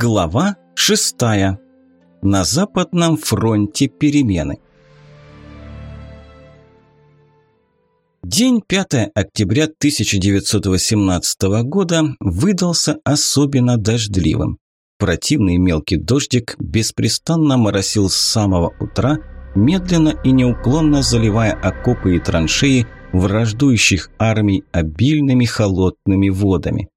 Глава шестая. На Западном фронте перемены. День 5 октября 1918 года выдался особенно дождливым. Противный мелкий дождик беспрестанно моросил с самого утра, медленно и неуклонно заливая окопы и траншеи враждующих армий обильными холодными водами.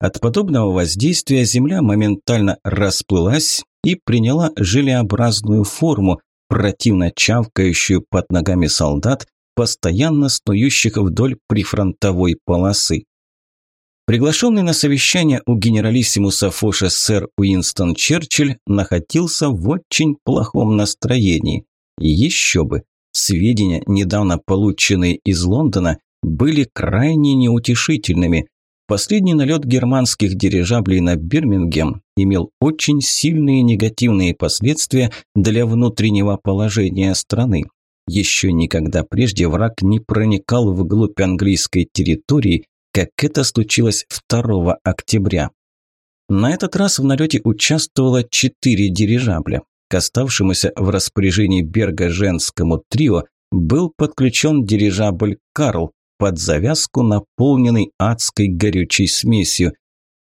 От подобного воздействия земля моментально расплылась и приняла желеобразную форму, противно чавкающую под ногами солдат, постоянно снующих вдоль прифронтовой полосы. Приглашенный на совещание у генералиссимуса Фоша сэр Уинстон Черчилль находился в очень плохом настроении. Еще бы, сведения, недавно полученные из Лондона, были крайне неутешительными. Последний налет германских дирижаблей на Бирмингем имел очень сильные негативные последствия для внутреннего положения страны. Еще никогда прежде враг не проникал вглубь английской территории, как это случилось 2 октября. На этот раз в налете участвовало четыре дирижабля. К оставшемуся в распоряжении Берга женскому трио был подключен дирижабль «Карл», под завязку наполненный адской горючей смесью.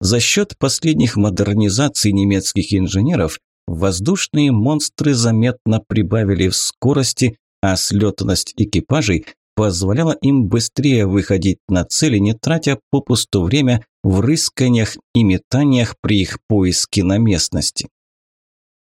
За счет последних модернизаций немецких инженеров воздушные монстры заметно прибавили в скорости, а слетность экипажей позволяла им быстрее выходить на цели, не тратя попусту время в рысканиях и метаниях при их поиске на местности.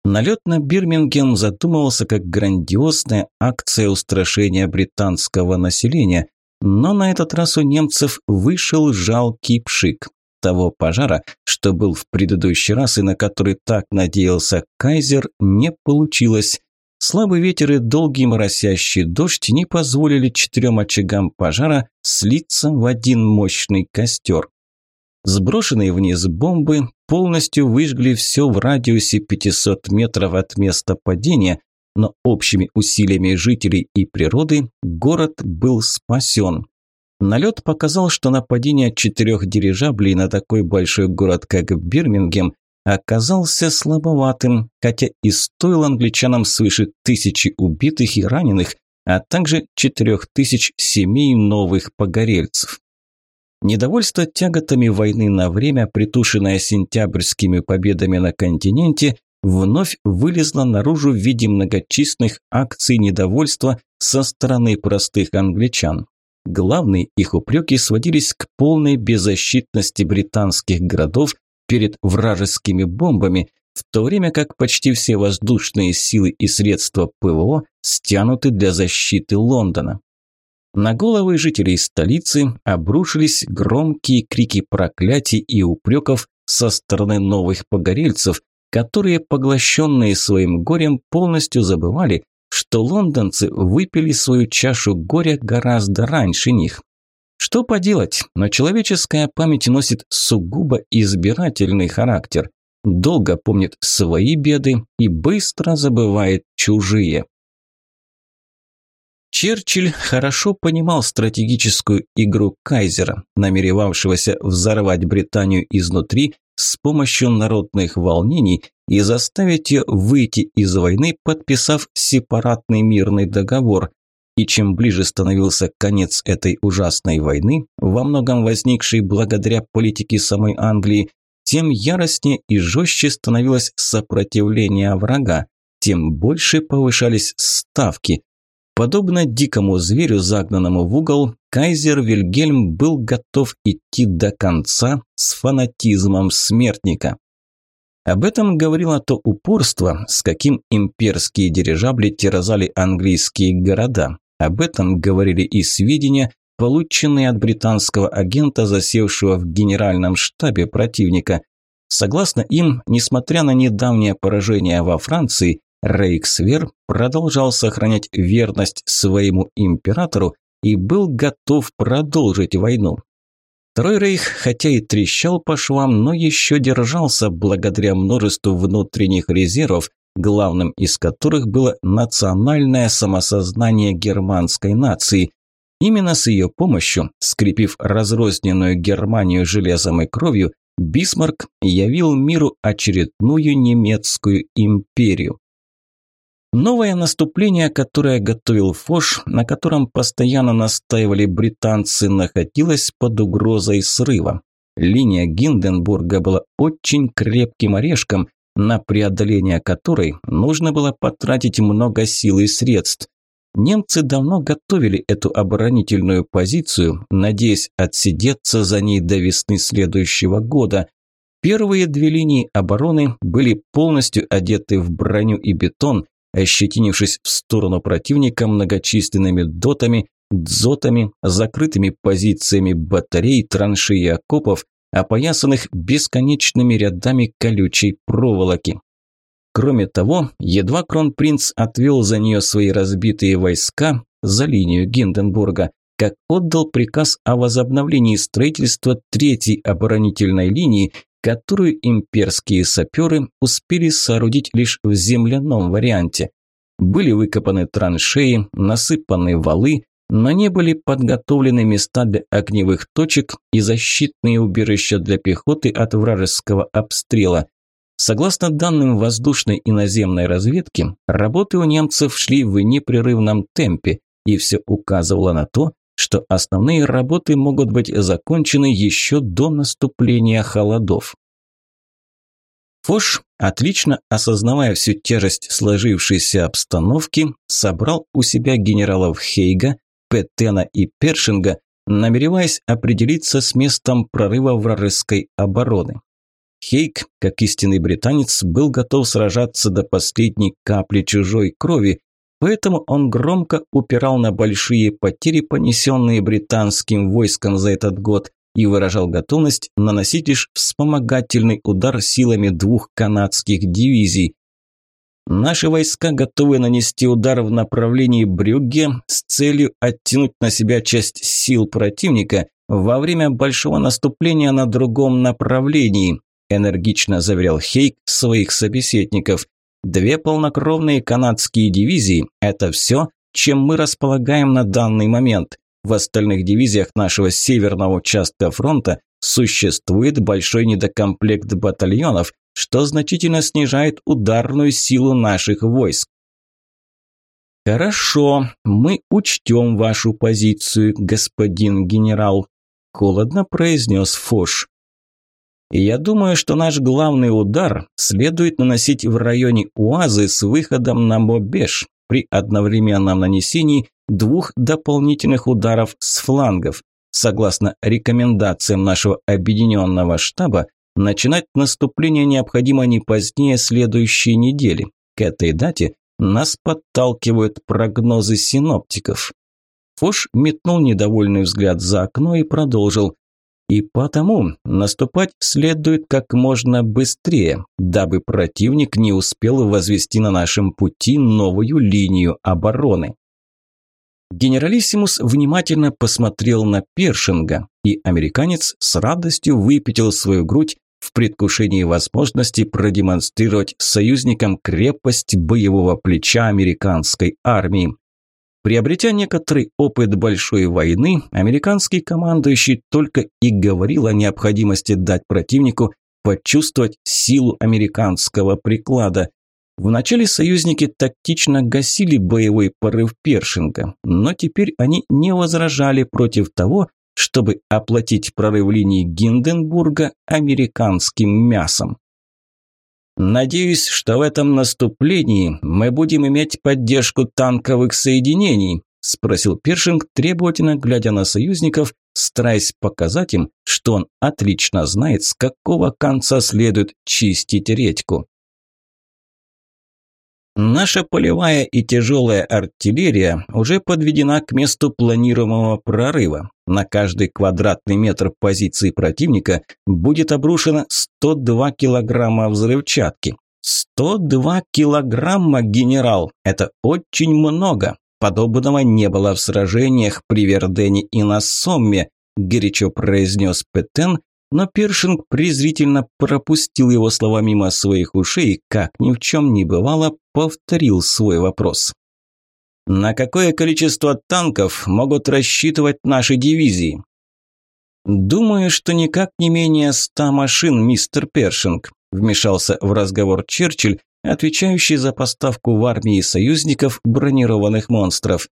Налет на Бирмингем задумывался как грандиозная акция устрашения британского населения, но на этот раз у немцев вышел жалкий пшик. Того пожара, что был в предыдущий раз и на который так надеялся Кайзер, не получилось. Слабый ветер и долгий моросящий дождь не позволили четырем очагам пожара слиться в один мощный костер. Сброшенные вниз бомбы полностью выжгли все в радиусе 500 метров от места падения, но общими усилиями жителей и природы город был спасен. Налет показал, что нападение четырех дирижаблей на такой большой город, как Бирмингем, оказался слабоватым, хотя и стоил англичанам свыше тысячи убитых и раненых, а также четырех тысяч семей новых погорельцев. Недовольство тяготами войны на время, притушенное сентябрьскими победами на континенте, вновь вылезла наружу в виде многочисленных акций недовольства со стороны простых англичан. Главные их упреки сводились к полной беззащитности британских городов перед вражескими бомбами, в то время как почти все воздушные силы и средства ПВО стянуты для защиты Лондона. На головы жителей столицы обрушились громкие крики проклятий и упреков со стороны новых погорельцев, которые, поглощенные своим горем, полностью забывали, что лондонцы выпили свою чашу горя гораздо раньше них. Что поделать, но человеческая память носит сугубо избирательный характер, долго помнит свои беды и быстро забывает чужие. Черчилль хорошо понимал стратегическую игру Кайзера, намеревавшегося взорвать Британию изнутри с помощью народных волнений и заставить ее выйти из войны, подписав сепаратный мирный договор. И чем ближе становился конец этой ужасной войны, во многом возникшей благодаря политике самой Англии, тем яростнее и жестче становилось сопротивление врага, тем больше повышались ставки – Подобно дикому зверю, загнанному в угол, кайзер Вильгельм был готов идти до конца с фанатизмом смертника. Об этом говорило то упорство, с каким имперские дирижабли терзали английские города. Об этом говорили и сведения, полученные от британского агента, засевшего в генеральном штабе противника. Согласно им, несмотря на недавнее поражение во Франции, Рейксвер продолжал сохранять верность своему императору и был готов продолжить войну. Второй рейх, хотя и трещал по швам, но еще держался благодаря множеству внутренних резервов, главным из которых было национальное самосознание германской нации. Именно с ее помощью, скрепив разрозненную Германию железом и кровью, Бисмарк явил миру очередную немецкую империю. Новое наступление, которое готовил Фош, на котором постоянно настаивали британцы, находилось под угрозой срыва. Линия Гинденбурга была очень крепким орешком, на преодоление которой нужно было потратить много сил и средств. Немцы давно готовили эту оборонительную позицию, надеясь отсидеться за ней до весны следующего года. Первые две линии обороны были полностью одеты в броню и бетон, ощетинившись в сторону противника многочисленными дотами, дзотами, закрытыми позициями батарей, траншей и окопов, опоясанных бесконечными рядами колючей проволоки. Кроме того, едва кронпринц отвел за нее свои разбитые войска за линию Гинденбурга, как отдал приказ о возобновлении строительства третьей оборонительной линии, которую имперские саперы успели соорудить лишь в земляном варианте. Были выкопаны траншеи, насыпаны валы, но не были подготовлены места для огневых точек и защитные убежища для пехоты от вражеского обстрела. Согласно данным воздушной и наземной разведки, работы у немцев шли в непрерывном темпе, и все указывало на то, что основные работы могут быть закончены еще до наступления холодов. Фош, отлично осознавая всю тяжесть сложившейся обстановки, собрал у себя генералов Хейга, Петтена и Першинга, намереваясь определиться с местом прорыва вражеской обороны. Хейк, как истинный британец, был готов сражаться до последней капли чужой крови, поэтому он громко упирал на большие потери, понесенные британским войском за этот год, и выражал готовность наносить лишь вспомогательный удар силами двух канадских дивизий. Наши войска готовы нанести удар в направлении Брюгге с целью оттянуть на себя часть сил противника во время большого наступления на другом направлении, энергично заверял Хейк своих собеседников. Две полнокровные канадские дивизии – это все, чем мы располагаем на данный момент. В остальных дивизиях нашего северного участка фронта существует большой недокомплект батальонов, что значительно снижает ударную силу наших войск. «Хорошо, мы учтем вашу позицию, господин генерал», – холодно произнес Фош. «Я думаю, что наш главный удар следует наносить в районе Уазы с выходом на Мобеш при одновременном нанесении двух дополнительных ударов с флангов. Согласно рекомендациям нашего объединенного штаба, начинать наступление необходимо не позднее следующей недели. К этой дате нас подталкивают прогнозы синоптиков. Фош метнул недовольный взгляд за окно и продолжил. И потому наступать следует как можно быстрее, дабы противник не успел возвести на нашем пути новую линию обороны. Генералиссимус внимательно посмотрел на Першинга, и американец с радостью выпятил свою грудь в предвкушении возможности продемонстрировать союзникам крепость боевого плеча американской армии. Приобретя некоторый опыт большой войны, американский командующий только и говорил о необходимости дать противнику почувствовать силу американского приклада. Вначале союзники тактично гасили боевой порыв Першинга, но теперь они не возражали против того, чтобы оплатить прорыв линии Гинденбурга американским мясом. Надеюсь, что в этом наступлении мы будем иметь поддержку танковых соединений, спросил Першинг, требовательно глядя на союзников, стараясь показать им, что он отлично знает, с какого конца следует чистить редьку. Наша полевая и тяжелая артиллерия уже подведена к месту планируемого прорыва. На каждый квадратный метр позиции противника будет обрушено 102 килограмма взрывчатки. 102 килограмма, генерал! Это очень много. Подобного не было в сражениях при Вердене и на Сомме, горячо произнес Петен, но Першинг презрительно пропустил его слова мимо своих ушей, как ни в чем не бывало, повторил свой вопрос. На какое количество танков могут рассчитывать наши дивизии? Думаю, что никак не менее ста машин, мистер Першинг, вмешался в разговор Черчилль, отвечающий за поставку в армии союзников бронированных монстров.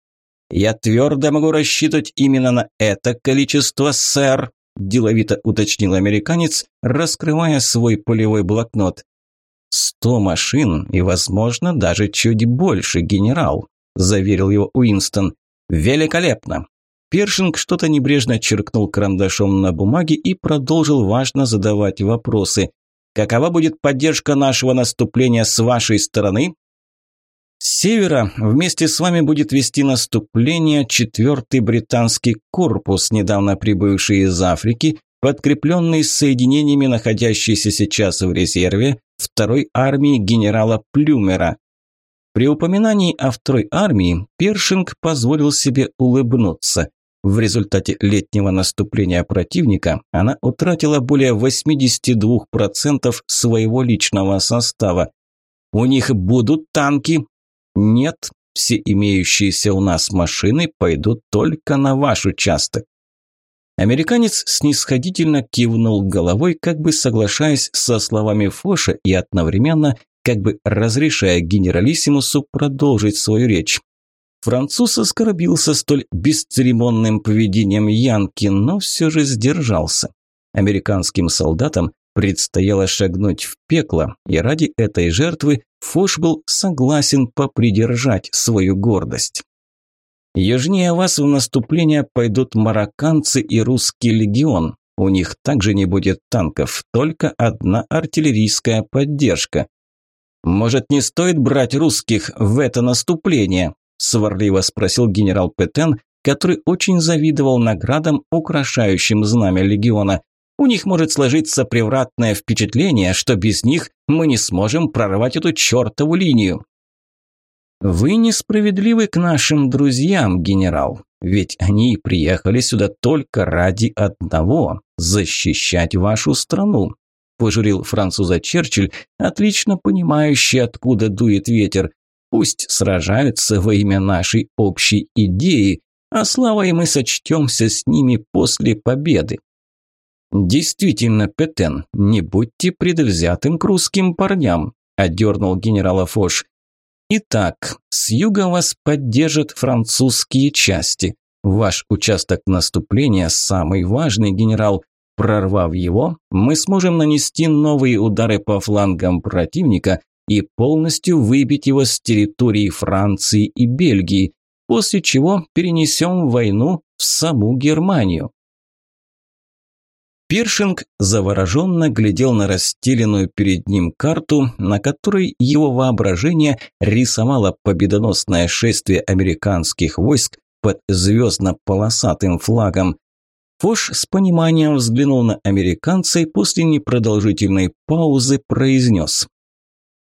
«Я твердо могу рассчитывать именно на это количество, сэр», – деловито уточнил американец, раскрывая свой полевой блокнот. «Сто машин и, возможно, даже чуть больше, генерал», – заверил его Уинстон. «Великолепно!» Першинг что-то небрежно черкнул карандашом на бумаге и продолжил важно задавать вопросы. «Какова будет поддержка нашего наступления с вашей стороны?» С севера вместе с вами будет вести наступление четвертый британский корпус, недавно прибывший из Африки, подкрепленный соединениями, находящейся сейчас в резерве второй армии генерала Плюмера. При упоминании о второй армии Першинг позволил себе улыбнуться. В результате летнего наступления противника она утратила более 82% своего личного состава. У них будут танки, нет, все имеющиеся у нас машины пойдут только на ваш участок. Американец снисходительно кивнул головой, как бы соглашаясь со словами Фоша и одновременно как бы разрешая генералиссимусу продолжить свою речь. Француз оскорбился столь бесцеремонным поведением Янки, но все же сдержался. Американским солдатам предстояло шагнуть в пекло, и ради этой жертвы Фош был согласен попридержать свою гордость. Южнее вас в наступление пойдут марокканцы и русский легион. У них также не будет танков, только одна артиллерийская поддержка. Может, не стоит брать русских в это наступление? сварливо спросил генерал Петен, который очень завидовал наградам, украшающим знамя легиона. У них может сложиться превратное впечатление, что без них мы не сможем прорвать эту чертову линию. Вы несправедливы к нашим друзьям, генерал, ведь они приехали сюда только ради одного – защищать вашу страну. Пожурил француза Черчилль, отлично понимающий, откуда дует ветер. Пусть сражаются во имя нашей общей идеи, а славой мы сочтемся с ними после победы. «Действительно, Петен, не будьте предвзятым к русским парням», – одернул генерала Фош. «Итак, с юга вас поддержат французские части. Ваш участок наступления самый важный, генерал. Прорвав его, мы сможем нанести новые удары по флангам противника и полностью выбить его с территории Франции и Бельгии, после чего перенесем войну в саму Германию. Першинг завороженно глядел на расстеленную перед ним карту, на которой его воображение рисовало победоносное шествие американских войск под звездно-полосатым флагом. Фош с пониманием взглянул на американца и после непродолжительной паузы произнес.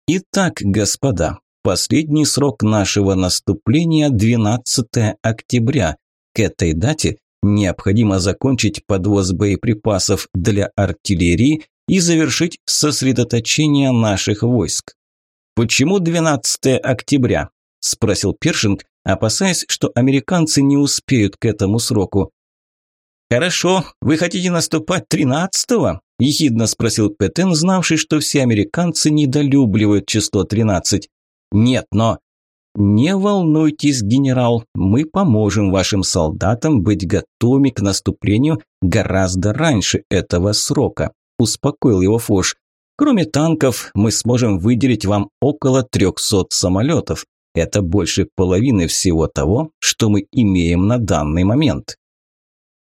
«Итак, господа, последний срок нашего наступления – 12 октября. К этой дате Необходимо закончить подвоз боеприпасов для артиллерии и завершить сосредоточение наших войск. «Почему 12 октября?» – спросил Першинг, опасаясь, что американцы не успеют к этому сроку. «Хорошо, вы хотите наступать 13-го?» – ехидно спросил Петен, знавший, что все американцы недолюбливают число 13. «Нет, но «Не волнуйтесь, генерал, мы поможем вашим солдатам быть готовыми к наступлению гораздо раньше этого срока», – успокоил его Фош. «Кроме танков, мы сможем выделить вам около 300 самолетов. Это больше половины всего того, что мы имеем на данный момент».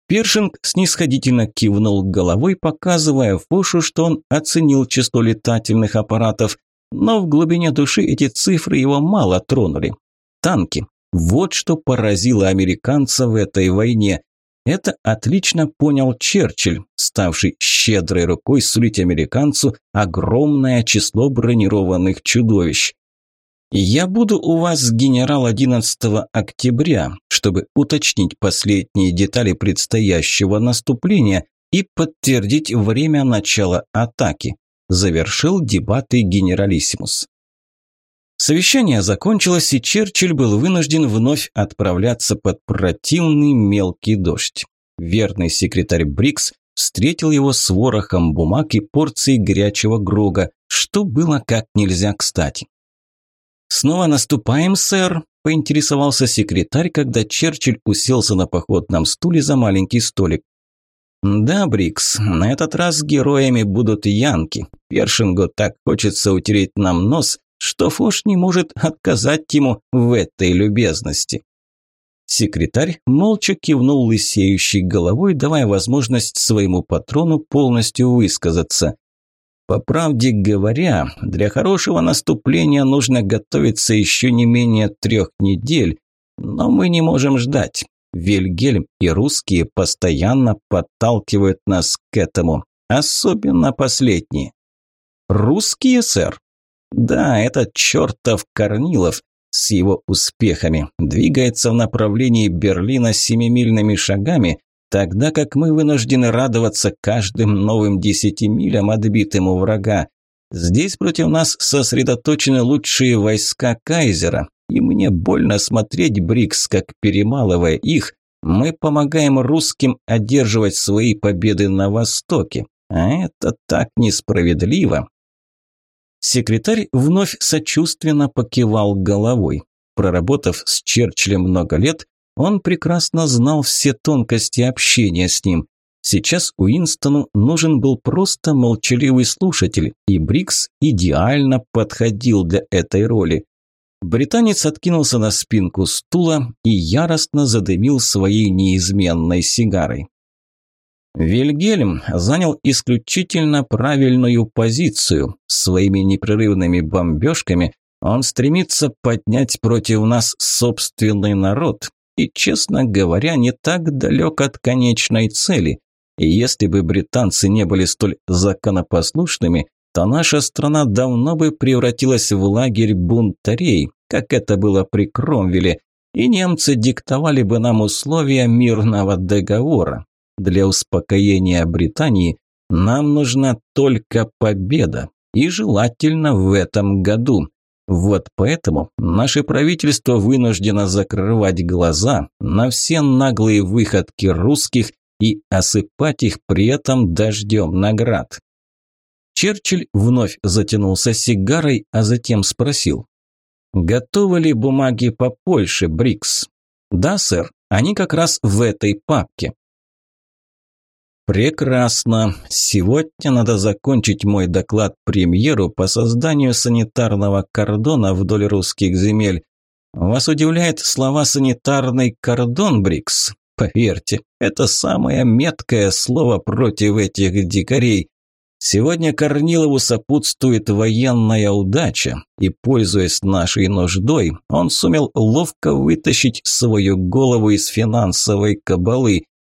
Першинг снисходительно кивнул головой, показывая Фошу, что он оценил число летательных аппаратов, но в глубине души эти цифры его мало тронули. Танки. Вот что поразило американца в этой войне. Это отлично понял Черчилль, ставший щедрой рукой сулить американцу огромное число бронированных чудовищ. «Я буду у вас, генерал, 11 октября, чтобы уточнить последние детали предстоящего наступления и подтвердить время начала атаки завершил дебаты генералиссимус. Совещание закончилось, и Черчилль был вынужден вновь отправляться под противный мелкий дождь. верный секретарь Брикс встретил его с ворохом бумаг и порцией горячего грога, что было как нельзя кстати. «Снова наступаем, сэр?» – поинтересовался секретарь, когда Черчилль уселся на походном стуле за маленький столик. «Да, Брикс, на этот раз героями будут янки. Першингу так хочется утереть нам нос, что Фош не может отказать ему в этой любезности». Секретарь молча кивнул лысеющей головой, давая возможность своему патрону полностью высказаться. По правде говоря, для хорошего наступления нужно готовиться еще не менее трех недель, но мы не можем ждать. Вильгельм и русские постоянно подталкивают нас к этому, особенно последние. Русские, сэр? Да, этот чертов Корнилов с его успехами двигается в направлении Берлина семимильными шагами, тогда как мы вынуждены радоваться каждым новым десяти милям отбитым у врага. Здесь против нас сосредоточены лучшие войска Кайзера, мне больно смотреть, Брикс, как перемалывая их, мы помогаем русским одерживать свои победы на Востоке. А это так несправедливо. Секретарь вновь сочувственно покивал головой. Проработав с Черчиллем много лет, он прекрасно знал все тонкости общения с ним. Сейчас Уинстону нужен был просто молчаливый слушатель, и Брикс идеально подходил для этой роли. Британец откинулся на спинку стула и яростно задымил своей неизменной сигарой. Вильгельм занял исключительно правильную позицию. Своими непрерывными бомбежками он стремится поднять против нас собственный народ и, честно говоря, не так далек от конечной цели. И если бы британцы не были столь законопослушными, то наша страна давно бы превратилась в лагерь бунтарей, как это было при Кромвеле, и немцы диктовали бы нам условия мирного договора. Для успокоения Британии нам нужна только победа, и желательно в этом году. Вот поэтому наше правительство вынуждено закрывать глаза на все наглые выходки русских и осыпать их при этом дождем наград. Черчилль вновь затянулся сигарой, а затем спросил. «Готовы ли бумаги по Польше, Брикс?» «Да, сэр, они как раз в этой папке». Прекрасно. Сегодня надо закончить мой доклад премьеру по созданию санитарного кордона вдоль русских земель. Вас удивляет слова «санитарный кордон», Брикс? Поверьте, это самое меткое слово против этих дикарей. Сегодня Корнилову сопутствует военная удача, и, пользуясь нашей нуждой, он сумел ловко вытащить свою голову из финансовой кабалы –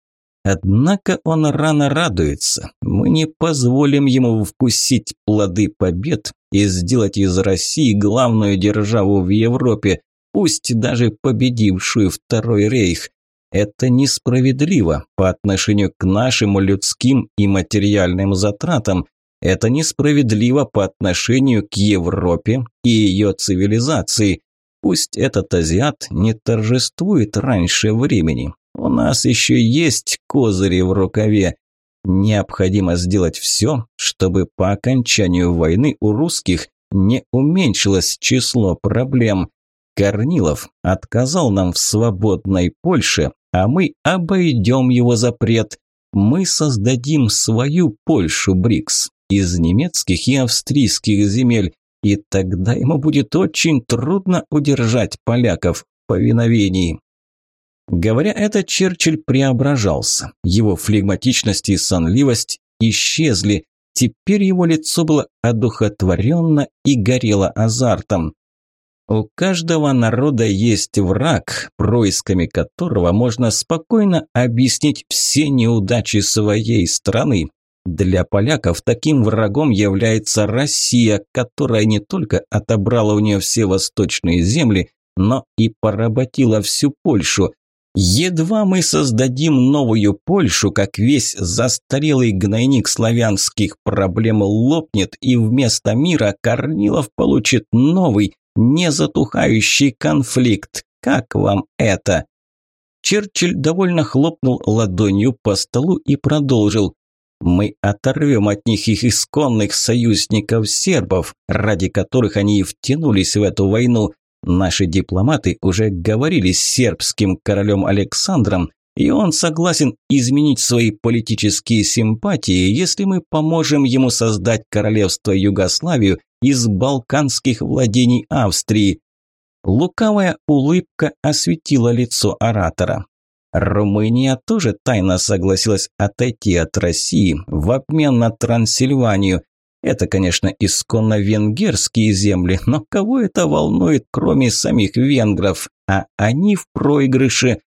Однако он рано радуется. Мы не позволим ему вкусить плоды побед и сделать из России главную державу в Европе, пусть даже победившую Второй рейх. Это несправедливо по отношению к нашим людским и материальным затратам. Это несправедливо по отношению к Европе и ее цивилизации. Пусть этот азиат не торжествует раньше времени. У нас еще есть козыри в рукаве. Необходимо сделать все, чтобы по окончанию войны у русских не уменьшилось число проблем. Корнилов отказал нам в свободной Польше, а мы обойдем его запрет. Мы создадим свою Польшу БРИКС из немецких и австрийских земель, и тогда ему будет очень трудно удержать поляков в повиновении. Говоря это, Черчилль преображался. Его флегматичность и сонливость исчезли. Теперь его лицо было одухотворенно и горело азартом. У каждого народа есть враг, происками которого можно спокойно объяснить все неудачи своей страны. Для поляков таким врагом является Россия, которая не только отобрала у нее все восточные земли, но и поработила всю Польшу. Едва мы создадим новую Польшу, как весь застарелый гнойник славянских проблем лопнет, и вместо мира Корнилов получит новый, незатухающий конфликт. Как вам это? Черчилль довольно хлопнул ладонью по столу и продолжил. «Мы оторвем от них их исконных союзников сербов, ради которых они и втянулись в эту войну. Наши дипломаты уже говорили с сербским королем Александром, и он согласен изменить свои политические симпатии, если мы поможем ему создать королевство Югославию из балканских владений Австрии. Лукавая улыбка осветила лицо оратора. Румыния тоже тайно согласилась отойти от России в обмен на Трансильванию. Это, конечно, исконно венгерские земли, но кого это волнует, кроме самих венгров? А они в проигрыше.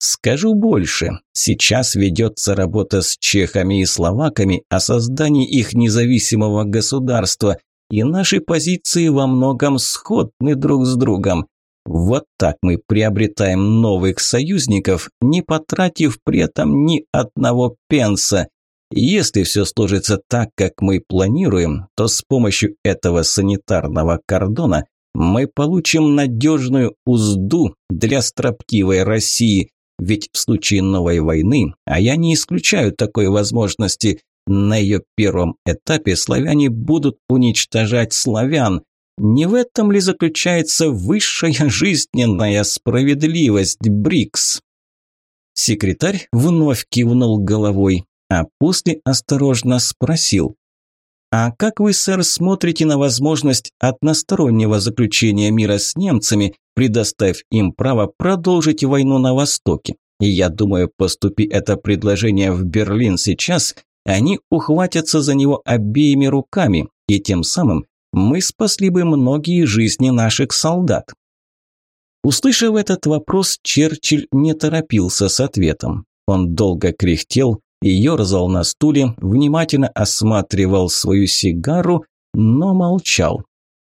Скажу больше, сейчас ведется работа с чехами и словаками о создании их независимого государства, и наши позиции во многом сходны друг с другом. Вот так мы приобретаем новых союзников, не потратив при этом ни одного пенса. Если все сложится так, как мы планируем, то с помощью этого санитарного кордона мы получим надежную узду для строптивой России. Ведь в случае новой войны, а я не исключаю такой возможности, на ее первом этапе славяне будут уничтожать славян. Не в этом ли заключается высшая жизненная справедливость, Брикс? Секретарь вновь кивнул головой, а после осторожно спросил. «А как вы, сэр, смотрите на возможность одностороннего заключения мира с немцами, предоставив им право продолжить войну на Востоке? И я думаю, поступи это предложение в Берлин сейчас, они ухватятся за него обеими руками, и тем самым мы спасли бы многие жизни наших солдат. Услышав этот вопрос, Черчилль не торопился с ответом. Он долго кряхтел и ерзал на стуле, внимательно осматривал свою сигару, но молчал.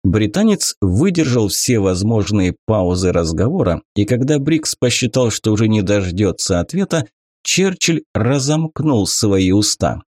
Британец выдержал все возможные паузы разговора, и когда Брикс посчитал, что уже не дождется ответа, Черчилль разомкнул свои уста.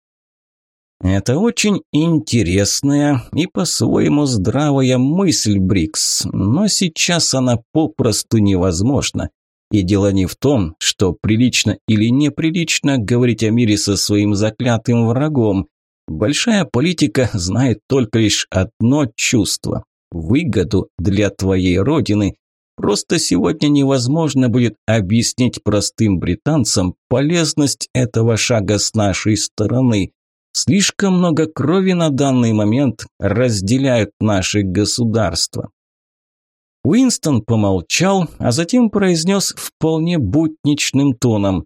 Это очень интересная и по-своему здравая мысль, Брикс, но сейчас она попросту невозможна. И дело не в том, что прилично или неприлично говорить о мире со своим заклятым врагом. Большая политика знает только лишь одно чувство – выгоду для твоей родины. Просто сегодня невозможно будет объяснить простым британцам полезность этого шага с нашей стороны. Слишком много крови на данный момент разделяют наши государства. Уинстон помолчал, а затем произнес вполне будничным тоном.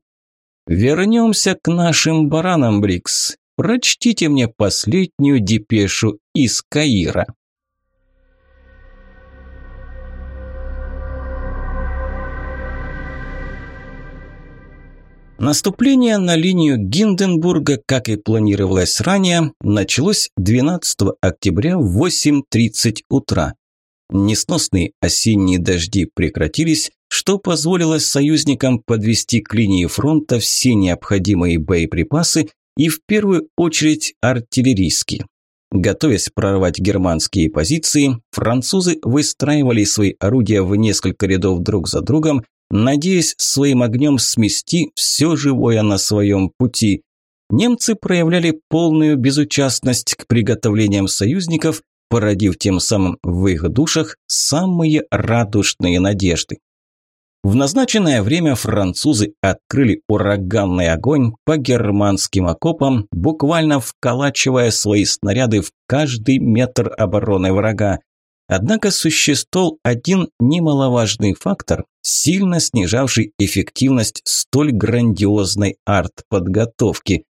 «Вернемся к нашим баранам, Брикс. Прочтите мне последнюю депешу из Каира». Наступление на линию Гинденбурга, как и планировалось ранее, началось 12 октября в 8.30 утра. Несносные осенние дожди прекратились, что позволило союзникам подвести к линии фронта все необходимые боеприпасы и в первую очередь артиллерийские. Готовясь прорвать германские позиции, французы выстраивали свои орудия в несколько рядов друг за другом, надеясь своим огнем смести все живое на своем пути. Немцы проявляли полную безучастность к приготовлениям союзников, породив тем самым в их душах самые радушные надежды. В назначенное время французы открыли ураганный огонь по германским окопам, буквально вколачивая свои снаряды в каждый метр обороны врага. Однако существовал один немаловажный фактор, сильно снижавший эффективность столь грандиозной артподготовки.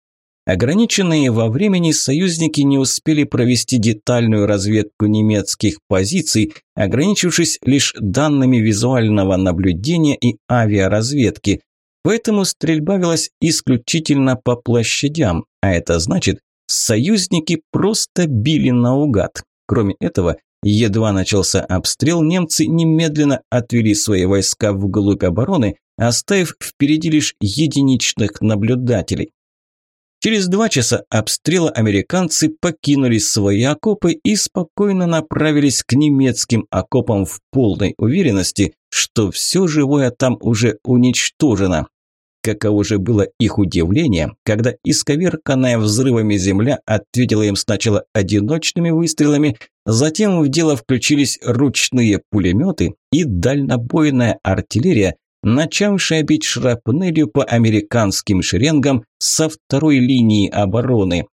Ограниченные во времени союзники не успели провести детальную разведку немецких позиций, ограничившись лишь данными визуального наблюдения и авиаразведки. Поэтому стрельба велась исключительно по площадям, а это значит, союзники просто били наугад. Кроме этого, Едва начался обстрел, немцы немедленно отвели свои войска вглубь обороны, оставив впереди лишь единичных наблюдателей. Через два часа обстрела американцы покинули свои окопы и спокойно направились к немецким окопам в полной уверенности, что все живое там уже уничтожено. Каково же было их удивление, когда исковерканная взрывами земля ответила им сначала одиночными выстрелами, затем в дело включились ручные пулеметы и дальнобойная артиллерия, начавшая бить шрапнелью по американским шеренгам со второй линии обороны.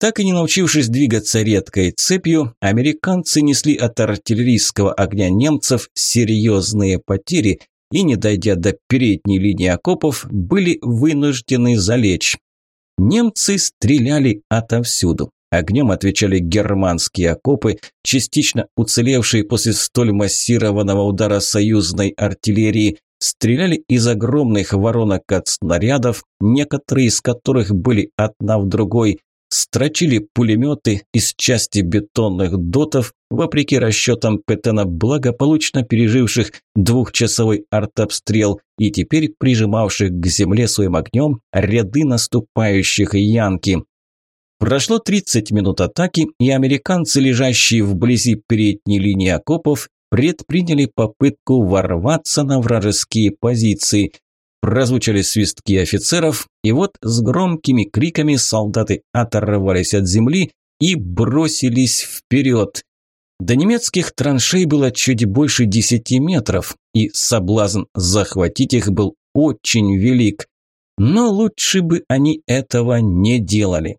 Так и не научившись двигаться редкой цепью, американцы несли от артиллерийского огня немцев серьезные потери и, не дойдя до передней линии окопов, были вынуждены залечь. Немцы стреляли отовсюду. Огнем отвечали германские окопы, частично уцелевшие после столь массированного удара союзной артиллерии, стреляли из огромных воронок от снарядов, некоторые из которых были одна в другой, строчили пулеметы из части бетонных дотов, вопреки расчетам Петена, благополучно переживших двухчасовой артобстрел и теперь прижимавших к земле своим огнем ряды наступающих янки. Прошло 30 минут атаки, и американцы, лежащие вблизи передней линии окопов, предприняли попытку ворваться на вражеские позиции – Прозвучали свистки офицеров, и вот с громкими криками солдаты оторвались от земли и бросились вперед. До немецких траншей было чуть больше десяти метров, и соблазн захватить их был очень велик. Но лучше бы они этого не делали.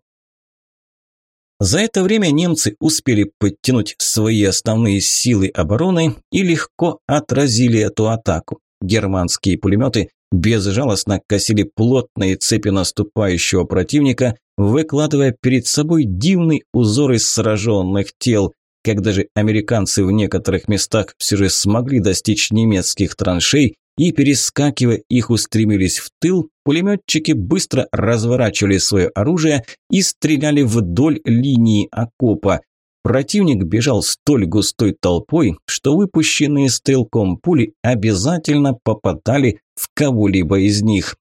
За это время немцы успели подтянуть свои основные силы обороны и легко отразили эту атаку. Германские пулеметы безжалостно косили плотные цепи наступающего противника, выкладывая перед собой дивный узор из сраженных тел. Когда же американцы в некоторых местах все же смогли достичь немецких траншей и, перескакивая их, устремились в тыл, пулеметчики быстро разворачивали свое оружие и стреляли вдоль линии окопа. Противник бежал столь густой толпой, что выпущенные стрелком пули обязательно попадали в кого-либо из них.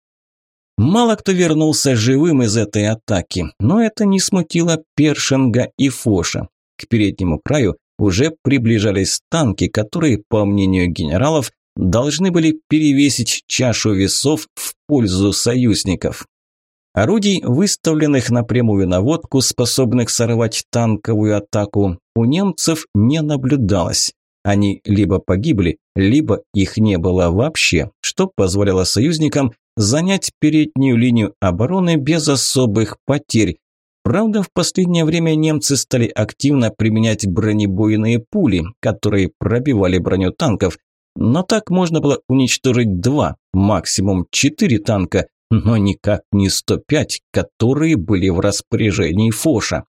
Мало кто вернулся живым из этой атаки, но это не смутило Першинга и Фоша. К переднему краю уже приближались танки, которые, по мнению генералов, должны были перевесить чашу весов в пользу союзников. Орудий, выставленных на прямую наводку, способных сорвать танковую атаку, у немцев не наблюдалось. Они либо погибли, либо их не было вообще, что позволяло союзникам занять переднюю линию обороны без особых потерь. Правда, в последнее время немцы стали активно применять бронебойные пули, которые пробивали броню танков, но так можно было уничтожить два, максимум четыре танка, но никак не 105, которые были в распоряжении Фоша.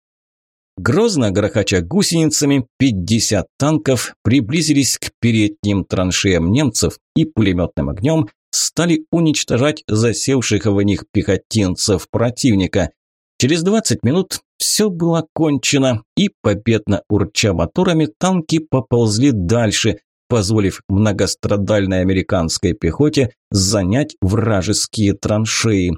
Грозно грохоча гусеницами, 50 танков приблизились к передним траншеям немцев и пулеметным огнем стали уничтожать засевших в них пехотинцев противника. Через 20 минут все было кончено, и, победно урча моторами, танки поползли дальше, позволив многострадальной американской пехоте занять вражеские траншеи.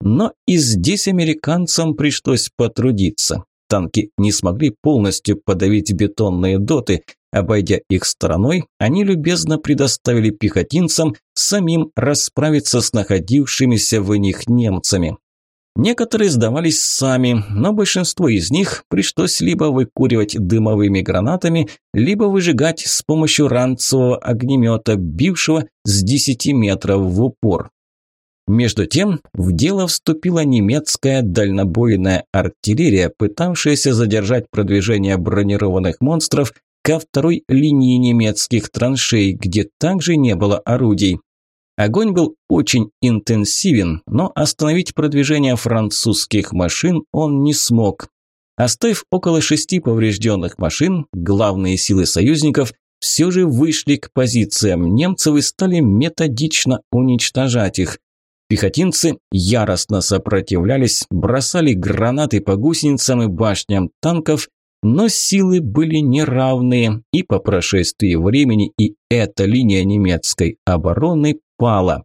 Но и здесь американцам пришлось потрудиться. Танки не смогли полностью подавить бетонные доты. Обойдя их стороной, они любезно предоставили пехотинцам самим расправиться с находившимися в них немцами. Некоторые сдавались сами, но большинство из них пришлось либо выкуривать дымовыми гранатами, либо выжигать с помощью ранцевого огнемета, бившего с 10 метров в упор. Между тем в дело вступила немецкая дальнобойная артиллерия, пытавшаяся задержать продвижение бронированных монстров ко второй линии немецких траншей, где также не было орудий. Огонь был очень интенсивен, но остановить продвижение французских машин он не смог. Оставив около шести поврежденных машин, главные силы союзников все же вышли к позициям немцев и стали методично уничтожать их. Пехотинцы яростно сопротивлялись, бросали гранаты по гусеницам и башням танков, но силы были неравные, и по прошествии времени и эта линия немецкой обороны пала.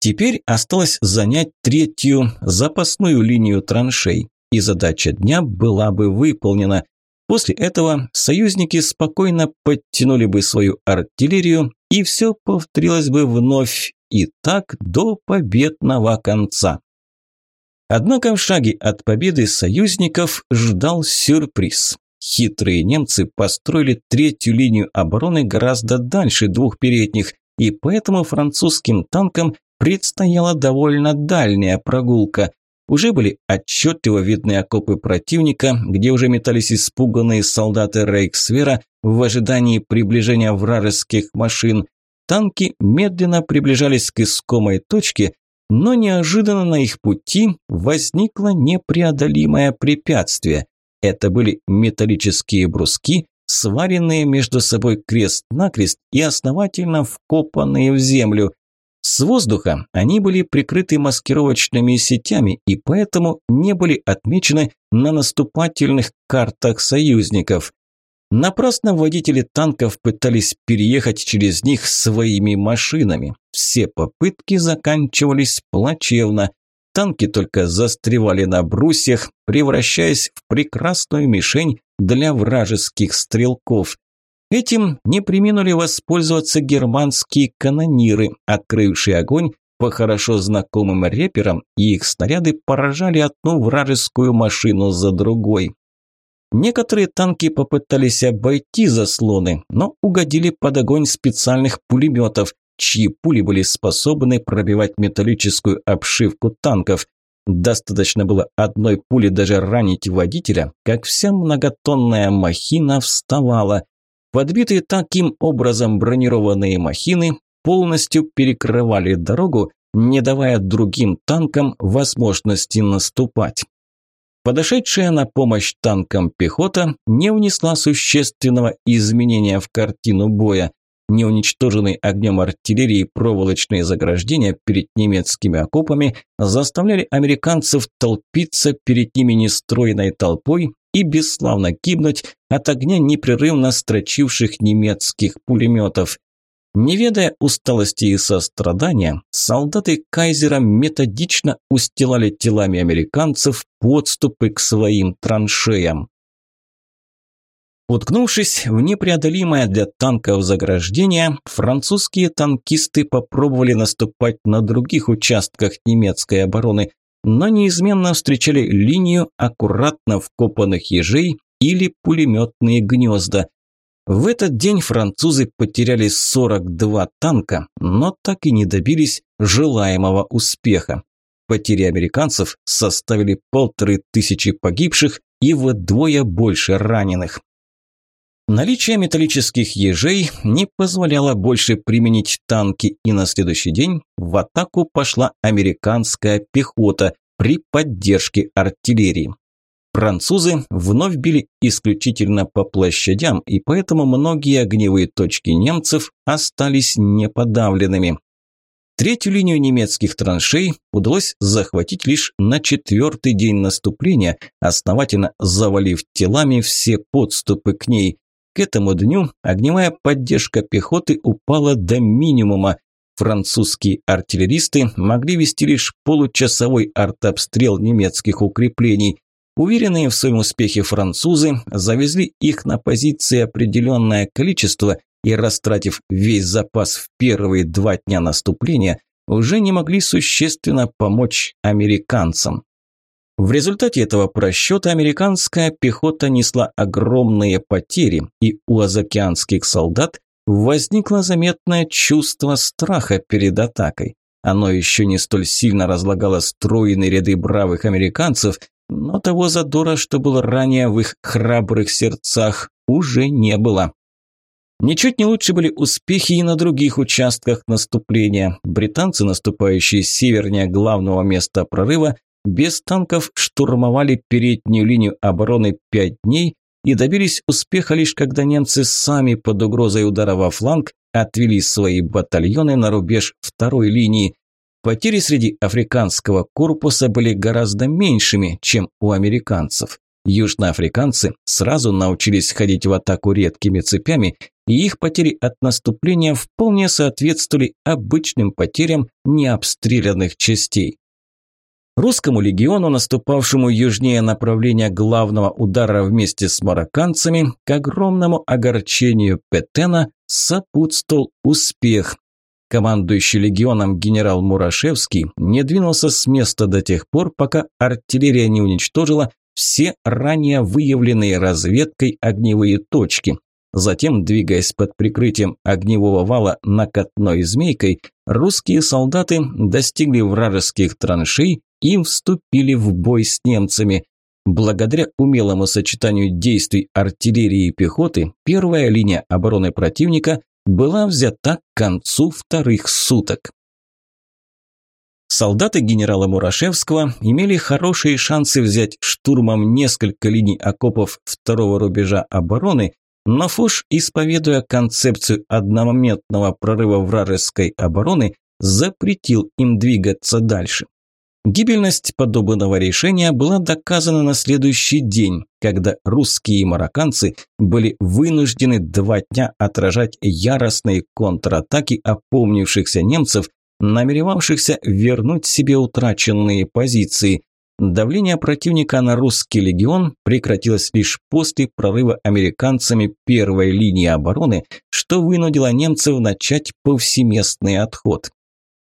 Теперь осталось занять третью, запасную линию траншей, и задача дня была бы выполнена. После этого союзники спокойно подтянули бы свою артиллерию, и все повторилось бы вновь, и так до победного конца. Однако в шаге от победы союзников ждал сюрприз. Хитрые немцы построили третью линию обороны гораздо дальше двух передних, и поэтому французским танкам предстояла довольно дальняя прогулка. Уже были отчетливо видны окопы противника, где уже метались испуганные солдаты Рейхсвера в ожидании приближения вражеских машин. Танки медленно приближались к искомой точке, но неожиданно на их пути возникло непреодолимое препятствие. Это были металлические бруски, сваренные между собой крест-накрест и основательно вкопанные в землю. С воздуха они были прикрыты маскировочными сетями и поэтому не были отмечены на наступательных картах союзников. Напрасно водители танков пытались переехать через них своими машинами. Все попытки заканчивались плачевно. Танки только застревали на брусьях, превращаясь в прекрасную мишень для вражеских стрелков. Этим не приминули воспользоваться германские канониры, открывшие огонь по хорошо знакомым реперам, и их снаряды поражали одну вражескую машину за другой. Некоторые танки попытались обойти заслоны, но угодили под огонь специальных пулеметов, чьи пули были способны пробивать металлическую обшивку танков. Достаточно было одной пули даже ранить водителя, как вся многотонная махина вставала. Подбитые таким образом бронированные махины полностью перекрывали дорогу, не давая другим танкам возможности наступать. Подошедшая на помощь танкам пехота не внесла существенного изменения в картину боя. Неуничтоженные огнем артиллерии проволочные заграждения перед немецкими окопами заставляли американцев толпиться перед ними нестройной толпой и бесславно гибнуть от огня непрерывно строчивших немецких пулеметов. Не ведая усталости и сострадания, солдаты Кайзера методично устилали телами американцев подступы к своим траншеям. Уткнувшись в непреодолимое для танков заграждение, французские танкисты попробовали наступать на других участках немецкой обороны, но неизменно встречали линию аккуратно вкопанных ежей или пулеметные гнезда. В этот день французы потеряли 42 танка, но так и не добились желаемого успеха. Потери американцев составили полторы тысячи погибших и вдвое больше раненых. Наличие металлических ежей не позволяло больше применить танки, и на следующий день в атаку пошла американская пехота при поддержке артиллерии. Французы вновь били исключительно по площадям, и поэтому многие огневые точки немцев остались неподавленными. Третью линию немецких траншей удалось захватить лишь на четвертый день наступления, основательно завалив телами все подступы к ней. К этому дню огневая поддержка пехоты упала до минимума. Французские артиллеристы могли вести лишь получасовой артобстрел немецких укреплений. Уверенные в своем успехе французы завезли их на позиции определенное количество и, растратив весь запас в первые два дня наступления, уже не могли существенно помочь американцам. В результате этого просчета американская пехота несла огромные потери, и у азокеанских солдат возникло заметное чувство страха перед атакой. Оно еще не столь сильно разлагало стройные ряды бравых американцев, но того задора, что было ранее в их храбрых сердцах, уже не было. Ничуть не лучше были успехи и на других участках наступления. Британцы, наступающие севернее главного места прорыва, без танков штурмовали переднюю линию обороны пять дней и добились успеха лишь когда немцы сами под угрозой удара во фланг отвели свои батальоны на рубеж второй линии. Потери среди африканского корпуса были гораздо меньшими, чем у американцев. Южноафриканцы сразу научились ходить в атаку редкими цепями, и их потери от наступления вполне соответствовали обычным потерям необстрелянных частей. Русскому легиону, наступавшему южнее направления главного удара вместе с марокканцами, к огромному огорчению Петена сопутствовал успех. Командующий легионом генерал Мурашевский не двинулся с места до тех пор, пока артиллерия не уничтожила все ранее выявленные разведкой огневые точки. Затем, двигаясь под прикрытием огневого вала накатной змейкой, русские солдаты достигли вражеских траншей и вступили в бой с немцами. Благодаря умелому сочетанию действий артиллерии и пехоты, первая линия обороны противника была взята к концу вторых суток. Солдаты генерала Мурашевского имели хорошие шансы взять штурмом несколько линий окопов второго рубежа обороны, но Фуш, исповедуя концепцию одномоментного прорыва вражеской обороны, запретил им двигаться дальше. Гибельность подобного решения была доказана на следующий день, когда русские и марокканцы были вынуждены два дня отражать яростные контратаки опомнившихся немцев, намеревавшихся вернуть себе утраченные позиции. Давление противника на русский легион прекратилось лишь после прорыва американцами первой линии обороны, что вынудило немцев начать повсеместный отход.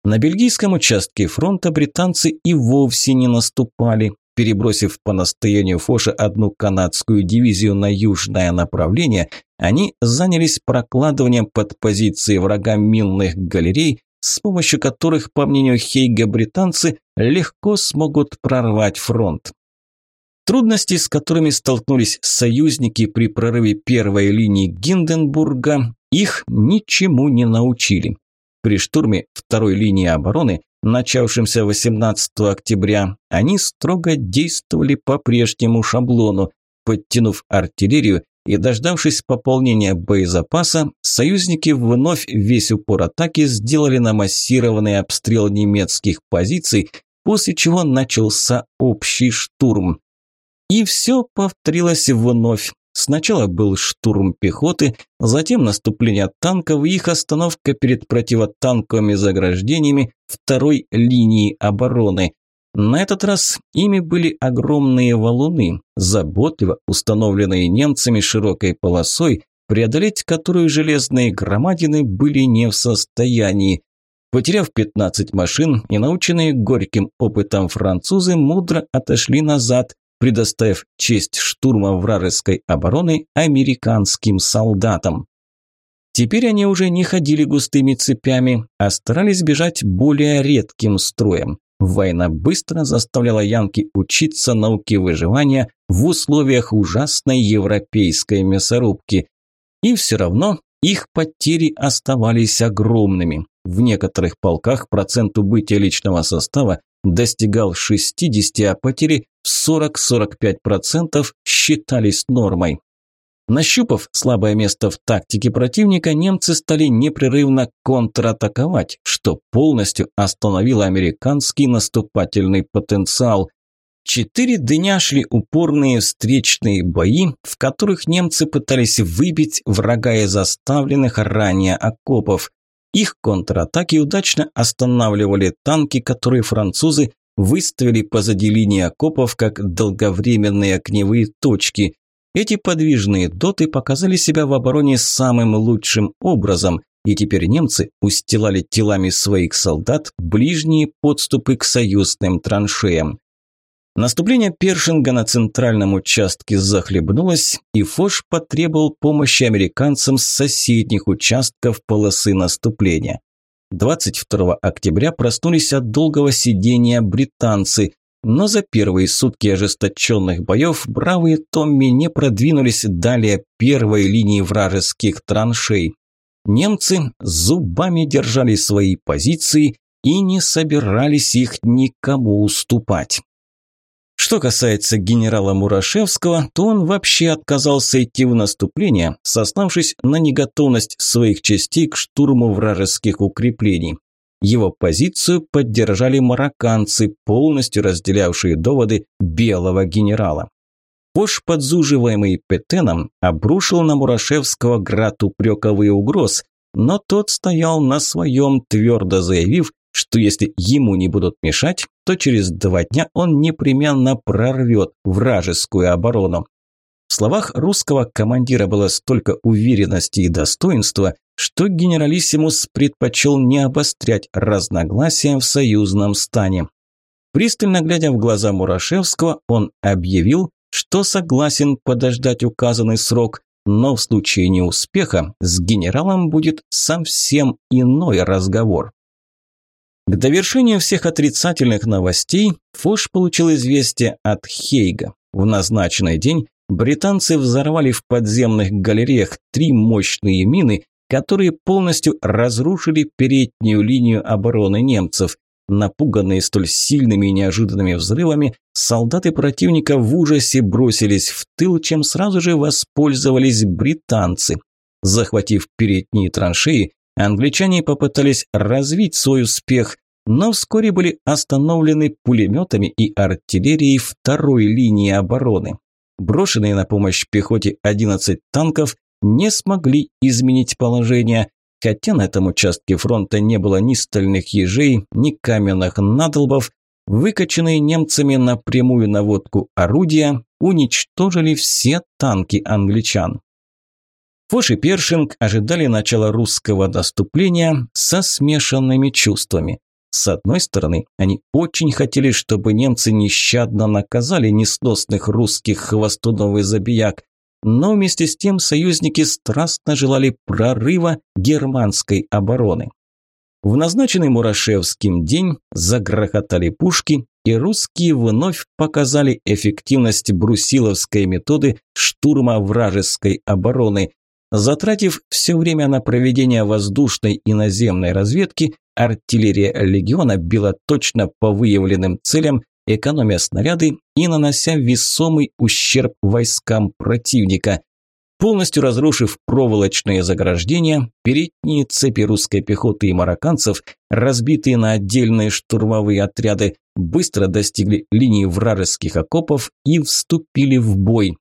На бельгийском участке фронта британцы и вовсе не наступали, перебросив по настоянию Фоша одну канадскую дивизию на южное направление, они занялись прокладыванием под позиции врага минных галерей, с помощью которых, по мнению Хейга, британцы легко смогут прорвать фронт. Трудности, с которыми столкнулись союзники при прорыве первой линии Гинденбурга, их ничему не научили. При штурме второй линии обороны, начавшемся 18 октября, они строго действовали по прежнему шаблону, подтянув артиллерию и дождавшись пополнения боезапаса, союзники вновь весь упор атаки сделали на массированный обстрел немецких позиций, после чего начался общий штурм. И все повторилось вновь. Сначала был штурм пехоты, затем наступление танков и их остановка перед противотанковыми заграждениями второй линии обороны. На этот раз ими были огромные валуны, заботливо установленные немцами широкой полосой, преодолеть которую железные громадины были не в состоянии. Потеряв 15 машин и наученные горьким опытом французы мудро отошли назад, предоставив честь штурма вражеской обороны американским солдатам. Теперь они уже не ходили густыми цепями, а старались бежать более редким строем. Война быстро заставляла янки учиться науке выживания в условиях ужасной европейской мясорубки. И все равно их потери оставались огромными. В некоторых полках процент убытия личного состава достигал 60, а потери в 40-45% считались нормой. Нащупав слабое место в тактике противника, немцы стали непрерывно контратаковать, что полностью остановило американский наступательный потенциал. Четыре дня шли упорные встречные бои, в которых немцы пытались выбить врага из оставленных ранее окопов. Их контратаки удачно останавливали танки, которые французы выставили позади линии окопов как долговременные огневые точки. Эти подвижные доты показали себя в обороне самым лучшим образом, и теперь немцы устилали телами своих солдат ближние подступы к союзным траншеям. Наступление Першинга на центральном участке захлебнулось, и Фош потребовал помощи американцам с соседних участков полосы наступления. 22 октября проснулись от долгого сидения британцы, но за первые сутки ожесточенных боев бравые Томми не продвинулись далее первой линии вражеских траншей. Немцы зубами держали свои позиции и не собирались их никому уступать. Что касается генерала Мурашевского, то он вообще отказался идти в наступление, сославшись на неготовность своих частей к штурму вражеских укреплений. Его позицию поддержали марокканцы, полностью разделявшие доводы белого генерала. Пош, подзуживаемый Петеном, обрушил на Мурашевского град упреков и угроз, но тот стоял на своем, твердо заявив, что если ему не будут мешать, то через два дня он непременно прорвет вражескую оборону. В словах русского командира было столько уверенности и достоинства, что генералиссимус предпочел не обострять разногласия в союзном стане. Пристально глядя в глаза Мурашевского, он объявил, что согласен подождать указанный срок, но в случае неуспеха с генералом будет совсем иной разговор. К довершению всех отрицательных новостей Фош получил известие от Хейга. В назначенный день британцы взорвали в подземных галереях три мощные мины, которые полностью разрушили переднюю линию обороны немцев. Напуганные столь сильными и неожиданными взрывами, солдаты противника в ужасе бросились в тыл, чем сразу же воспользовались британцы. Захватив передние траншеи, англичане попытались развить свой успех, но вскоре были остановлены пулеметами и артиллерией второй линии обороны. Брошенные на помощь пехоте 11 танков не смогли изменить положение, Хотя на этом участке фронта не было ни стальных ежей, ни каменных надолбов, выкачанные немцами напрямую наводку орудия уничтожили все танки англичан. Фош и Першинг ожидали начала русского наступления со смешанными чувствами. С одной стороны, они очень хотели, чтобы немцы нещадно наказали несносных русских хвостунов и забияк, но вместе с тем союзники страстно желали прорыва германской обороны. В назначенный Мурашевским день загрохотали пушки, и русские вновь показали эффективность брусиловской методы штурма вражеской обороны. Затратив все время на проведение воздушной и наземной разведки, артиллерия легиона била точно по выявленным целям, экономя снаряды и нанося весомый ущерб войскам противника. Полностью разрушив проволочные заграждения, передние цепи русской пехоты и марокканцев, разбитые на отдельные штурмовые отряды, быстро достигли линии вражеских окопов и вступили в бой.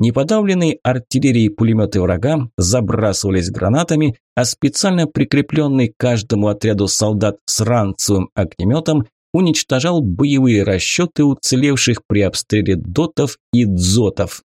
Неподавленные артиллерией пулеметы врага забрасывались гранатами, а специально прикрепленный каждому отряду солдат с ранцевым огнеметом уничтожал боевые расчеты уцелевших при обстреле дотов и дзотов.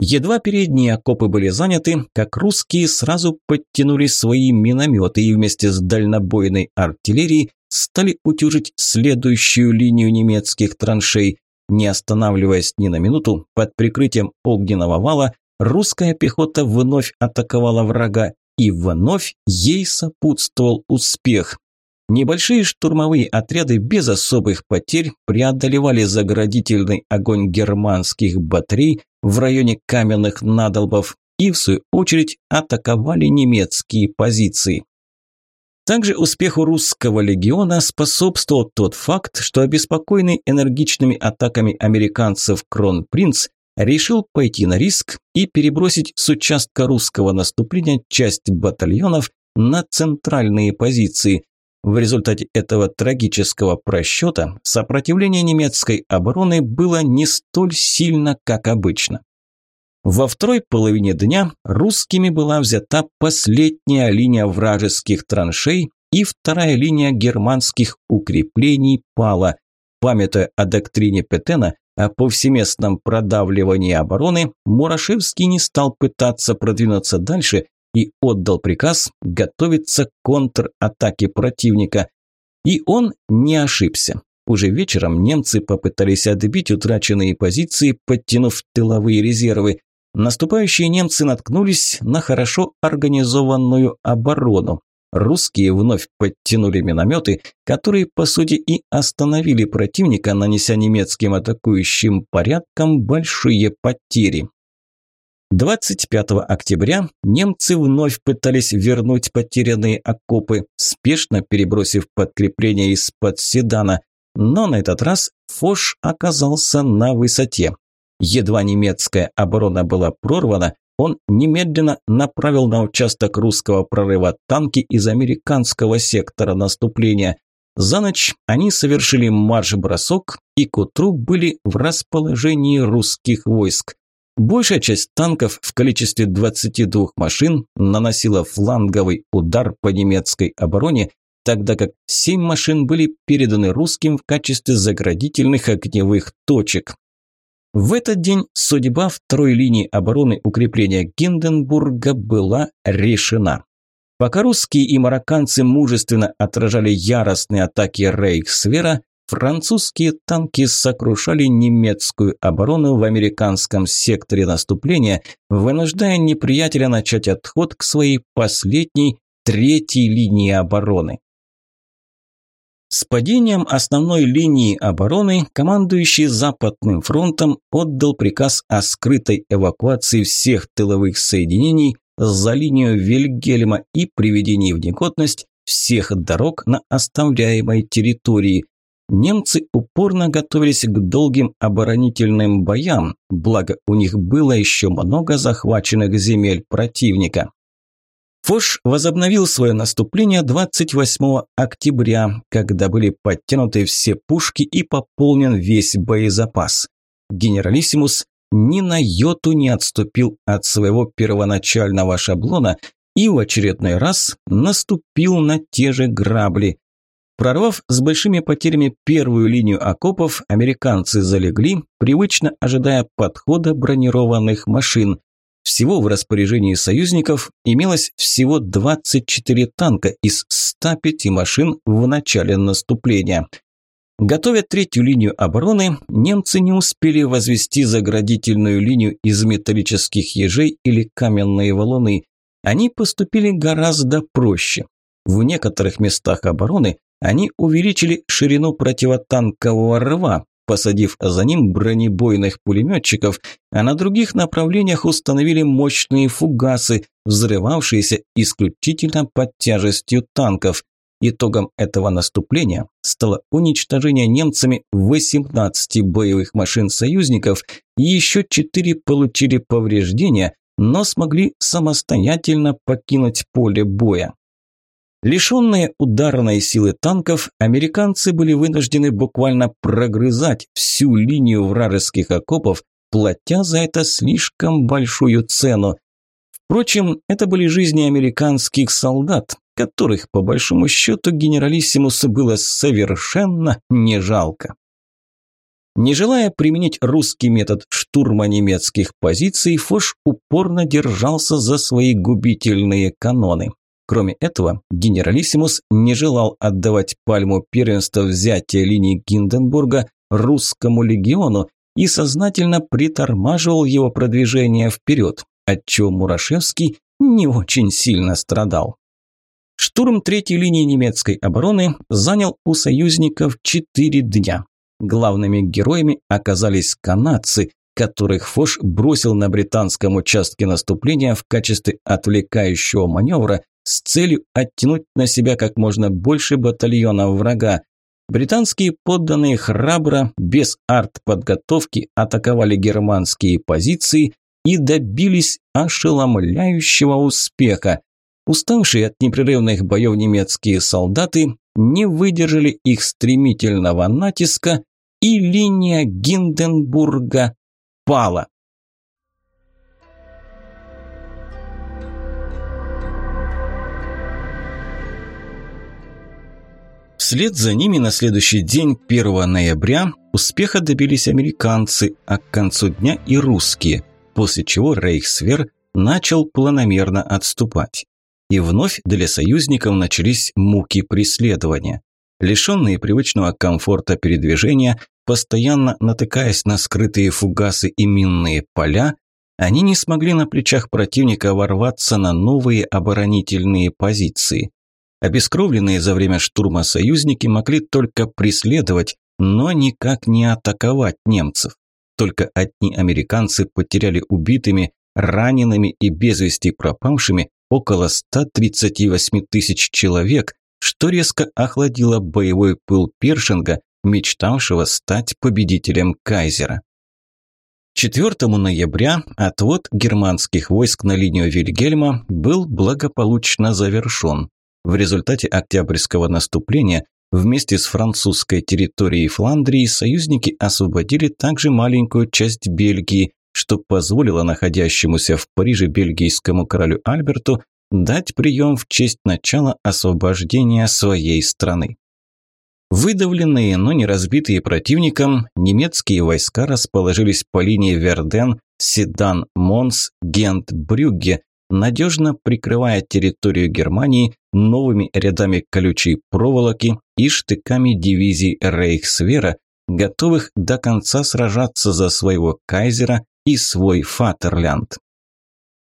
Едва передние окопы были заняты, как русские сразу подтянули свои минометы и вместе с дальнобойной артиллерией стали утюжить следующую линию немецких траншей. Не останавливаясь ни на минуту, под прикрытием огненного вала русская пехота вновь атаковала врага, и вновь ей сопутствовал успех. Небольшие штурмовые отряды без особых потерь преодолевали заградительный огонь германских батарей в районе каменных надолбов и, в свою очередь, атаковали немецкие позиции. Также успеху русского легиона способствовал тот факт, что обеспокоенный энергичными атаками американцев Кронпринц решил пойти на риск и перебросить с участка русского наступления часть батальонов на центральные позиции, в результате этого трагического просчета сопротивление немецкой обороны было не столь сильно, как обычно. Во второй половине дня русскими была взята последняя линия вражеских траншей и вторая линия германских укреплений пала. Памятуя о доктрине Петена о повсеместном продавливании обороны, Мурашевский не стал пытаться продвинуться дальше и отдал приказ готовиться к контратаке противника. И он не ошибся. Уже вечером немцы попытались отбить утраченные позиции, подтянув тыловые резервы. Наступающие немцы наткнулись на хорошо организованную оборону. Русские вновь подтянули минометы, которые, по сути, и остановили противника, нанеся немецким атакующим порядком большие потери. 25 октября немцы вновь пытались вернуть потерянные окопы, спешно перебросив подкрепление из-под седана, но на этот раз Фош оказался на высоте. Едва немецкая оборона была прорвана, он немедленно направил на участок русского прорыва танки из американского сектора наступления. За ночь они совершили марш-бросок и к утру были в расположении русских войск. Большая часть танков в количестве 22 машин наносила фланговый удар по немецкой обороне, тогда как семь машин были переданы русским в качестве заградительных огневых точек. В этот день судьба второй линии обороны укрепления Гинденбурга была решена. Пока русские и марокканцы мужественно отражали яростные атаки Рейхсвера, французские танки сокрушали немецкую оборону в американском секторе наступления, вынуждая неприятеля начать отход к своей последней третьей линии обороны. С падением основной линии обороны командующий Западным фронтом отдал приказ о скрытой эвакуации всех тыловых соединений за линию Вильгельма и приведении в негодность всех дорог на оставляемой территории. Немцы упорно готовились к долгим оборонительным боям, благо у них было еще много захваченных земель противника. Фош возобновил свое наступление 28 октября, когда были подтянуты все пушки и пополнен весь боезапас. Генералиссимус ни на йоту не отступил от своего первоначального шаблона и в очередной раз наступил на те же грабли. Прорвав с большими потерями первую линию окопов, американцы залегли, привычно ожидая подхода бронированных машин. Всего в распоряжении союзников имелось всего 24 танка из 105 машин в начале наступления – Готовя третью линию обороны, немцы не успели возвести заградительную линию из металлических ежей или каменные валуны. Они поступили гораздо проще. В некоторых местах обороны они увеличили ширину противотанкового рва, посадив за ним бронебойных пулеметчиков, а на других направлениях установили мощные фугасы, взрывавшиеся исключительно под тяжестью танков. Итогом этого наступления стало уничтожение немцами 18 боевых машин союзников, и еще 4 получили повреждения, но смогли самостоятельно покинуть поле боя. Лишенные ударной силы танков, американцы были вынуждены буквально прогрызать всю линию вражеских окопов, платя за это слишком большую цену. Впрочем, это были жизни американских солдат, которых, по большому счету, генералиссимусу было совершенно не жалко. Не желая применить русский метод штурма немецких позиций, Фош упорно держался за свои губительные каноны. Кроме этого, генералиссимус не желал отдавать пальму первенства взятия линии Гинденбурга русскому легиону и сознательно притормаживал его продвижение вперед, отчего Мурашевский не очень сильно страдал. Штурм третьей линии немецкой обороны занял у союзников четыре дня. Главными героями оказались канадцы, которых Фош бросил на британском участке наступления в качестве отвлекающего маневра с целью оттянуть на себя как можно больше батальонов врага. Британские подданные храбро, без артподготовки, атаковали германские позиции и добились ошеломляющего успеха. Уставшие от непрерывных боев немецкие солдаты не выдержали их стремительного натиска, и линия Гинденбурга пала. Вслед за ними на следующий день, 1 ноября, успеха добились американцы, а к концу дня и русские, после чего Рейхсвер начал планомерно отступать. И вновь для союзников начались муки преследования. Лишенные привычного комфорта передвижения, постоянно натыкаясь на скрытые фугасы и минные поля, они не смогли на плечах противника ворваться на новые оборонительные позиции. Обескровленные за время штурма союзники могли только преследовать, но никак не атаковать немцев. Только одни американцы потеряли убитыми, ранеными и без вести пропавшими около 138 тысяч человек, что резко охладило боевой пыл Першинга, мечтавшего стать победителем Кайзера. 4 ноября отвод германских войск на линию Вильгельма был благополучно завершен. В результате октябрьского наступления вместе с французской территорией Фландрии союзники освободили также маленькую часть Бельгии, что позволило находящемуся в Париже бельгийскому королю Альберту дать прием в честь начала освобождения своей страны. Выдавленные, но не разбитые противником, немецкие войска расположились по линии Верден, Седан, Монс, Гент, Брюгге, надежно прикрывая территорию Германии новыми рядами колючей проволоки и штыками дивизий Рейхсвера, готовых до конца сражаться за своего кайзера и свой Фатерлянд.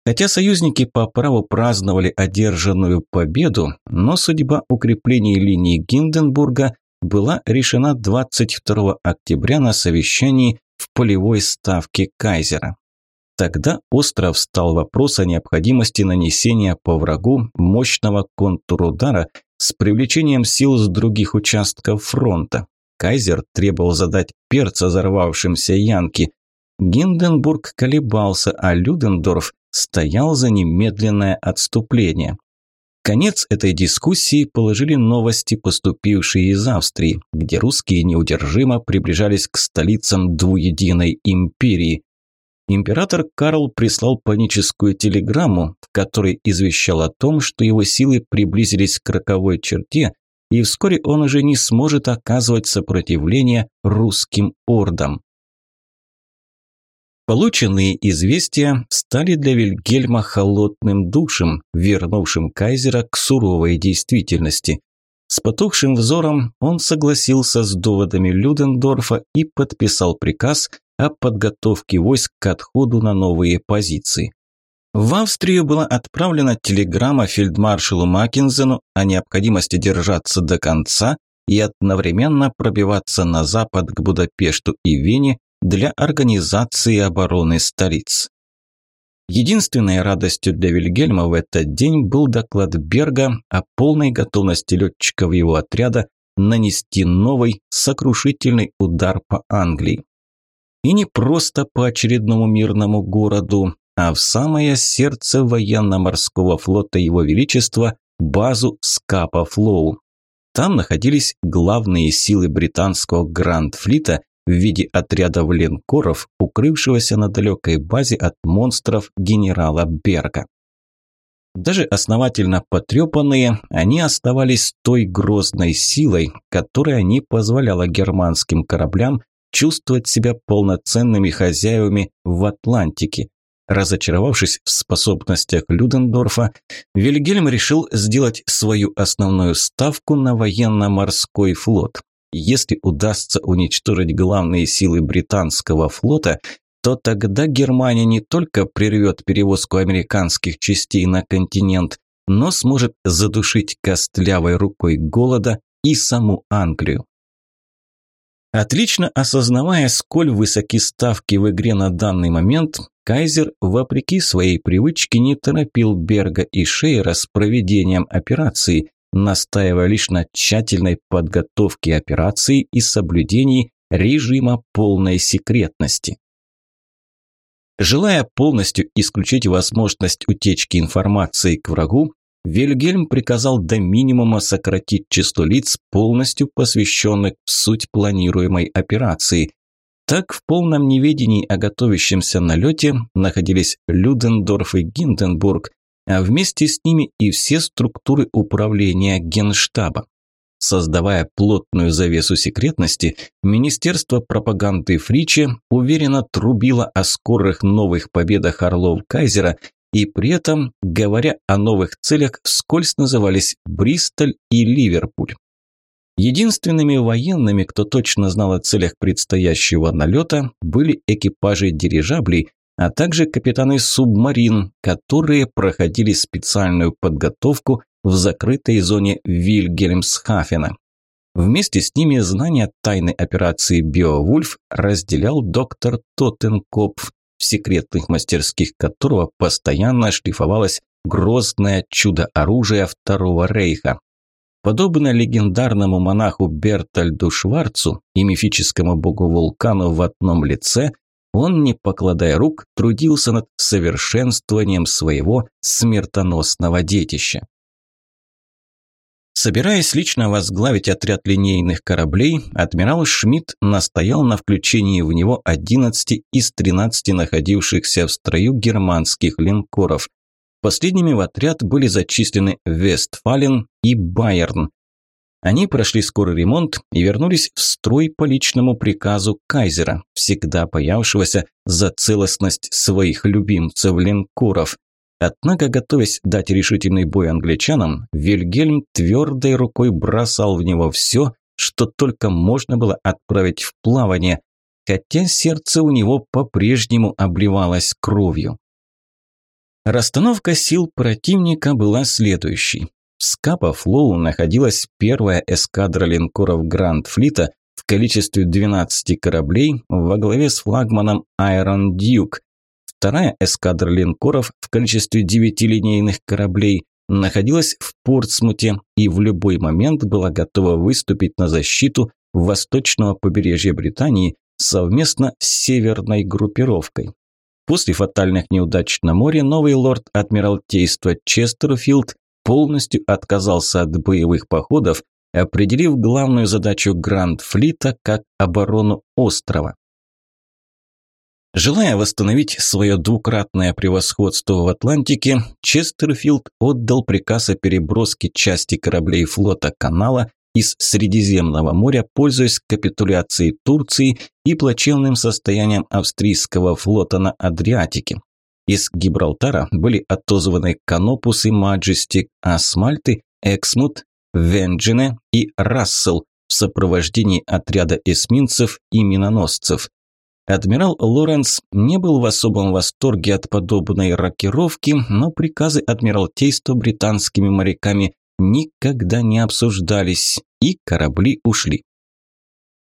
Хотя союзники по праву праздновали одержанную победу, но судьба укреплений линии Гинденбурга была решена 22 октября на совещании в полевой ставке Кайзера. Тогда остро встал вопрос о необходимости нанесения по врагу мощного контрудара с привлечением сил с других участков фронта. Кайзер требовал задать перца взорвавшимся Янки. Гинденбург колебался, а Людендорф стоял за немедленное отступление. Конец этой дискуссии положили новости, поступившие из Австрии, где русские неудержимо приближались к столицам двуединой империи. Император Карл прислал паническую телеграмму, в которой извещал о том, что его силы приблизились к роковой черте, и вскоре он уже не сможет оказывать сопротивление русским ордам. Полученные известия стали для Вильгельма холодным душем, вернувшим кайзера к суровой действительности. С потухшим взором он согласился с доводами Людендорфа и подписал приказ о подготовке войск к отходу на новые позиции. В Австрию была отправлена телеграмма фельдмаршалу Маккензену о необходимости держаться до конца и одновременно пробиваться на запад к Будапешту и Вене для организации обороны столиц. Единственной радостью для Вильгельма в этот день был доклад Берга о полной готовности летчиков его отряда нанести новый сокрушительный удар по Англии. И не просто по очередному мирному городу, а в самое сердце военно-морского флота Его Величества, базу Скапа Флоу. Там находились главные силы британского Гранд-флита в виде отрядов линкоров, укрывшегося на далекой базе от монстров генерала Берга. Даже основательно потрепанные, они оставались той грозной силой, которая не позволяла германским кораблям чувствовать себя полноценными хозяевами в Атлантике. Разочаровавшись в способностях Людендорфа, Вильгельм решил сделать свою основную ставку на военно-морской флот. Если удастся уничтожить главные силы британского флота, то тогда Германия не только прервет перевозку американских частей на континент, но сможет задушить костлявой рукой голода и саму Англию. Отлично осознавая, сколь высоки ставки в игре на данный момент, Кайзер, вопреки своей привычке, не торопил Берга и Шейера с проведением операции, настаивая лишь на тщательной подготовке операции и соблюдении режима полной секретности. Желая полностью исключить возможность утечки информации к врагу, Вильгельм приказал до минимума сократить число лиц, полностью посвященных в суть планируемой операции. Так в полном неведении о готовящемся налете находились Людендорф и Гинденбург, а вместе с ними и все структуры управления Генштаба. Создавая плотную завесу секретности, Министерство пропаганды Фричи уверенно трубило о скорых новых победах орлов Кайзера и при этом, говоря о новых целях, вскользь назывались Бристоль и Ливерпуль. Единственными военными, кто точно знал о целях предстоящего налета, были экипажи дирижаблей, а также капитаны субмарин, которые проходили специальную подготовку в закрытой зоне Вильгельмсхафена. Вместе с ними знания тайной операции «Биовульф» разделял доктор Тоттенкопф, в секретных мастерских которого постоянно шлифовалось грозное чудо-оружие Второго Рейха. Подобно легендарному монаху Бертольду Шварцу и мифическому богу вулкану в одном лице, он, не покладая рук, трудился над совершенствованием своего смертоносного детища. Собираясь лично возглавить отряд линейных кораблей, адмирал Шмидт настоял на включении в него 11 из 13 находившихся в строю германских линкоров. Последними в отряд были зачислены Вестфален и Байерн. Они прошли скорый ремонт и вернулись в строй по личному приказу кайзера, всегда боявшегося за целостность своих любимцев-линкоров. Однако, готовясь дать решительный бой англичанам, Вильгельм твердой рукой бросал в него все, что только можно было отправить в плавание, хотя сердце у него по-прежнему обливалось кровью. Расстановка сил противника была следующей. В Скапа-Флоу находилась первая эскадра линкоров Гранд-флита в количестве 12 кораблей во главе с флагманом Iron Duke. Вторая эскадра линкоров в количестве 9 линейных кораблей находилась в Портсмуте и в любой момент была готова выступить на защиту восточного побережья Британии совместно с северной группировкой. После фатальных неудач на море новый лорд Адмиралтейства Честерфилд полностью отказался от боевых походов, определив главную задачу Гранд-флита как оборону острова. Желая восстановить свое двукратное превосходство в Атлантике, Честерфилд отдал приказ о переброске части кораблей флота канала из Средиземного моря, пользуясь капитуляцией Турции и плачевным состоянием австрийского флота на Адриатике. Из Гибралтара были отозваны Канопус и Маджестик, а с Мальты – Эксмут, Венджине и Рассел в сопровождении отряда эсминцев и миноносцев. Адмирал Лоренс не был в особом восторге от подобной рокировки, но приказы Адмиралтейства британскими моряками никогда не обсуждались, и корабли ушли.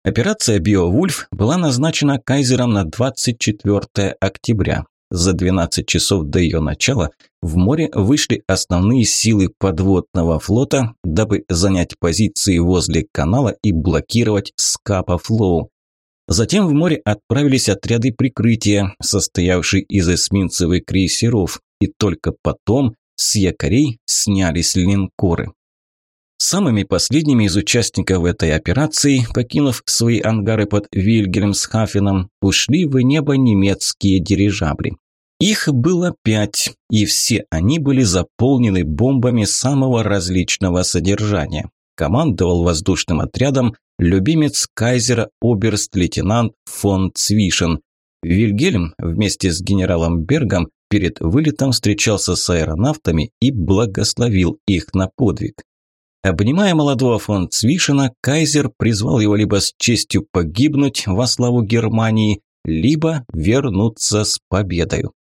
Операция «Биовульф» была назначена кайзером на 24 октября. За 12 часов до ее начала в море вышли основные силы подводного флота, дабы занять позиции возле канала и блокировать Скапа Флоу. Затем в море отправились отряды прикрытия, состоявшие из эсминцев и крейсеров, и только потом с якорей снялись линкоры. Самыми последними из участников этой операции, покинув свои ангары под Вильгельмсхафеном, ушли в небо немецкие дирижабли. Их было пять, и все они были заполнены бомбами самого различного содержания. Командовал воздушным отрядом любимец кайзера оберст-лейтенант фон Цвишен. Вильгельм вместе с генералом Бергом перед вылетом встречался с аэронавтами и благословил их на подвиг. Обнимая молодого фон Цвишина, кайзер призвал его либо с честью погибнуть во славу Германии, либо вернуться с победою.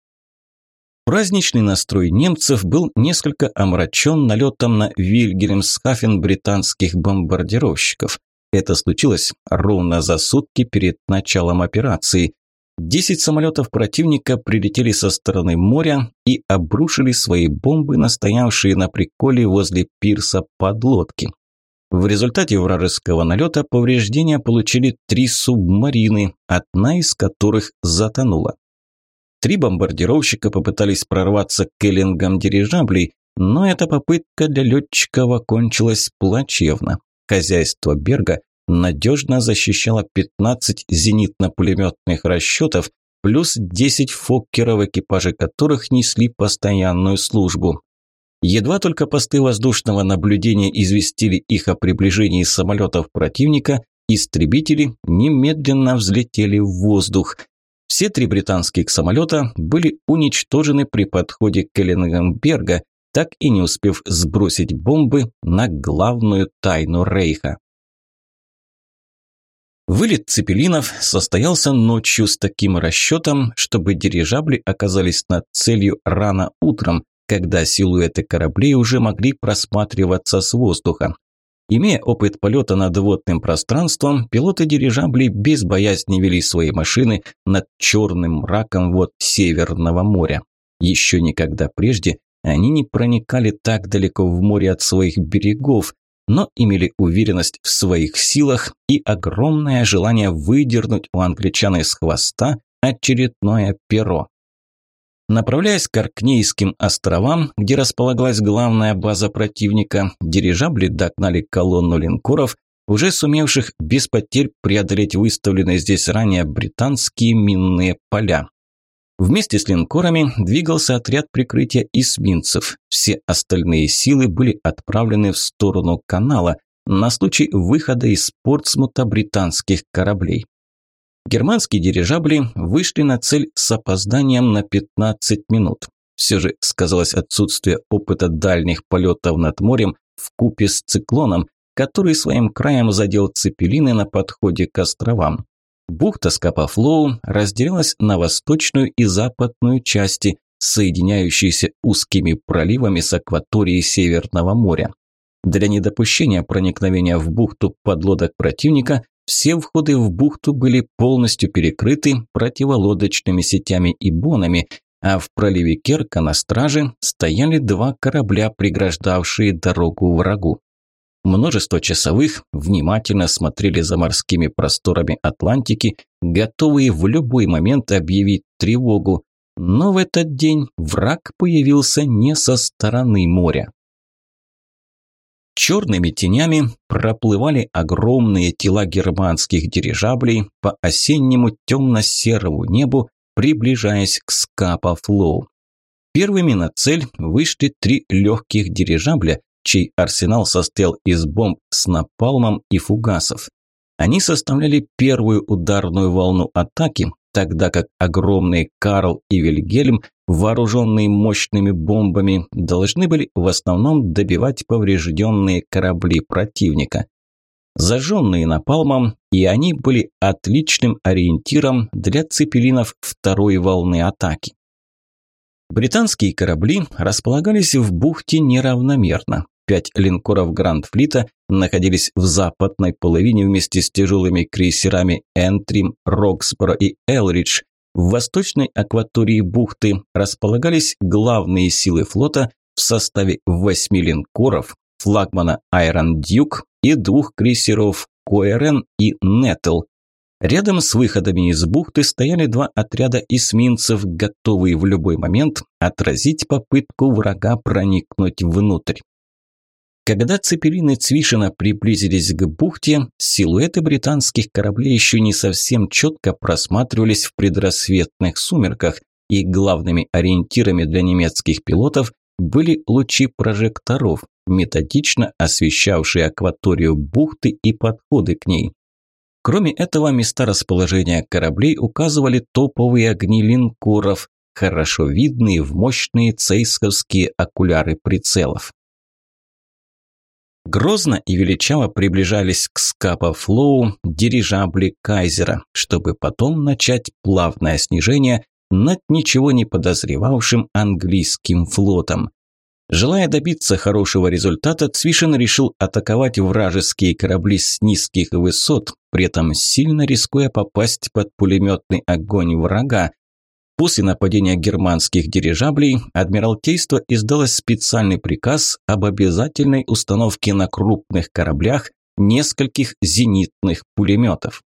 Праздничный настрой немцев был несколько омрачен налетом на Вильгельмсхафен британских бомбардировщиков. Это случилось ровно за сутки перед началом операции. Десять самолетов противника прилетели со стороны моря и обрушили свои бомбы на стоявшие на приколе возле пирса подлодки. В результате вражеского налета повреждения получили три субмарины, одна из которых затонула. Три бомбардировщика попытались прорваться к эллингам дирижаблей, но эта попытка для летчиков окончилась плачевно. Хозяйство Берга надежно защищало 15 зенитно-пулеметных расчетов, плюс 10 фоккеров, экипажи которых несли постоянную службу. Едва только посты воздушного наблюдения известили их о приближении самолетов противника, истребители немедленно взлетели в воздух. Все три британских самолета были уничтожены при подходе к Эллингенберга, так и не успев сбросить бомбы на главную тайну Рейха. Вылет цепелинов состоялся ночью с таким расчетом, чтобы дирижабли оказались над целью рано утром, когда силуэты кораблей уже могли просматриваться с воздуха. Имея опыт полета над водным пространством, пилоты дирижаблей без боязни вели свои машины над черным мраком вод Северного моря. Еще никогда прежде они не проникали так далеко в море от своих берегов, но имели уверенность в своих силах и огромное желание выдернуть у англичан из хвоста очередное перо. Направляясь к Аркнейским островам, где располагалась главная база противника, дирижабли догнали колонну линкоров, уже сумевших без потерь преодолеть выставленные здесь ранее британские минные поля. Вместе с линкорами двигался отряд прикрытия эсминцев. Все остальные силы были отправлены в сторону канала на случай выхода из Портсмута британских кораблей. Германские дирижабли вышли на цель с опозданием на 15 минут. Все же сказалось отсутствие опыта дальних полетов над морем в купе с циклоном, который своим краем задел цепелины на подходе к островам. Бухта Скапафлоу разделилась на восточную и западную части, соединяющиеся узкими проливами с акваторией Северного моря. Для недопущения проникновения в бухту подлодок противника все входы в бухту были полностью перекрыты противолодочными сетями и бонами, а в проливе Керка на страже стояли два корабля, преграждавшие дорогу врагу. Множество часовых внимательно смотрели за морскими просторами Атлантики, готовые в любой момент объявить тревогу. Но в этот день враг появился не со стороны моря. Черными тенями проплывали огромные тела германских дирижаблей по осеннему темно-серому небу, приближаясь к Скапа-Флоу. Первыми на цель вышли три легких дирижабля, чей арсенал состоял из бомб с напалмом и фугасов. Они составляли первую ударную волну атаки, тогда как огромные Карл и Вильгельм, вооруженные мощными бомбами, должны были в основном добивать поврежденные корабли противника. Зажженные напалмом, и они были отличным ориентиром для цепелинов второй волны атаки. Британские корабли располагались в бухте неравномерно. Пять линкоров Гранд-флита находились в западной половине вместе с тяжелыми крейсерами «Энтрим», «Роксборо» и «Элридж». В восточной акватории бухты располагались главные силы флота в составе восьми линкоров, флагмана «Айрон Дьюк» и двух крейсеров «Коэрен» и «Неттл». Рядом с выходами из бухты стояли два отряда эсминцев, готовые в любой момент отразить попытку врага проникнуть внутрь. Когда цепелины Цвишина приблизились к бухте, силуэты британских кораблей еще не совсем четко просматривались в предрассветных сумерках, и главными ориентирами для немецких пилотов были лучи прожекторов, методично освещавшие акваторию бухты и подходы к ней. Кроме этого, места расположения кораблей указывали топовые огни линкоров, хорошо видные в мощные цейсковские окуляры прицелов. Грозно и величаво приближались к Скапа-Флоу дирижабли Кайзера, чтобы потом начать плавное снижение над ничего не подозревавшим английским флотом. Желая добиться хорошего результата, Цвишин решил атаковать вражеские корабли с низких высот, при этом сильно рискуя попасть под пулеметный огонь врага, После нападения германских дирижаблей Адмиралтейство издало специальный приказ об обязательной установке на крупных кораблях нескольких зенитных пулеметов.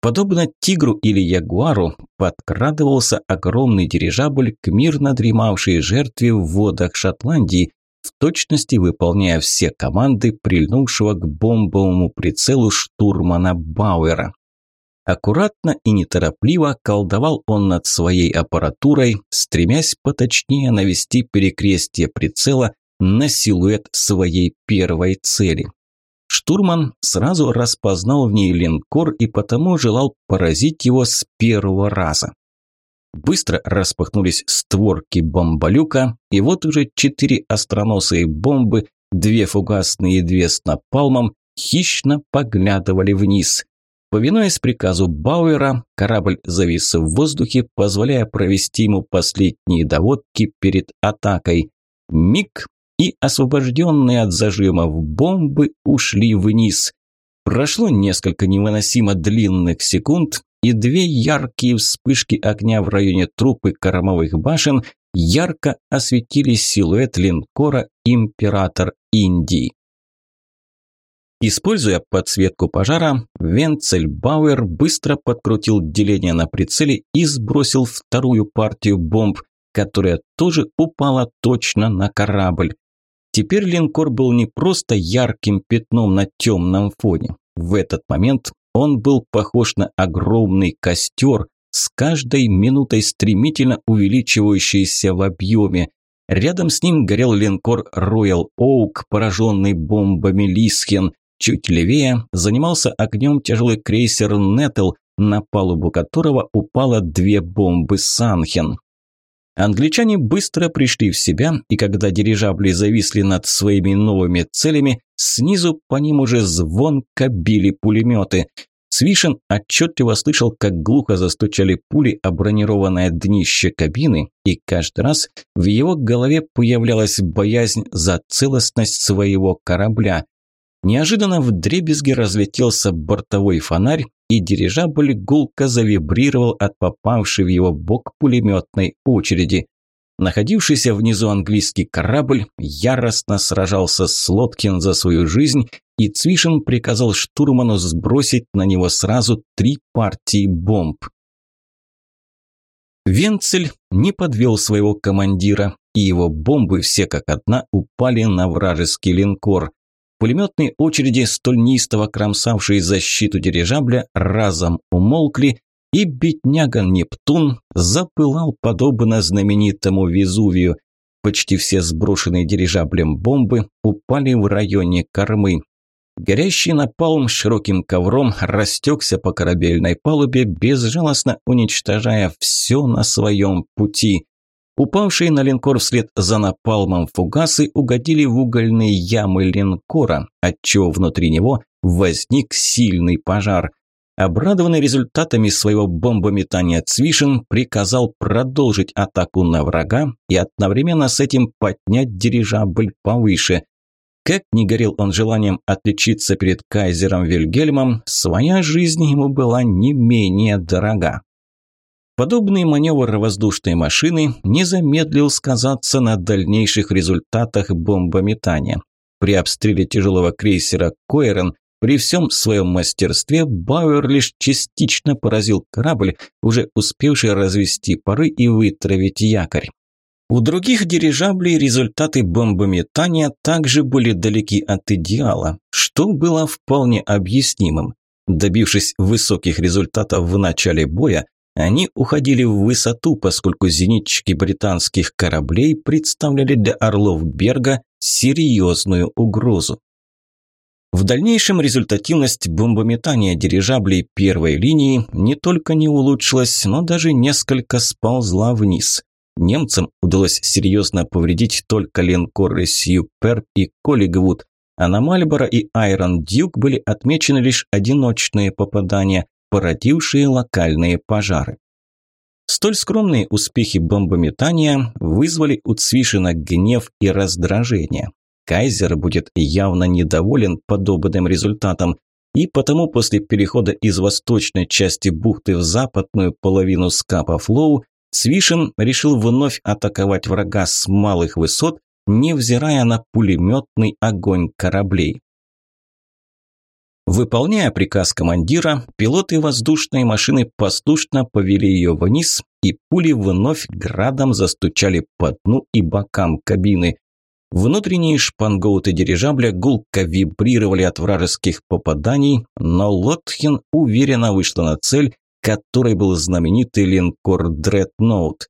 Подобно «Тигру» или «Ягуару» подкрадывался огромный дирижабль к мирно дремавшей жертве в водах Шотландии, в точности выполняя все команды прильнувшего к бомбовому прицелу штурмана Бауэра. Аккуратно и неторопливо колдовал он над своей аппаратурой, стремясь поточнее навести перекрестие прицела на силуэт своей первой цели. Штурман сразу распознал в ней линкор и потому желал поразить его с первого раза. Быстро распахнулись створки бомболюка, и вот уже четыре остроносые бомбы, две фугасные и две с напалмом, хищно поглядывали вниз. Повинуясь приказу Бауэра, корабль завис в воздухе, позволяя провести ему последние доводки перед атакой. Миг, и освобожденные от зажимов бомбы ушли вниз. Прошло несколько невыносимо длинных секунд, и две яркие вспышки огня в районе трупы кормовых башен ярко осветили силуэт линкора «Император Индии». Используя подсветку пожара, Венцель Бауэр быстро подкрутил деление на прицеле и сбросил вторую партию бомб, которая тоже упала точно на корабль. Теперь линкор был не просто ярким пятном на темном фоне. В этот момент он был похож на огромный костер, с каждой минутой стремительно увеличивающейся в объеме. Рядом с ним горел линкор Royal Oak, пораженный бомбами Лисхен. Чуть левее занимался огнем тяжелый крейсер Неттл, на палубу которого упало две бомбы Санхен. Англичане быстро пришли в себя, и когда дирижабли зависли над своими новыми целями, снизу по ним уже звонко били пулеметы. Свишин отчетливо слышал, как глухо застучали пули о бронированное днище кабины, и каждый раз в его голове появлялась боязнь за целостность своего корабля. Неожиданно в дребезге разлетелся бортовой фонарь, и дирижабль гулко завибрировал от попавшей в его бок пулеметной очереди. Находившийся внизу английский корабль яростно сражался с Лоткин за свою жизнь, и Цвишин приказал штурману сбросить на него сразу три партии бомб. Венцель не подвел своего командира, и его бомбы все как одна упали на вражеский линкор. Пулеметные очереди, столь неистово кромсавшие защиту дирижабля, разом умолкли, и бедняга Нептун запылал подобно знаменитому Везувию. Почти все сброшенные дирижаблем бомбы упали в районе кормы. Горящий напалм широким ковром растекся по корабельной палубе, безжалостно уничтожая все на своем пути. Упавшие на линкор вслед за напалмом фугасы угодили в угольные ямы линкора, отчего внутри него возник сильный пожар. Обрадованный результатами своего бомбометания Цвишин приказал продолжить атаку на врага и одновременно с этим поднять дирижабль повыше. Как не горел он желанием отличиться перед кайзером Вильгельмом, своя жизнь ему была не менее дорога. Подобный маневр воздушной машины не замедлил сказаться на дальнейших результатах бомбометания. При обстреле тяжелого крейсера «Койрен» при всем своем мастерстве Бауэр лишь частично поразил корабль, уже успевший развести пары и вытравить якорь. У других дирижаблей результаты бомбометания также были далеки от идеала, что было вполне объяснимым. Добившись высоких результатов в начале боя, они уходили в высоту, поскольку зенитчики британских кораблей представляли для орлов Берга серьезную угрозу. В дальнейшем результативность бомбометания дирижаблей первой линии не только не улучшилась, но даже несколько сползла вниз. Немцам удалось серьезно повредить только линкоры Сьюперб и Коллигвуд, а на Мальборо и Айрон Дьюк были отмечены лишь одиночные попадания, породившие локальные пожары. Столь скромные успехи бомбометания вызвали у Цвишина гнев и раздражение. Кайзер будет явно недоволен подобным результатом, и потому после перехода из восточной части бухты в западную половину скапа Флоу Цвишин решил вновь атаковать врага с малых высот, невзирая на пулеметный огонь кораблей. Выполняя приказ командира, пилоты воздушной машины послушно повели ее вниз, и пули вновь градом застучали по дну и бокам кабины. Внутренние шпангоуты дирижабля гулко вибрировали от вражеских попаданий, но Лотхин уверенно вышла на цель, которой был знаменитый линкор «Дредноут».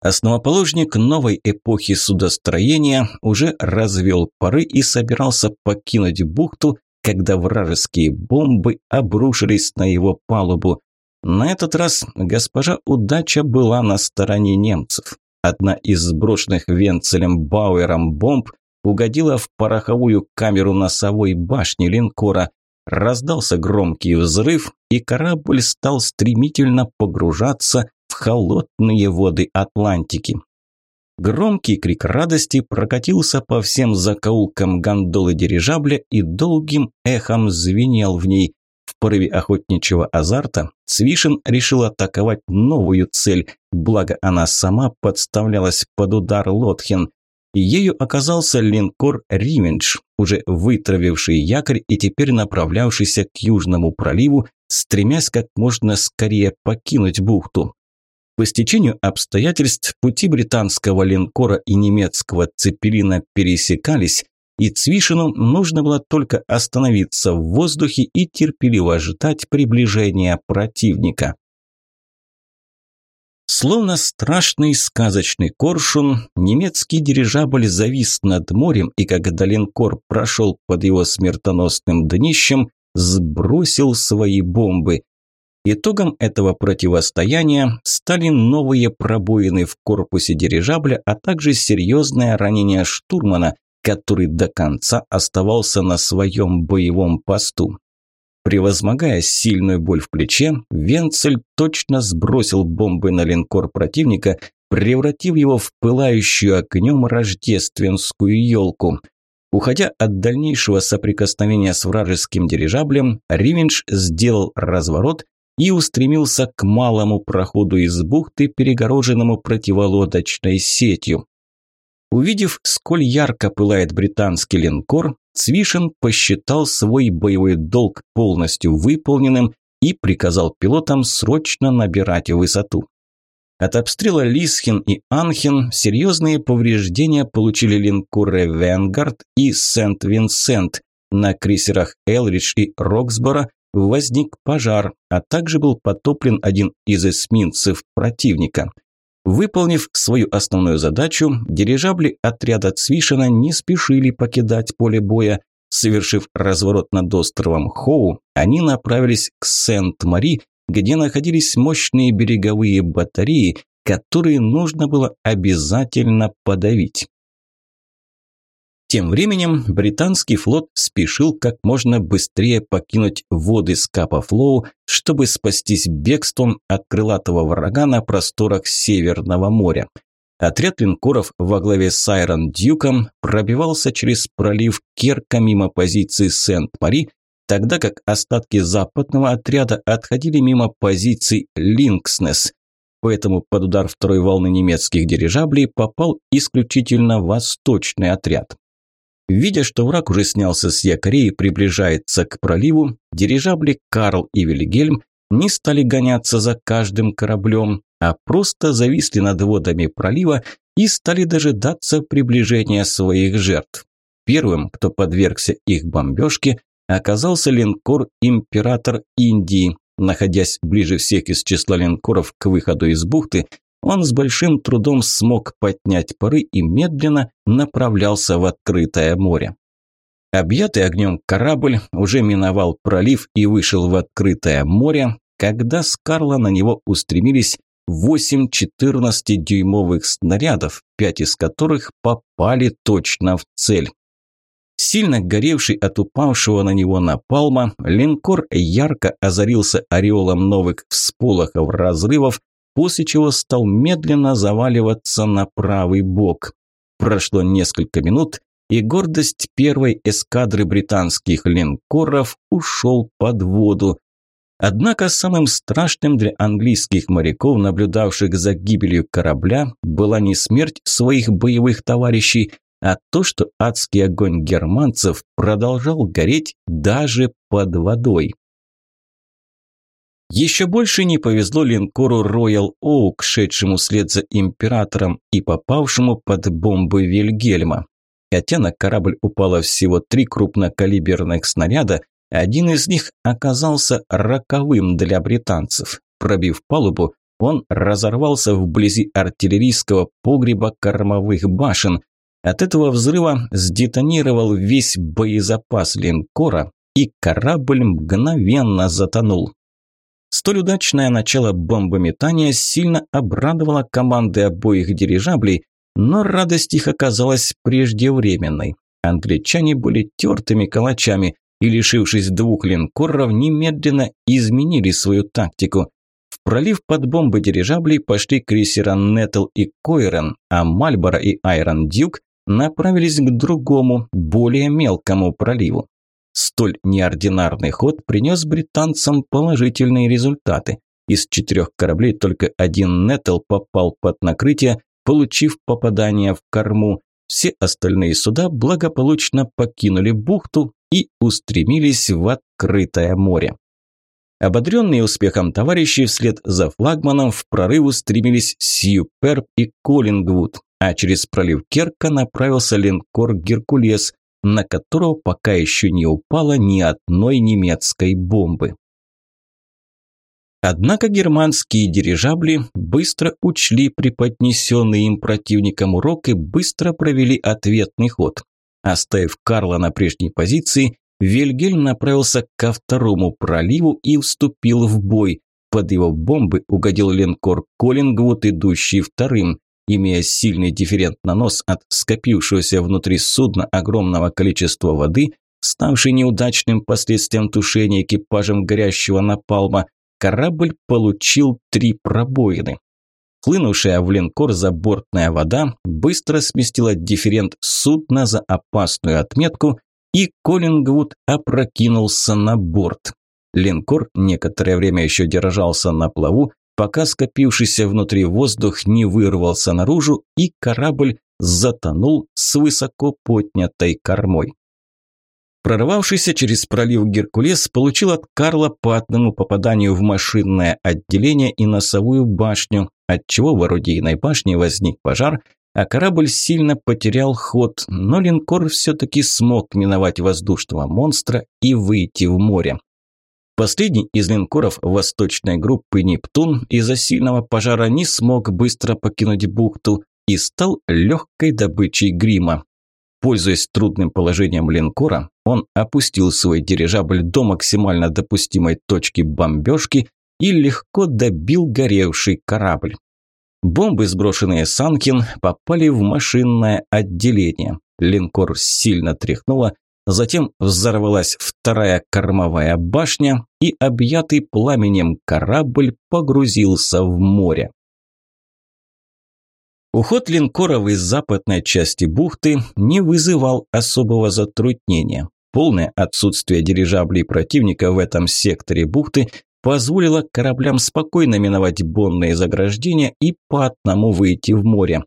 Основоположник новой эпохи судостроения уже развел пары и собирался покинуть бухту, когда вражеские бомбы обрушились на его палубу. На этот раз госпожа Удача была на стороне немцев. Одна из сброшенных Венцелем Бауэром бомб угодила в пороховую камеру носовой башни линкора. Раздался громкий взрыв, и корабль стал стремительно погружаться в холодные воды Атлантики. Громкий крик радости прокатился по всем закоулкам гондолы дирижабля и долгим эхом звенел в ней. В порыве охотничьего азарта Цвишин решил атаковать новую цель, благо она сама подставлялась под удар Лотхен. Ею оказался линкор «Ривендж», уже вытравивший якорь и теперь направлявшийся к Южному проливу, стремясь как можно скорее покинуть бухту. По стечению обстоятельств пути британского линкора и немецкого цепелина пересекались, и Цвишину нужно было только остановиться в воздухе и терпеливо ждать приближения противника. Словно страшный сказочный коршун, немецкий дирижабль завис над морем и, когда линкор прошел под его смертоносным днищем, сбросил свои бомбы. Итогом этого противостояния стали новые пробоины в корпусе дирижабля, а также серьезное ранение штурмана, который до конца оставался на своем боевом посту. Превозмогая сильную боль в плече, Венцель точно сбросил бомбы на линкор противника, превратив его в пылающую огнем рождественскую елку. Уходя от дальнейшего соприкосновения с вражеским дирижаблем, Ривенш сделал разворот и устремился к малому проходу из бухты, перегороженному противолодочной сетью. Увидев, сколь ярко пылает британский линкор, Цвишин посчитал свой боевой долг полностью выполненным и приказал пилотам срочно набирать высоту. От обстрела Лисхин и Анхен серьезные повреждения получили линкоры «Венгард» и «Сент-Винсент». На крейсерах «Элридж» и «Роксборо» возник пожар, а также был потоплен один из эсминцев противника – Выполнив свою основную задачу, дирижабли отряда Цвишина не спешили покидать поле боя. Совершив разворот над островом Хоу, они направились к Сент-Мари, где находились мощные береговые батареи, которые нужно было обязательно подавить. Тем временем британский флот спешил как можно быстрее покинуть воды Скапа-Флоу, чтобы спастись бегством от крылатого врага на просторах Северного моря. Отряд линкоров во главе с Айрон Дьюком пробивался через пролив Керка мимо позиции Сент-Мари, тогда как остатки западного отряда отходили мимо позиций Линкснес. Поэтому под удар второй волны немецких дирижаблей попал исключительно восточный отряд. Видя, что враг уже снялся с якорей и приближается к проливу, дирижабли Карл и Вильгельм не стали гоняться за каждым кораблем, а просто зависли над водами пролива и стали дожидаться приближения своих жертв. Первым, кто подвергся их бомбежке, оказался линкор «Император Индии». Находясь ближе всех из числа линкоров к выходу из бухты, он с большим трудом смог поднять пары и медленно направлялся в открытое море. Объятый огнем корабль уже миновал пролив и вышел в открытое море, когда с Карла на него устремились восемь 14-дюймовых снарядов, пять из которых попали точно в цель. Сильно горевший от упавшего на него напалма, линкор ярко озарился ореолом новых всполохов разрывов, после чего стал медленно заваливаться на правый бок. Прошло несколько минут, и гордость первой эскадры британских линкоров ушел под воду. Однако самым страшным для английских моряков, наблюдавших за гибелью корабля, была не смерть своих боевых товарищей, а то, что адский огонь германцев продолжал гореть даже под водой. Еще больше не повезло линкору Royal Oak, шедшему вслед за императором и попавшему под бомбы Вильгельма. Хотя на корабль упало всего три крупнокалиберных снаряда, один из них оказался роковым для британцев. Пробив палубу, он разорвался вблизи артиллерийского погреба кормовых башен. От этого взрыва сдетонировал весь боезапас линкора, и корабль мгновенно затонул. Столь удачное начало бомбометания сильно обрадовало команды обоих дирижаблей, но радость их оказалась преждевременной. Англичане были тертыми калачами и, лишившись двух линкоров, немедленно изменили свою тактику. В пролив под бомбы дирижаблей пошли крейсера Неттл и Койрен, а Мальборо и Айрон Дюк направились к другому, более мелкому проливу. Столь неординарный ход принес британцам положительные результаты. Из четырех кораблей только один Неттл попал под накрытие, получив попадание в корму. Все остальные суда благополучно покинули бухту и устремились в открытое море. Ободренные успехом товарищи вслед за флагманом в прорыв устремились Сьюперб и Коллингвуд, а через пролив Керка направился линкор «Геркулес», на которого пока еще не упало ни одной немецкой бомбы. Однако германские дирижабли быстро учли преподнесенный им противником урок и быстро провели ответный ход. Оставив Карла на прежней позиции, Вильгельм направился ко второму проливу и вступил в бой. Под его бомбы угодил линкор Коллингвуд, идущий вторым. Имея сильный дифферент на нос от скопившегося внутри судна огромного количества воды, ставший неудачным последствием тушения экипажем горящего напалма, корабль получил три пробоины. Хлынувшая в линкор забортная вода быстро сместила дифферент судна за опасную отметку, и Коллингвуд опрокинулся на борт. Линкор некоторое время еще держался на плаву, пока скопившийся внутри воздух не вырвался наружу, и корабль затонул с высоко поднятой кормой. Прорвавшийся через пролив Геркулес получил от Карла по одному попаданию в машинное отделение и носовую башню, отчего в орудийной башне возник пожар, а корабль сильно потерял ход, но линкор все-таки смог миновать воздушного монстра и выйти в море. Последний из линкоров восточной группы «Нептун» из-за сильного пожара не смог быстро покинуть бухту и стал легкой добычей грима. Пользуясь трудным положением линкора, он опустил свой дирижабль до максимально допустимой точки бомбежки и легко добил горевший корабль. Бомбы, сброшенные Санкин, попали в машинное отделение. Линкор сильно тряхнуло, затем взорвалась вторая кормовая башня, и объятый пламенем корабль погрузился в море. Уход линкоров из западной части бухты не вызывал особого затруднения. Полное отсутствие дирижаблей противника в этом секторе бухты позволило кораблям спокойно миновать бонные заграждения и по одному выйти в море.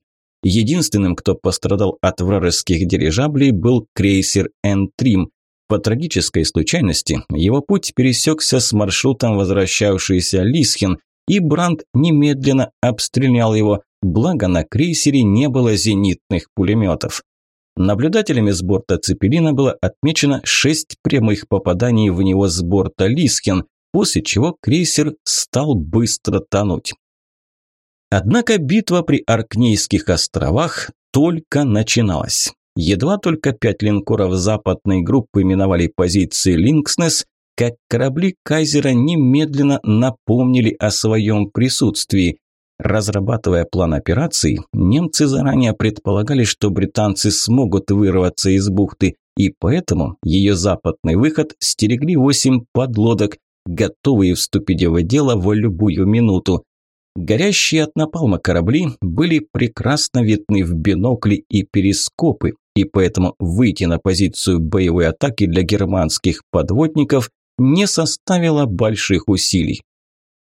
Единственным, кто пострадал от вражеских дирижаблей, был крейсер «Энтрим». По трагической случайности его путь пересекся с маршрутом возвращавшийся Лисхин, и Бранд немедленно обстрелял его, благо на крейсере не было зенитных пулеметов. Наблюдателями с борта Цепелина было отмечено шесть прямых попаданий в него с борта Лискин, после чего крейсер стал быстро тонуть. Однако битва при Аркнейских островах только начиналась. Едва только пять линкоров западной группы миновали позиции Линкснес, как корабли Кайзера немедленно напомнили о своем присутствии. Разрабатывая план операции, немцы заранее предполагали, что британцы смогут вырваться из бухты, и поэтому ее западный выход стерегли восемь подлодок, готовые вступить в дело в любую минуту. Горящие от напалма корабли были прекрасно видны в бинокли и перископы, и поэтому выйти на позицию боевой атаки для германских подводников не составило больших усилий.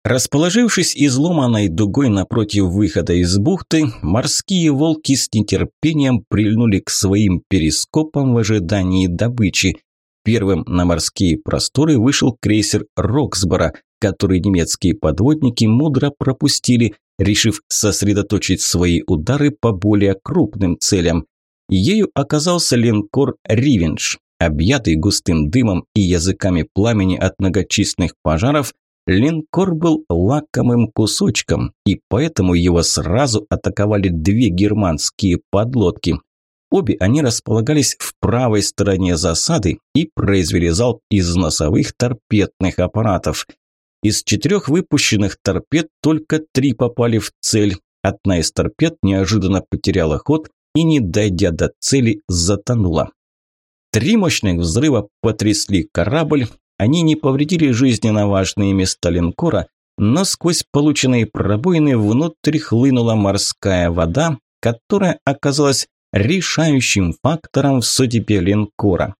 Расположившись изломанной дугой напротив выхода из бухты, морские волки с нетерпением прильнули к своим перископам в ожидании добычи. Первым на морские просторы вышел крейсер «Роксбора», который немецкие подводники мудро пропустили, решив сосредоточить свои удары по более крупным целям. Ею оказался линкор «Ривенж». Объятый густым дымом и языками пламени от многочисленных пожаров, Линкор был лакомым кусочком, и поэтому его сразу атаковали две германские подлодки. Обе они располагались в правой стороне засады и произвели залп из носовых торпедных аппаратов. Из четырех выпущенных торпед только три попали в цель. Одна из торпед неожиданно потеряла ход и, не дойдя до цели, затонула. Три мощных взрыва потрясли корабль, они не повредили жизненно важные места линкора, но сквозь полученные пробоины внутрь хлынула морская вода, которая оказалась решающим фактором в судьбе линкора.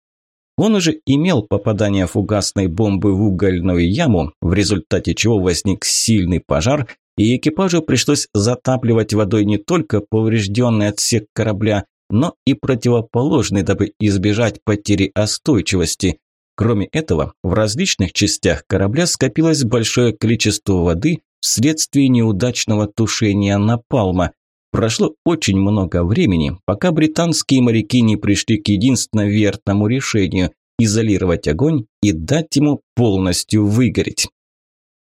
Он уже имел попадание фугасной бомбы в угольную яму, в результате чего возник сильный пожар, и экипажу пришлось затапливать водой не только поврежденный отсек корабля, но и противоположный, дабы избежать потери остойчивости. Кроме этого, в различных частях корабля скопилось большое количество воды вследствие неудачного тушения напалма. Прошло очень много времени, пока британские моряки не пришли к единственно верному решению – изолировать огонь и дать ему полностью выгореть.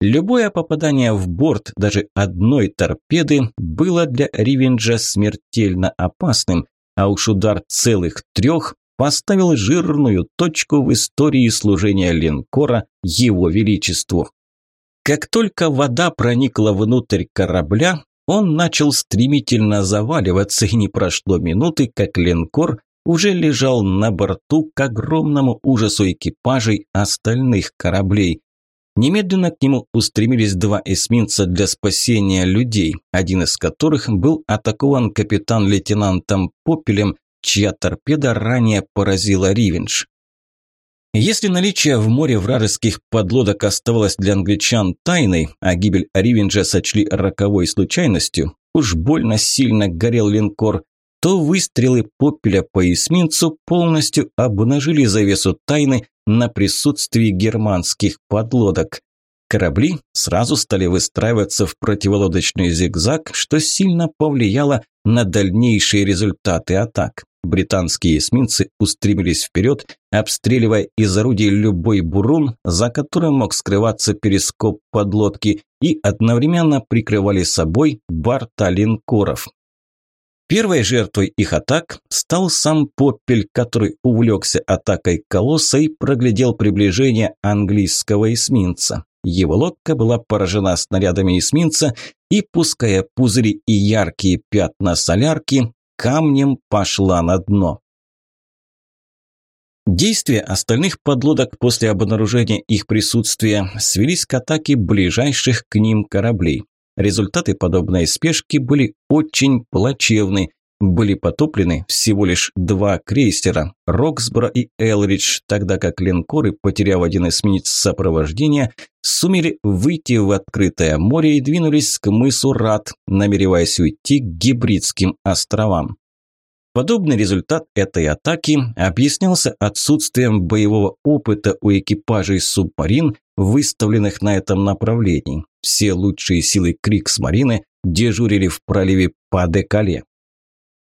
Любое попадание в борт даже одной торпеды было для Ривенджа смертельно опасным, а уж удар целых трех поставил жирную точку в истории служения линкора Его Величеству. Как только вода проникла внутрь корабля, он начал стремительно заваливаться, и не прошло минуты, как линкор уже лежал на борту к огромному ужасу экипажей остальных кораблей. Немедленно к нему устремились два эсминца для спасения людей, один из которых был атакован капитан-лейтенантом Попелем, чья торпеда ранее поразила Ривенш. Если наличие в море вражеских подлодок оставалось для англичан тайной, а гибель Ривенджа сочли роковой случайностью, уж больно сильно горел линкор, то выстрелы Попеля по эсминцу полностью обнажили завесу тайны на присутствии германских подлодок. Корабли сразу стали выстраиваться в противолодочный зигзаг, что сильно повлияло на дальнейшие результаты атак. Британские эсминцы устремились вперед, обстреливая из орудий любой бурун, за которым мог скрываться перископ подлодки, и одновременно прикрывали собой борта линкоров. Первой жертвой их атак стал сам Поппель, который увлекся атакой колосса и проглядел приближение английского эсминца. Его лодка была поражена снарядами эсминца и, пуская пузыри и яркие пятна солярки, камнем пошла на дно. Действия остальных подлодок после обнаружения их присутствия свелись к атаке ближайших к ним кораблей. Результаты подобной спешки были очень плачевны. Были потоплены всего лишь два крейсера – Роксбро и Элридж, тогда как линкоры, потеряв один эсминец сопровождения, сумели выйти в открытое море и двинулись к мысу Рад, намереваясь уйти к гибридским островам. Подобный результат этой атаки объяснялся отсутствием боевого опыта у экипажей субмарин, выставленных на этом направлении. Все лучшие силы Крикс-марины дежурили в проливе Па-де-Кале.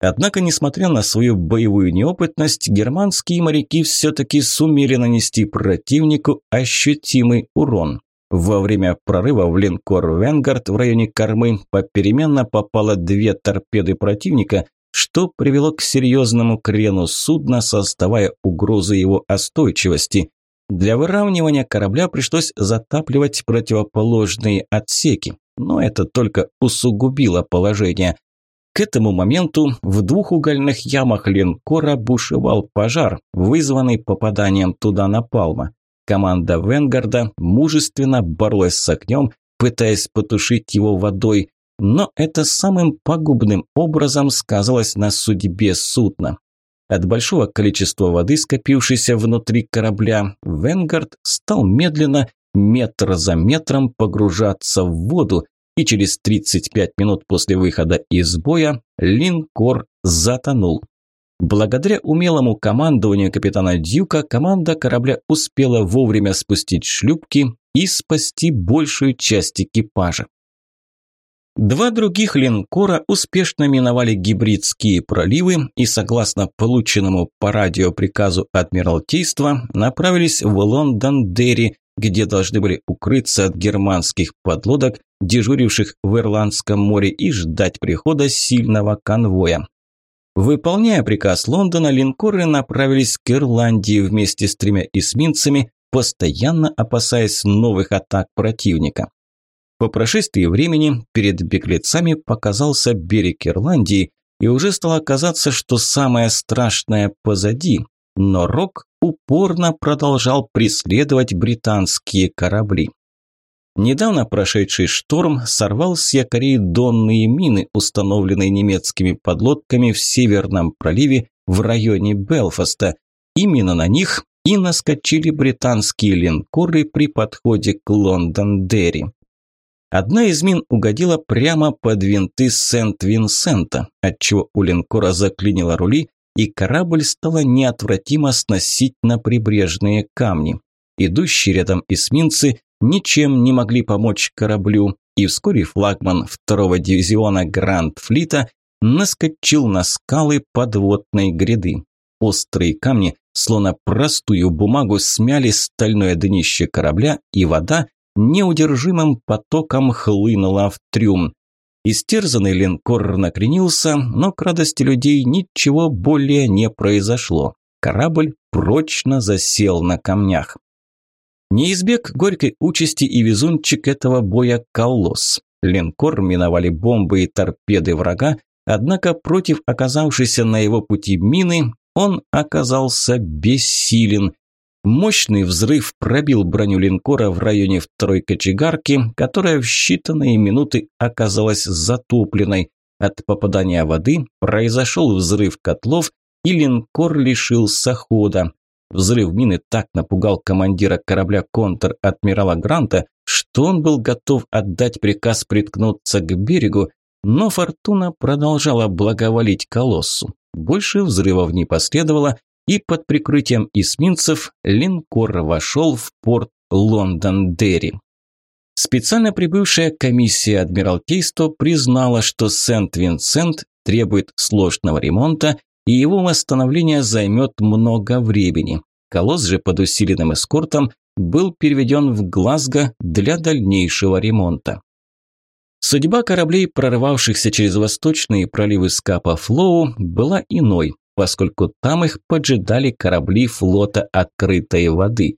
Однако, несмотря на свою боевую неопытность, германские моряки все-таки сумели нанести противнику ощутимый урон. Во время прорыва в линкор «Венгард» в районе кормы попеременно попало две торпеды противника, что привело к серьезному крену судна, создавая угрозы его остойчивости. Для выравнивания корабля пришлось затапливать противоположные отсеки, но это только усугубило положение. К этому моменту в двух угольных ямах линкора бушевал пожар, вызванный попаданием туда напалма. Команда Венгарда мужественно боролась с огнем, пытаясь потушить его водой, но это самым пагубным образом сказалось на судьбе судна. От большого количества воды, скопившейся внутри корабля, Венгард стал медленно, метр за метром погружаться в воду, и через 35 минут после выхода из боя линкор затонул. Благодаря умелому командованию капитана Дьюка команда корабля успела вовремя спустить шлюпки и спасти большую часть экипажа. Два других линкора успешно миновали гибридские проливы и, согласно полученному по радио приказу Адмиралтейства, направились в Лондон-Дерри, где должны были укрыться от германских подлодок, дежуривших в Ирландском море, и ждать прихода сильного конвоя. Выполняя приказ Лондона, линкоры направились к Ирландии вместе с тремя эсминцами, постоянно опасаясь новых атак противника. По прошествии времени перед беглецами показался берег Ирландии, и уже стало казаться, что самое страшное позади. Но Рок упорно продолжал преследовать британские корабли. Недавно прошедший шторм сорвал с якорей донные мины, установленные немецкими подлодками в Северном проливе в районе Белфаста. Именно на них и наскочили британские линкоры при подходе к Лондон-Дерри. Одна из мин угодила прямо под винты Сент-Винсента, отчего у линкора заклинило рули, и корабль стало неотвратимо сносить на прибрежные камни. Идущие рядом эсминцы ничем не могли помочь кораблю, и вскоре флагман второго дивизиона Гранд-флита наскочил на скалы подводной гряды. Острые камни, словно простую бумагу, смяли стальное днище корабля, и вода неудержимым потоком хлынула в трюм. Истерзанный линкор накренился, но к радости людей ничего более не произошло. Корабль прочно засел на камнях. Не избег горькой участи и везунчик этого боя колосс. Линкор миновали бомбы и торпеды врага, однако против оказавшейся на его пути мины он оказался бессилен. Мощный взрыв пробил броню линкора в районе второй кочегарки, которая в считанные минуты оказалась затопленной. От попадания воды произошел взрыв котлов, и линкор лишился хода. Взрыв мины так напугал командира корабля контр-адмирала Гранта, что он был готов отдать приказ приткнуться к берегу, но фортуна продолжала благоволить колоссу. Больше взрывов не последовало, и под прикрытием эсминцев линкор вошел в порт Лондон-Дерри. Специально прибывшая комиссия Адмиралтейства признала, что Сент-Винсент требует сложного ремонта и его восстановление займет много времени. Колосс же под усиленным эскортом был переведен в Глазго для дальнейшего ремонта. Судьба кораблей, прорывавшихся через восточные проливы Скапа Флоу, была иной, поскольку там их поджидали корабли флота открытой воды.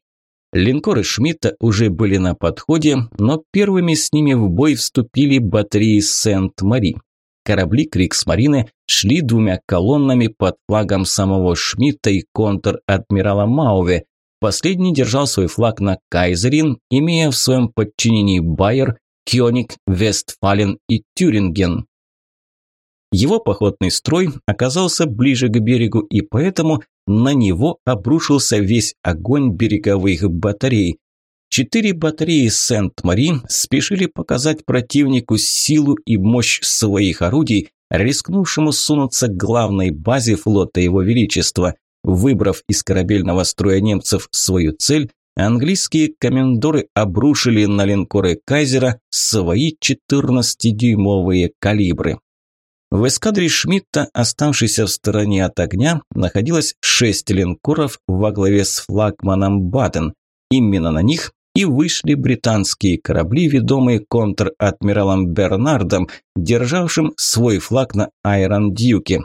Линкоры Шмидта уже были на подходе, но первыми с ними в бой вступили батареи Сент-Мари. Корабли Криксмарины шли двумя колоннами под флагом самого Шмидта и контр-адмирала Мауве. Последний держал свой флаг на Кайзерин, имея в своем подчинении Байер, Кёник, Вестфален и Тюринген. Его походный строй оказался ближе к берегу, и поэтому на него обрушился весь огонь береговых батарей. Четыре батареи Сент-Мари спешили показать противнику силу и мощь своих орудий, рискнувшему сунуться к главной базе флота Его Величества. Выбрав из корабельного строя немцев свою цель, английские комендоры обрушили на линкоры Кайзера свои 14-дюймовые калибры. В эскадре Шмидта, оставшейся в стороне от огня, находилось шесть линкоров во главе с флагманом Баден. Именно на них и вышли британские корабли, ведомые контр-адмиралом Бернардом, державшим свой флаг на Айрон Дьюке.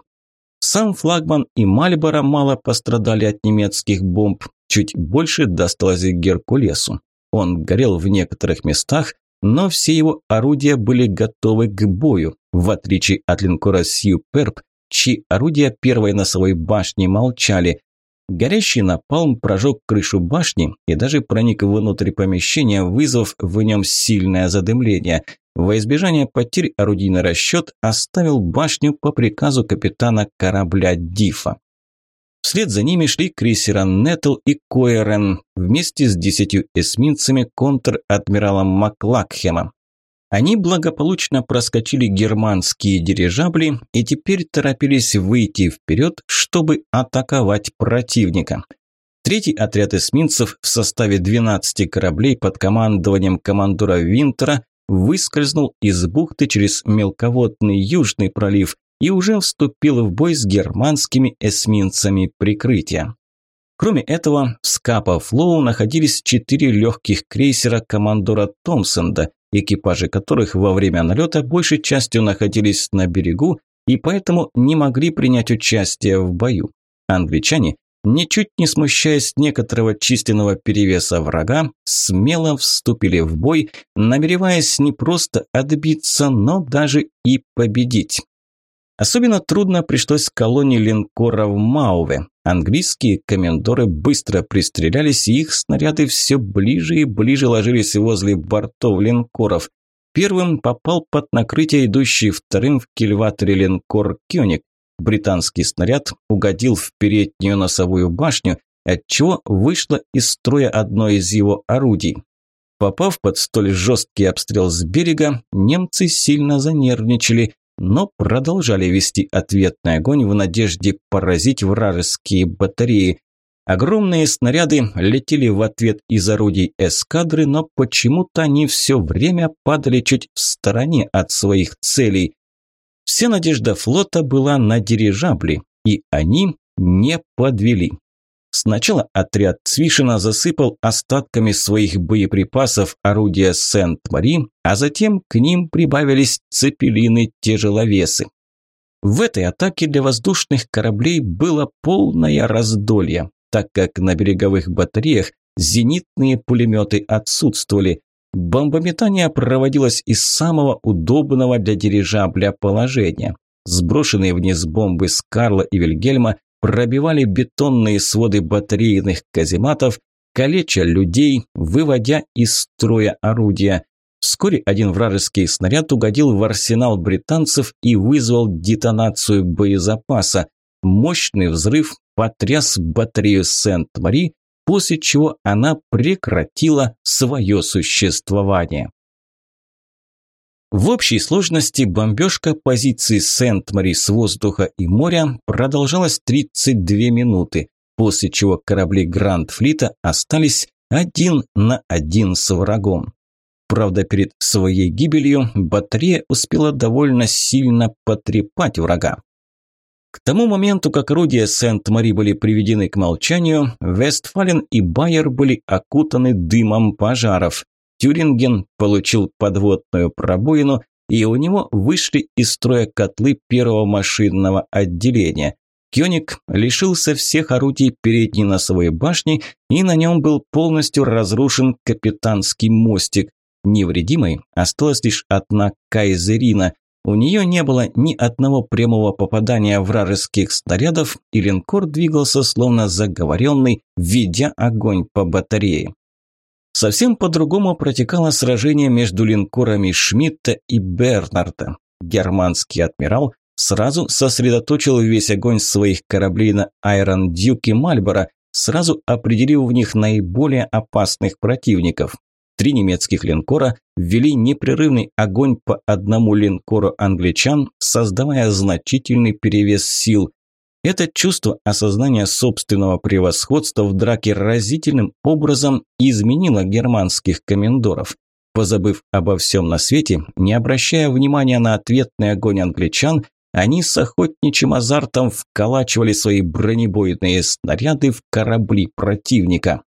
Сам флагман и Мальборо мало пострадали от немецких бомб, чуть больше досталось Геркулесу. Он горел в некоторых местах, но все его орудия были готовы к бою, в отличие от линкора Сью Перп, чьи орудия первой носовой башни молчали, Горящий напалм прожег крышу башни и даже проник внутрь помещения, вызвав в нем сильное задымление. Во избежание потерь орудийный расчет оставил башню по приказу капитана корабля Дифа. Вслед за ними шли крейсера Нетл и Койерен вместе с десятью эсминцами контр-адмиралом Маклакхема. Они благополучно проскочили германские дирижабли и теперь торопились выйти вперед, чтобы атаковать противника. Третий отряд эсминцев в составе 12 кораблей под командованием командора Винтера выскользнул из бухты через мелководный Южный пролив и уже вступил в бой с германскими эсминцами прикрытия. Кроме этого, в Скапа Флоу находились четыре легких крейсера командора Томсенда, экипажи которых во время налета большей частью находились на берегу и поэтому не могли принять участие в бою. Англичане, ничуть не смущаясь некоторого численного перевеса врага, смело вступили в бой, намереваясь не просто отбиться, но даже и победить. Особенно трудно пришлось колонии линкоров Мауве. Английские комендоры быстро пристрелялись, и их снаряды все ближе и ближе ложились возле бортов линкоров. Первым попал под накрытие идущий вторым в кильваторе линкор «Кёник». Британский снаряд угодил в переднюю носовую башню, отчего вышло из строя одно из его орудий. Попав под столь жесткий обстрел с берега, немцы сильно занервничали но продолжали вести ответный огонь в надежде поразить вражеские батареи. Огромные снаряды летели в ответ из орудий эскадры, но почему-то они все время падали чуть в стороне от своих целей. Вся надежда флота была на дирижабли, и они не подвели. Сначала отряд Цвишина засыпал остатками своих боеприпасов орудия Сент-Мари, а затем к ним прибавились цепелины-тяжеловесы. В этой атаке для воздушных кораблей было полное раздолье, так как на береговых батареях зенитные пулеметы отсутствовали. Бомбометание проводилось из самого удобного для дирижабля положения. Сброшенные вниз бомбы с Карла и Вильгельма пробивали бетонные своды батарейных казематов, калеча людей, выводя из строя орудия. Вскоре один вражеский снаряд угодил в арсенал британцев и вызвал детонацию боезапаса. Мощный взрыв потряс батарею Сент-Мари, после чего она прекратила свое существование. В общей сложности бомбежка позиций Сент-Мари с воздуха и моря продолжалась 32 минуты, после чего корабли Гранд-флита остались один на один с врагом. Правда, перед своей гибелью батарея успела довольно сильно потрепать врага. К тому моменту, как орудия Сент-Мари были приведены к молчанию, Вестфален и Байер были окутаны дымом пожаров. Тюринген получил подводную пробоину, и у него вышли из строя котлы первого машинного отделения. Кёник лишился всех орудий передней носовой башни, и на нем был полностью разрушен капитанский мостик. Невредимой осталась лишь одна Кайзерина. У нее не было ни одного прямого попадания вражеских снарядов, и линкор двигался словно заговоренный, ведя огонь по батарее. Совсем по-другому протекало сражение между линкорами Шмидта и Бернарда. Германский адмирал сразу сосредоточил весь огонь своих кораблей на Айрон Дюк и Мальборо, сразу определив в них наиболее опасных противников. Три немецких линкора ввели непрерывный огонь по одному линкору англичан, создавая значительный перевес сил. Это чувство осознания собственного превосходства в драке разительным образом изменило германских комендоров. Позабыв обо всем на свете, не обращая внимания на ответный огонь англичан, они с охотничьим азартом вколачивали свои бронебойные снаряды в корабли противника.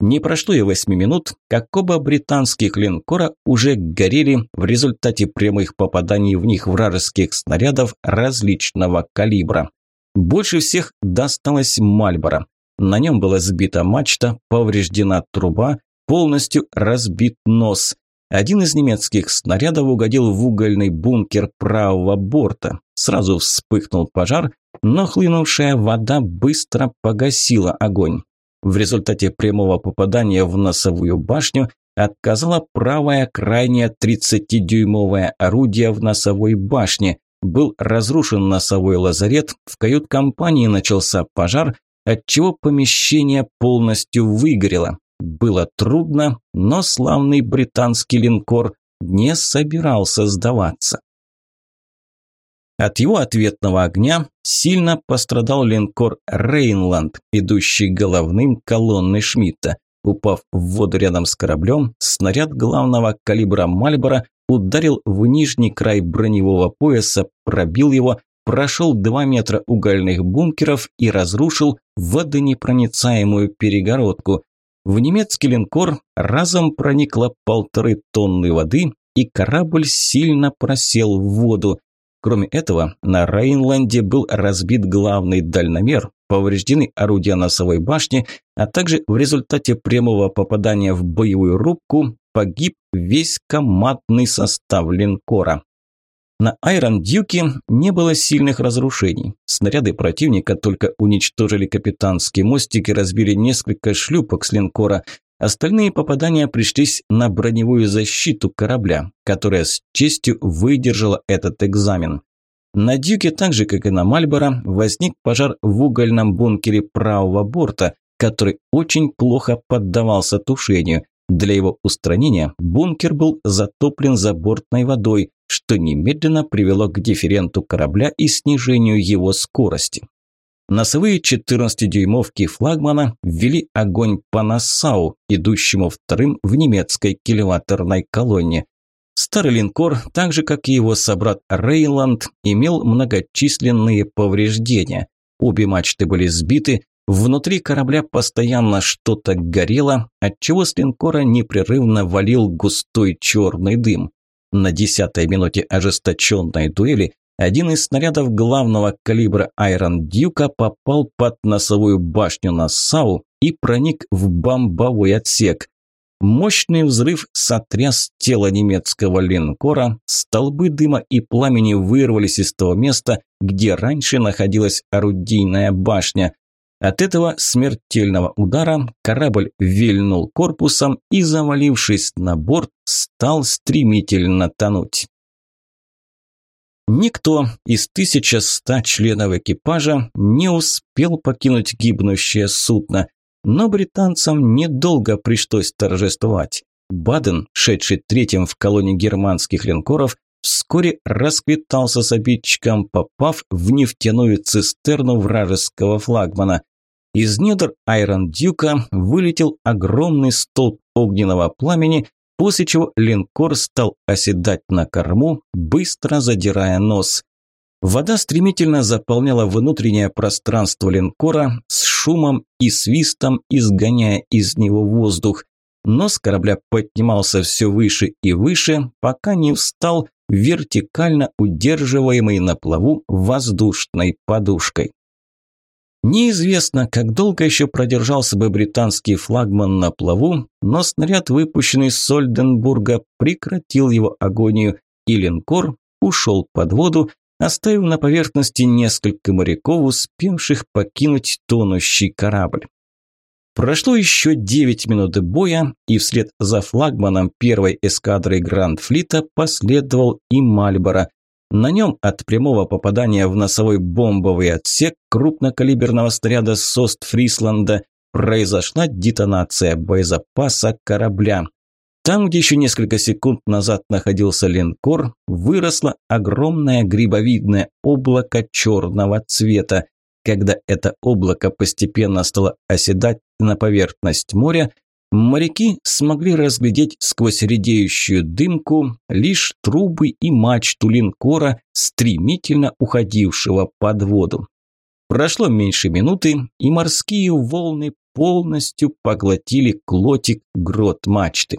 Не прошло и восьми минут, как оба британских линкора уже горели в результате прямых попаданий в них вражеских снарядов различного калибра. Больше всех досталось Мальборо. На нем была сбита мачта, повреждена труба, полностью разбит нос. Один из немецких снарядов угодил в угольный бункер правого борта. Сразу вспыхнул пожар, но хлынувшая вода быстро погасила огонь. В результате прямого попадания в носовую башню отказала правое крайнее 30-дюймовое орудие в носовой башне был разрушен носовой лазарет, в кают-компании начался пожар, отчего помещение полностью выгорело. Было трудно, но славный британский линкор не собирался сдаваться. От его ответного огня сильно пострадал линкор «Рейнланд», идущий головным колонны Шмидта. Упав в воду рядом с кораблем, снаряд главного калибра «Мальборо» ударил в нижний край броневого пояса, пробил его, прошел 2 метра угольных бункеров и разрушил водонепроницаемую перегородку. В немецкий линкор разом проникло полторы тонны воды, и корабль сильно просел в воду. Кроме этого, на Рейнланде был разбит главный дальномер, повреждены орудия носовой башни, а также в результате прямого попадания в боевую рубку погиб весь командный состав линкора. На Айрон Дьюке не было сильных разрушений. Снаряды противника только уничтожили капитанский мостик и разбили несколько шлюпок с линкора. Остальные попадания пришлись на броневую защиту корабля, которая с честью выдержала этот экзамен. На Дюке, так же как и на Мальборо, возник пожар в угольном бункере правого борта, который очень плохо поддавался тушению. Для его устранения бункер был затоплен забортной водой, что немедленно привело к дифференту корабля и снижению его скорости. Носовые 14-дюймовки флагмана ввели огонь по Нассау, идущему вторым в немецкой кильваторной колонне. Старый линкор, так же как и его собрат Рейланд, имел многочисленные повреждения. Обе мачты были сбиты, Внутри корабля постоянно что-то горело, отчего с линкора непрерывно валил густой черный дым. На десятой минуте ожесточенной дуэли один из снарядов главного калибра Айрон Дьюка попал под носовую башню Нассау и проник в бомбовой отсек. Мощный взрыв сотряс тело немецкого линкора, столбы дыма и пламени вырвались из того места, где раньше находилась орудийная башня. От этого смертельного удара корабль вильнул корпусом и, завалившись на борт, стал стремительно тонуть. Никто из 1100 членов экипажа не успел покинуть гибнущее судно, но британцам недолго пришлось торжествовать. Баден, шедший третьим в колонии германских линкоров, вскоре расквитался с обидчиком, попав в нефтяную цистерну вражеского флагмана. Из недр Айрон Дюка вылетел огромный столб огненного пламени, после чего линкор стал оседать на корму, быстро задирая нос. Вода стремительно заполняла внутреннее пространство линкора с шумом и свистом, изгоняя из него воздух. Нос корабля поднимался все выше и выше, пока не встал вертикально удерживаемый на плаву воздушной подушкой. Неизвестно, как долго еще продержался бы британский флагман на плаву, но снаряд, выпущенный с Сольденбурга, прекратил его агонию, и линкор ушел под воду, оставив на поверхности несколько моряков, успевших покинуть тонущий корабль. Прошло еще 9 минут боя, и вслед за флагманом первой эскадры Гранд-флита последовал и Мальборо, на нем от прямого попадания в носовой бомбовый отсек крупнокалиберного снаряда СОСТ Фрисланда произошла детонация боезапаса корабля. Там, где еще несколько секунд назад находился линкор, выросло огромное грибовидное облако черного цвета. Когда это облако постепенно стало оседать на поверхность моря, Моряки смогли разглядеть сквозь редеющую дымку лишь трубы и мачту линкора, стремительно уходившего под воду. Прошло меньше минуты, и морские волны полностью поглотили клотик грот мачты.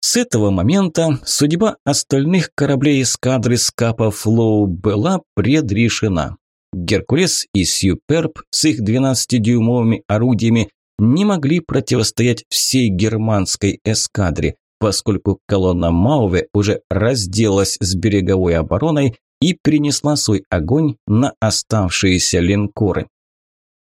С этого момента судьба остальных кораблей эскадры Скапа Флоу была предрешена. Геркулес и Сьюперб с их 12-дюймовыми орудиями не могли противостоять всей германской эскадре, поскольку колонна Мауве уже разделалась с береговой обороной и перенесла свой огонь на оставшиеся линкоры.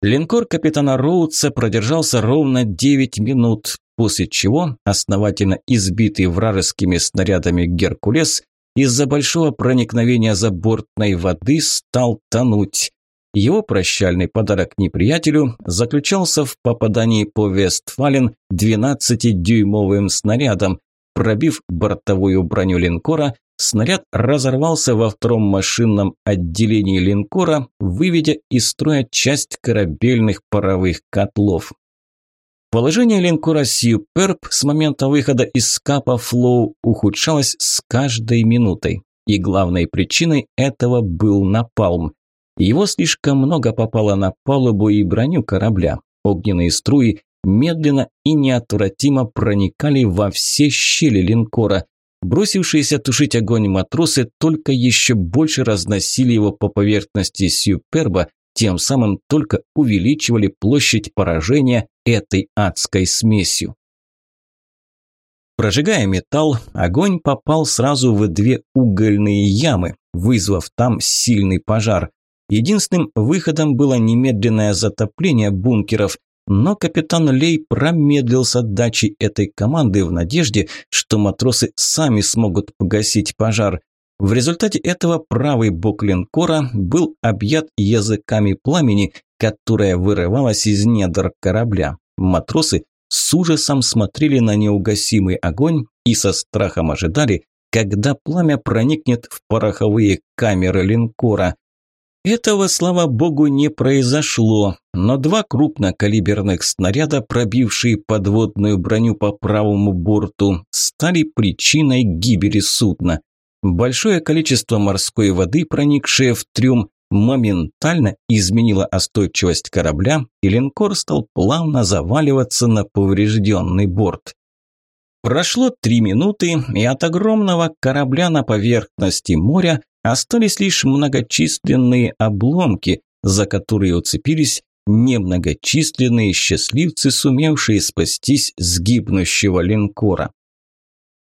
Линкор капитана Роудса продержался ровно 9 минут, после чего основательно избитый вражескими снарядами «Геркулес» из-за большого проникновения забортной воды стал тонуть. Его прощальный подарок неприятелю заключался в попадании по Вестфален 12-дюймовым снарядом. Пробив бортовую броню линкора, снаряд разорвался во втором машинном отделении линкора, выведя из строя часть корабельных паровых котлов. Положение линкора Сьюперб с момента выхода из скапа Флоу ухудшалось с каждой минутой. И главной причиной этого был напалм. Его слишком много попало на палубу и броню корабля. Огненные струи медленно и неотвратимо проникали во все щели линкора. Бросившиеся тушить огонь матросы только еще больше разносили его по поверхности Сюперба, тем самым только увеличивали площадь поражения этой адской смесью. Прожигая металл, огонь попал сразу в две угольные ямы, вызвав там сильный пожар. Единственным выходом было немедленное затопление бункеров, но капитан Лей промедлил с отдачей этой команды в надежде, что матросы сами смогут погасить пожар. В результате этого правый бок линкора был объят языками пламени, которое вырывалось из недр корабля. Матросы с ужасом смотрели на неугасимый огонь и со страхом ожидали, когда пламя проникнет в пороховые камеры линкора. Этого, слава богу, не произошло, но два крупнокалиберных снаряда, пробившие подводную броню по правому борту, стали причиной гибели судна. Большое количество морской воды, проникшее в трюм, моментально изменила остойчивость корабля, и линкор стал плавно заваливаться на поврежденный борт. Прошло три минуты, и от огромного корабля на поверхности моря остались лишь многочисленные обломки, за которые уцепились немногочисленные счастливцы, сумевшие спастись с гибнущего линкора.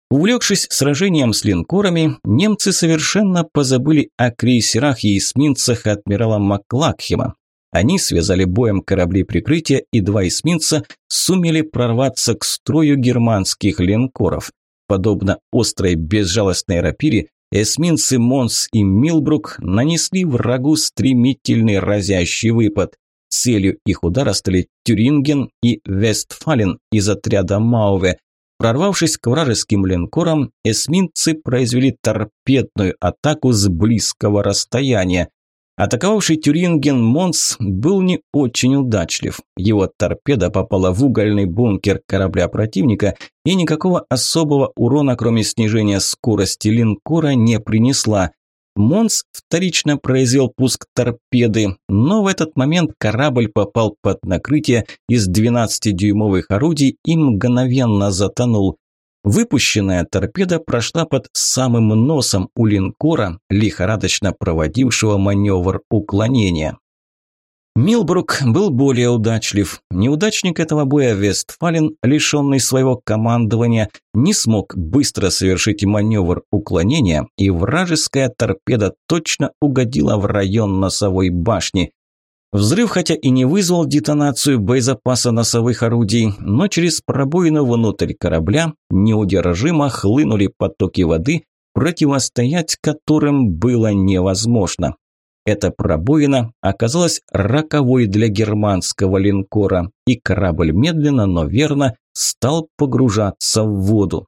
Увлекшись сражением с линкорами, немцы совершенно позабыли о крейсерах и эсминцах адмирала Маклакхема. Они связали боем корабли прикрытия, и два эсминца сумели прорваться к строю германских линкоров. Подобно острой безжалостной рапире, эсминцы Монс и Милбрук нанесли врагу стремительный разящий выпад. Целью их удара стали Тюринген и Вестфален из отряда Мауве, Прорвавшись к вражеским линкорам, эсминцы произвели торпедную атаку с близкого расстояния. Атаковавший Тюринген Монс был не очень удачлив. Его торпеда попала в угольный бункер корабля противника и никакого особого урона, кроме снижения скорости линкора, не принесла. Монс вторично произвел пуск торпеды, но в этот момент корабль попал под накрытие из 12-дюймовых орудий и мгновенно затонул. Выпущенная торпеда прошла под самым носом у линкора, лихорадочно проводившего маневр уклонения. Милбрук был более удачлив. Неудачник этого боя Вестфален, лишенный своего командования, не смог быстро совершить маневр уклонения, и вражеская торпеда точно угодила в район носовой башни. Взрыв хотя и не вызвал детонацию боезапаса носовых орудий, но через пробоину внутрь корабля неудержимо хлынули потоки воды, противостоять которым было невозможно. Эта пробоина оказалась роковой для германского линкора, и корабль медленно, но верно стал погружаться в воду.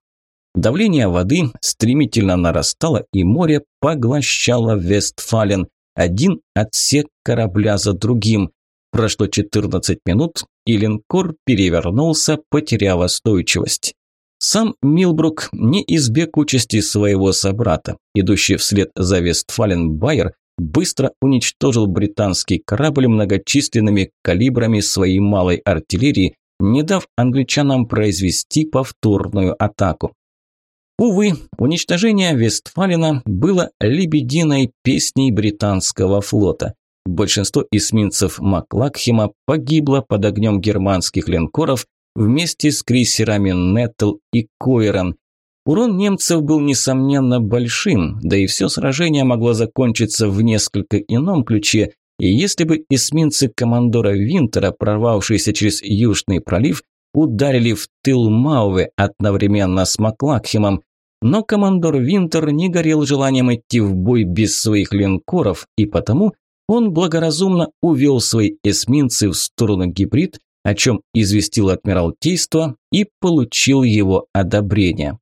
Давление воды стремительно нарастало, и море поглощало Вестфален, один отсек корабля за другим. Прошло 14 минут, и линкор перевернулся, потеряв устойчивость. Сам Милбрук не избег участи своего собрата. Идущий вслед за Вестфален Байер быстро уничтожил британский корабль многочисленными калибрами своей малой артиллерии, не дав англичанам произвести повторную атаку. Увы, уничтожение Вестфалена было лебединой песней британского флота. Большинство эсминцев Маклакхема погибло под огнем германских линкоров вместе с крейсерами Неттл и Койрон, Урон немцев был, несомненно, большим, да и все сражение могло закончиться в несколько ином ключе, и если бы эсминцы командора Винтера, прорвавшиеся через Южный пролив, ударили в тыл Мауве одновременно с Маклакхемом, но командор Винтер не горел желанием идти в бой без своих линкоров, и потому он благоразумно увел свои эсминцы в сторону гибрид, о чем известил Адмиралтейство и получил его одобрение.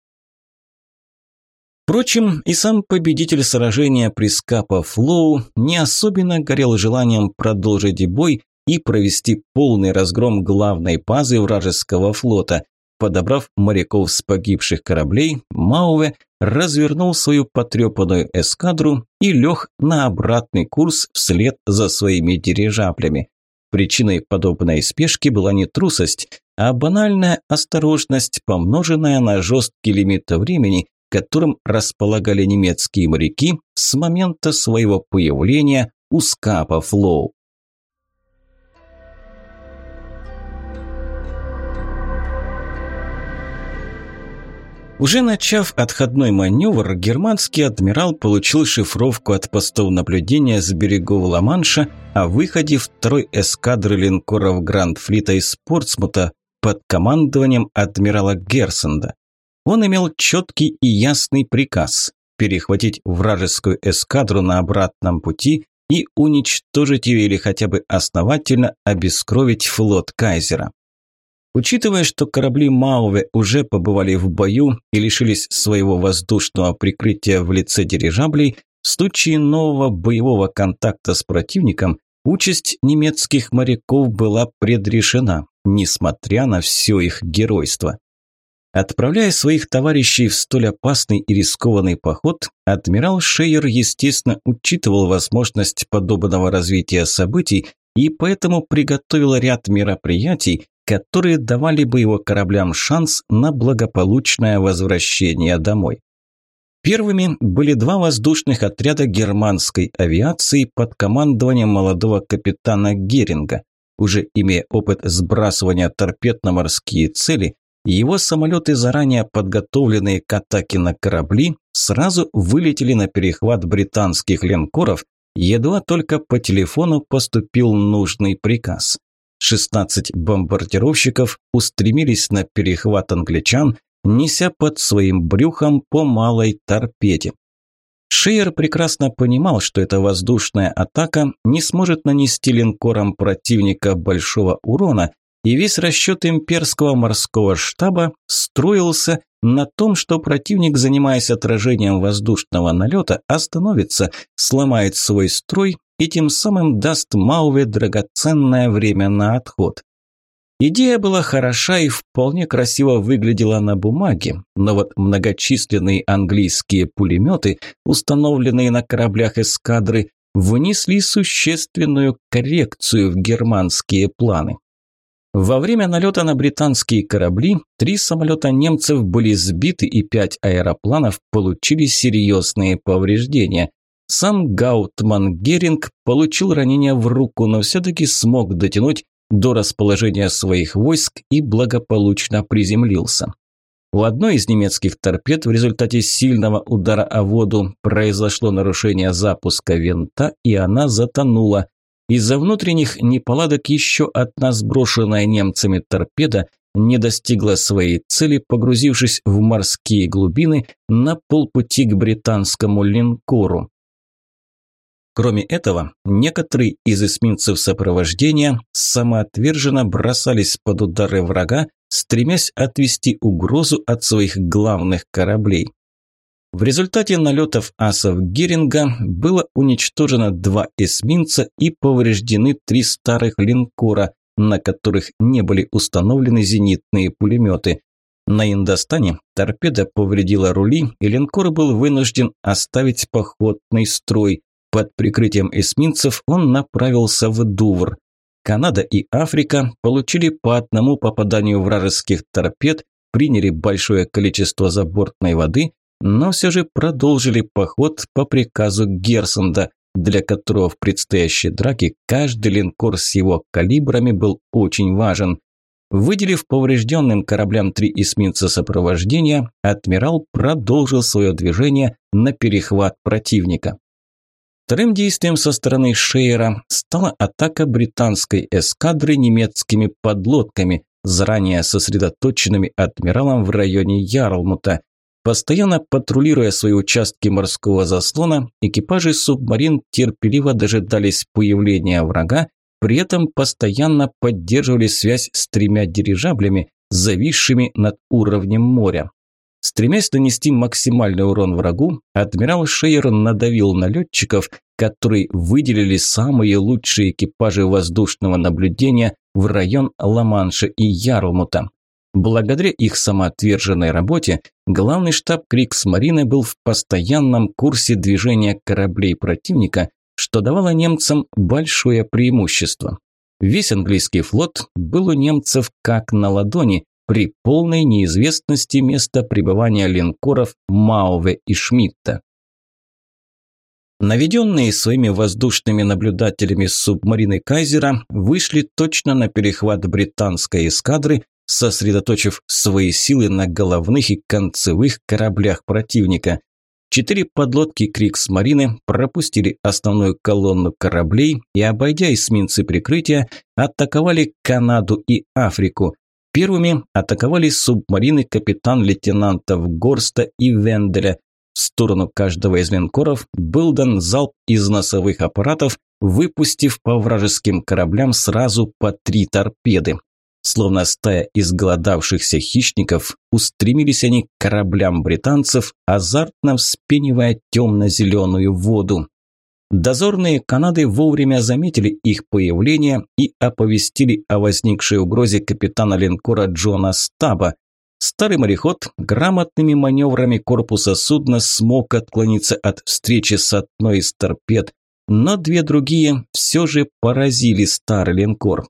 Впрочем, и сам победитель сражения при Скапа Флоу не особенно горел желанием продолжить бой и провести полный разгром главной базы вражеского флота. Подобрав моряков с погибших кораблей, Мауве развернул свою потрепанную эскадру и лег на обратный курс вслед за своими дирижаблями. Причиной подобной спешки была не трусость, а банальная осторожность, помноженная на жесткий лимит времени, которым располагали немецкие моряки с момента своего появления у скапа Флоу. Уже начав отходной маневр, германский адмирал получил шифровку от постов наблюдения с берегов Ла-Манша о выходе второй эскадры линкоров Гранд-флита из Портсмута под командованием адмирала Герсенда. Он имел четкий и ясный приказ – перехватить вражескую эскадру на обратном пути и уничтожить ее или хотя бы основательно обескровить флот Кайзера. Учитывая, что корабли Мауве уже побывали в бою и лишились своего воздушного прикрытия в лице дирижаблей, в случае нового боевого контакта с противником участь немецких моряков была предрешена, несмотря на все их геройство. Отправляя своих товарищей в столь опасный и рискованный поход, адмирал Шейер, естественно, учитывал возможность подобного развития событий и поэтому приготовил ряд мероприятий, которые давали бы его кораблям шанс на благополучное возвращение домой. Первыми были два воздушных отряда германской авиации под командованием молодого капитана Геринга. Уже имея опыт сбрасывания торпед на морские цели, его самолеты, заранее подготовленные к атаке на корабли, сразу вылетели на перехват британских линкоров, едва только по телефону поступил нужный приказ. 16 бомбардировщиков устремились на перехват англичан, неся под своим брюхом по малой торпеде. Шейер прекрасно понимал, что эта воздушная атака не сможет нанести линкорам противника большого урона, и весь расчет имперского морского штаба строился на том, что противник, занимаясь отражением воздушного налета, остановится, сломает свой строй и тем самым даст Мауве драгоценное время на отход. Идея была хороша и вполне красиво выглядела на бумаге, но вот многочисленные английские пулеметы, установленные на кораблях эскадры, внесли существенную коррекцию в германские планы. Во время налета на британские корабли три самолета немцев были сбиты и пять аэропланов получили серьезные повреждения. Сам Гаутман Геринг получил ранение в руку, но все-таки смог дотянуть до расположения своих войск и благополучно приземлился. У одной из немецких торпед в результате сильного удара о воду произошло нарушение запуска винта, и она затонула. Из-за внутренних неполадок еще одна сброшенная немцами торпеда не достигла своей цели, погрузившись в морские глубины на полпути к британскому линкору. Кроме этого, некоторые из эсминцев сопровождения самоотверженно бросались под удары врага, стремясь отвести угрозу от своих главных кораблей. В результате налетов асов Геринга было уничтожено два эсминца и повреждены три старых линкора, на которых не были установлены зенитные пулеметы. На Индостане торпеда повредила рули, и линкор был вынужден оставить походный строй. Под прикрытием эсминцев он направился в Дувр. Канада и Африка получили по одному попаданию вражеских торпед, приняли большое количество забортной воды, но все же продолжили поход по приказу Герсонда, для которого в предстоящей драке каждый линкор с его калибрами был очень важен. Выделив поврежденным кораблям три эсминца сопровождения, адмирал продолжил свое движение на перехват противника. Вторым действием со стороны Шейера стала атака британской эскадры немецкими подлодками, заранее сосредоточенными адмиралом в районе Ярлмута. Постоянно патрулируя свои участки морского заслона, экипажи субмарин терпеливо дожидались появления врага, при этом постоянно поддерживали связь с тремя дирижаблями, зависшими над уровнем моря. Стремясь нанести максимальный урон врагу, адмирал Шейер надавил на летчиков, которые выделили самые лучшие экипажи воздушного наблюдения в район Ла-Манша и Ярлмута. Благодаря их самоотверженной работе, главный штаб Крикс-Марины был в постоянном курсе движения кораблей противника, что давало немцам большое преимущество. Весь английский флот был у немцев как на ладони, при полной неизвестности места пребывания линкоров Мауве и Шмидта. Наведенные своими воздушными наблюдателями субмарины Кайзера вышли точно на перехват британской эскадры, сосредоточив свои силы на головных и концевых кораблях противника. Четыре подлодки Крикс-марины пропустили основную колонну кораблей и, обойдя эсминцы прикрытия, атаковали Канаду и Африку. Первыми атаковали субмарины капитан-лейтенантов Горста и Венделя. В сторону каждого из линкоров был дан залп из носовых аппаратов, выпустив по вражеским кораблям сразу по три торпеды. Словно стая изголодавшихся хищников, устремились они к кораблям британцев, азартно вспенивая темно-зеленую воду. Дозорные Канады вовремя заметили их появление и оповестили о возникшей угрозе капитана линкора Джона Стаба. Старый мореход грамотными маневрами корпуса судна смог отклониться от встречи с одной из торпед, но две другие все же поразили старый линкор.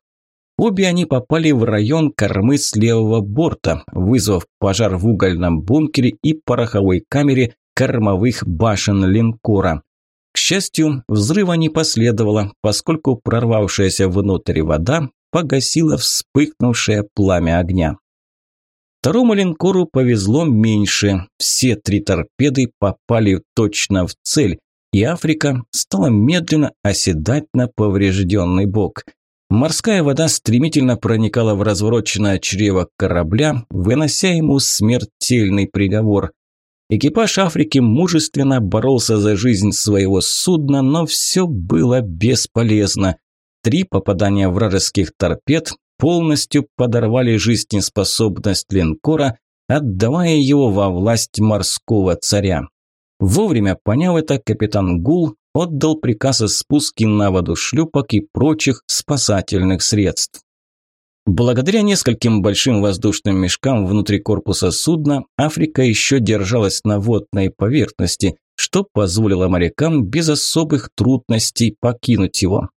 Обе они попали в район кормы с левого борта, вызвав пожар в угольном бункере и пороховой камере кормовых башен линкора. К счастью, взрыва не последовало, поскольку прорвавшаяся внутрь вода погасила вспыхнувшее пламя огня. Второму линкору повезло меньше. Все три торпеды попали точно в цель, и Африка стала медленно оседать на поврежденный бок. Морская вода стремительно проникала в развороченное чрево корабля, вынося ему смертельный приговор. Экипаж Африки мужественно боролся за жизнь своего судна, но все было бесполезно. Три попадания вражеских торпед полностью подорвали жизнеспособность линкора, отдавая его во власть морского царя. Вовремя поняв это, капитан Гул отдал приказ о спуске на воду шлюпок и прочих спасательных средств. Благодаря нескольким большим воздушным мешкам внутри корпуса судна, Африка еще держалась на водной поверхности, что позволило морякам без особых трудностей покинуть его.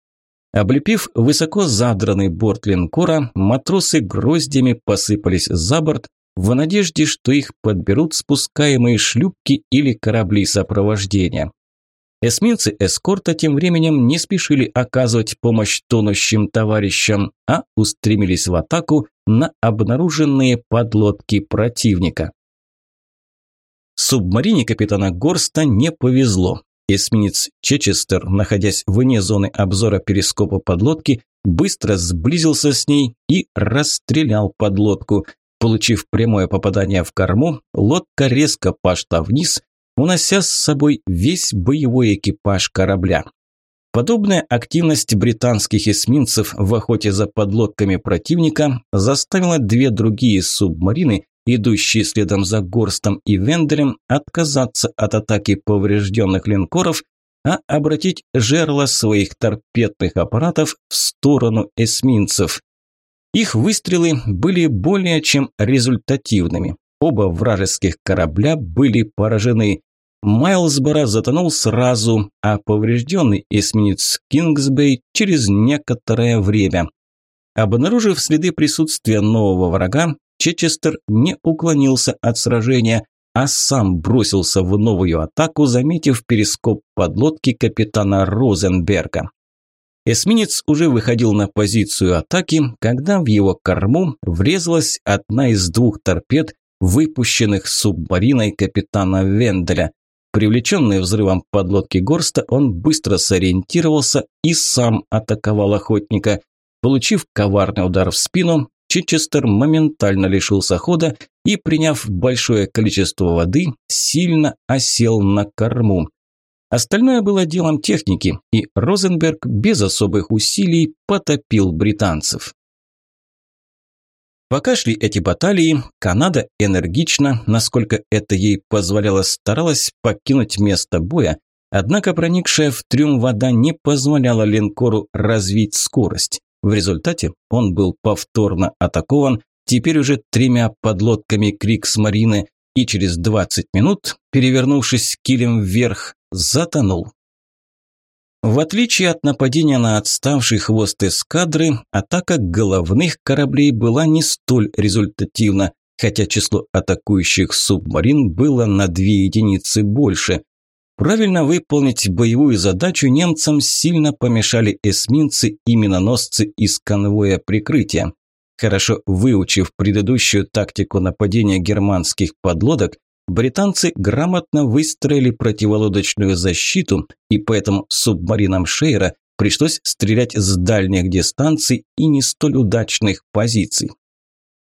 Облепив высоко задранный борт линкора, матросы гроздями посыпались за борт в надежде, что их подберут спускаемые шлюпки или корабли сопровождения. Эсминцы эскорта тем временем не спешили оказывать помощь тонущим товарищам, а устремились в атаку на обнаруженные подлодки противника. Субмарине капитана Горста не повезло. Эсминец Чечестер, находясь вне зоны обзора перископа подлодки, быстро сблизился с ней и расстрелял подлодку. Получив прямое попадание в корму, лодка резко пошла вниз, унося с собой весь боевой экипаж корабля. Подобная активность британских эсминцев в охоте за подлодками противника заставила две другие субмарины идущие следом за Горстом и Венделем, отказаться от атаки поврежденных линкоров, а обратить жерло своих торпедных аппаратов в сторону эсминцев. Их выстрелы были более чем результативными. Оба вражеских корабля были поражены. Майлсбора затонул сразу, а поврежденный эсминец Кингсбей через некоторое время. Обнаружив следы присутствия нового врага, Чечестер не уклонился от сражения, а сам бросился в новую атаку, заметив перископ подлодки капитана Розенберга. Эсминец уже выходил на позицию атаки, когда в его корму врезалась одна из двух торпед, выпущенных субмариной капитана Венделя. Привлеченный взрывом подлодки Горста, он быстро сориентировался и сам атаковал охотника. Получив коварный удар в спину, Чичестер моментально лишился хода и, приняв большое количество воды, сильно осел на корму. Остальное было делом техники, и Розенберг без особых усилий потопил британцев. Пока шли эти баталии, Канада энергично, насколько это ей позволяло, старалась покинуть место боя, однако проникшая в трюм вода не позволяла линкору развить скорость. В результате он был повторно атакован, теперь уже тремя подлодками Крикс-Марины, и через 20 минут, перевернувшись килем вверх, затонул. В отличие от нападения на отставший хвост эскадры, атака головных кораблей была не столь результативна, хотя число атакующих субмарин было на две единицы больше. Правильно выполнить боевую задачу немцам сильно помешали эсминцы и миноносцы из конвоя прикрытия. Хорошо выучив предыдущую тактику нападения германских подлодок, британцы грамотно выстроили противолодочную защиту, и поэтому субмаринам Шейра пришлось стрелять с дальних дистанций и не столь удачных позиций.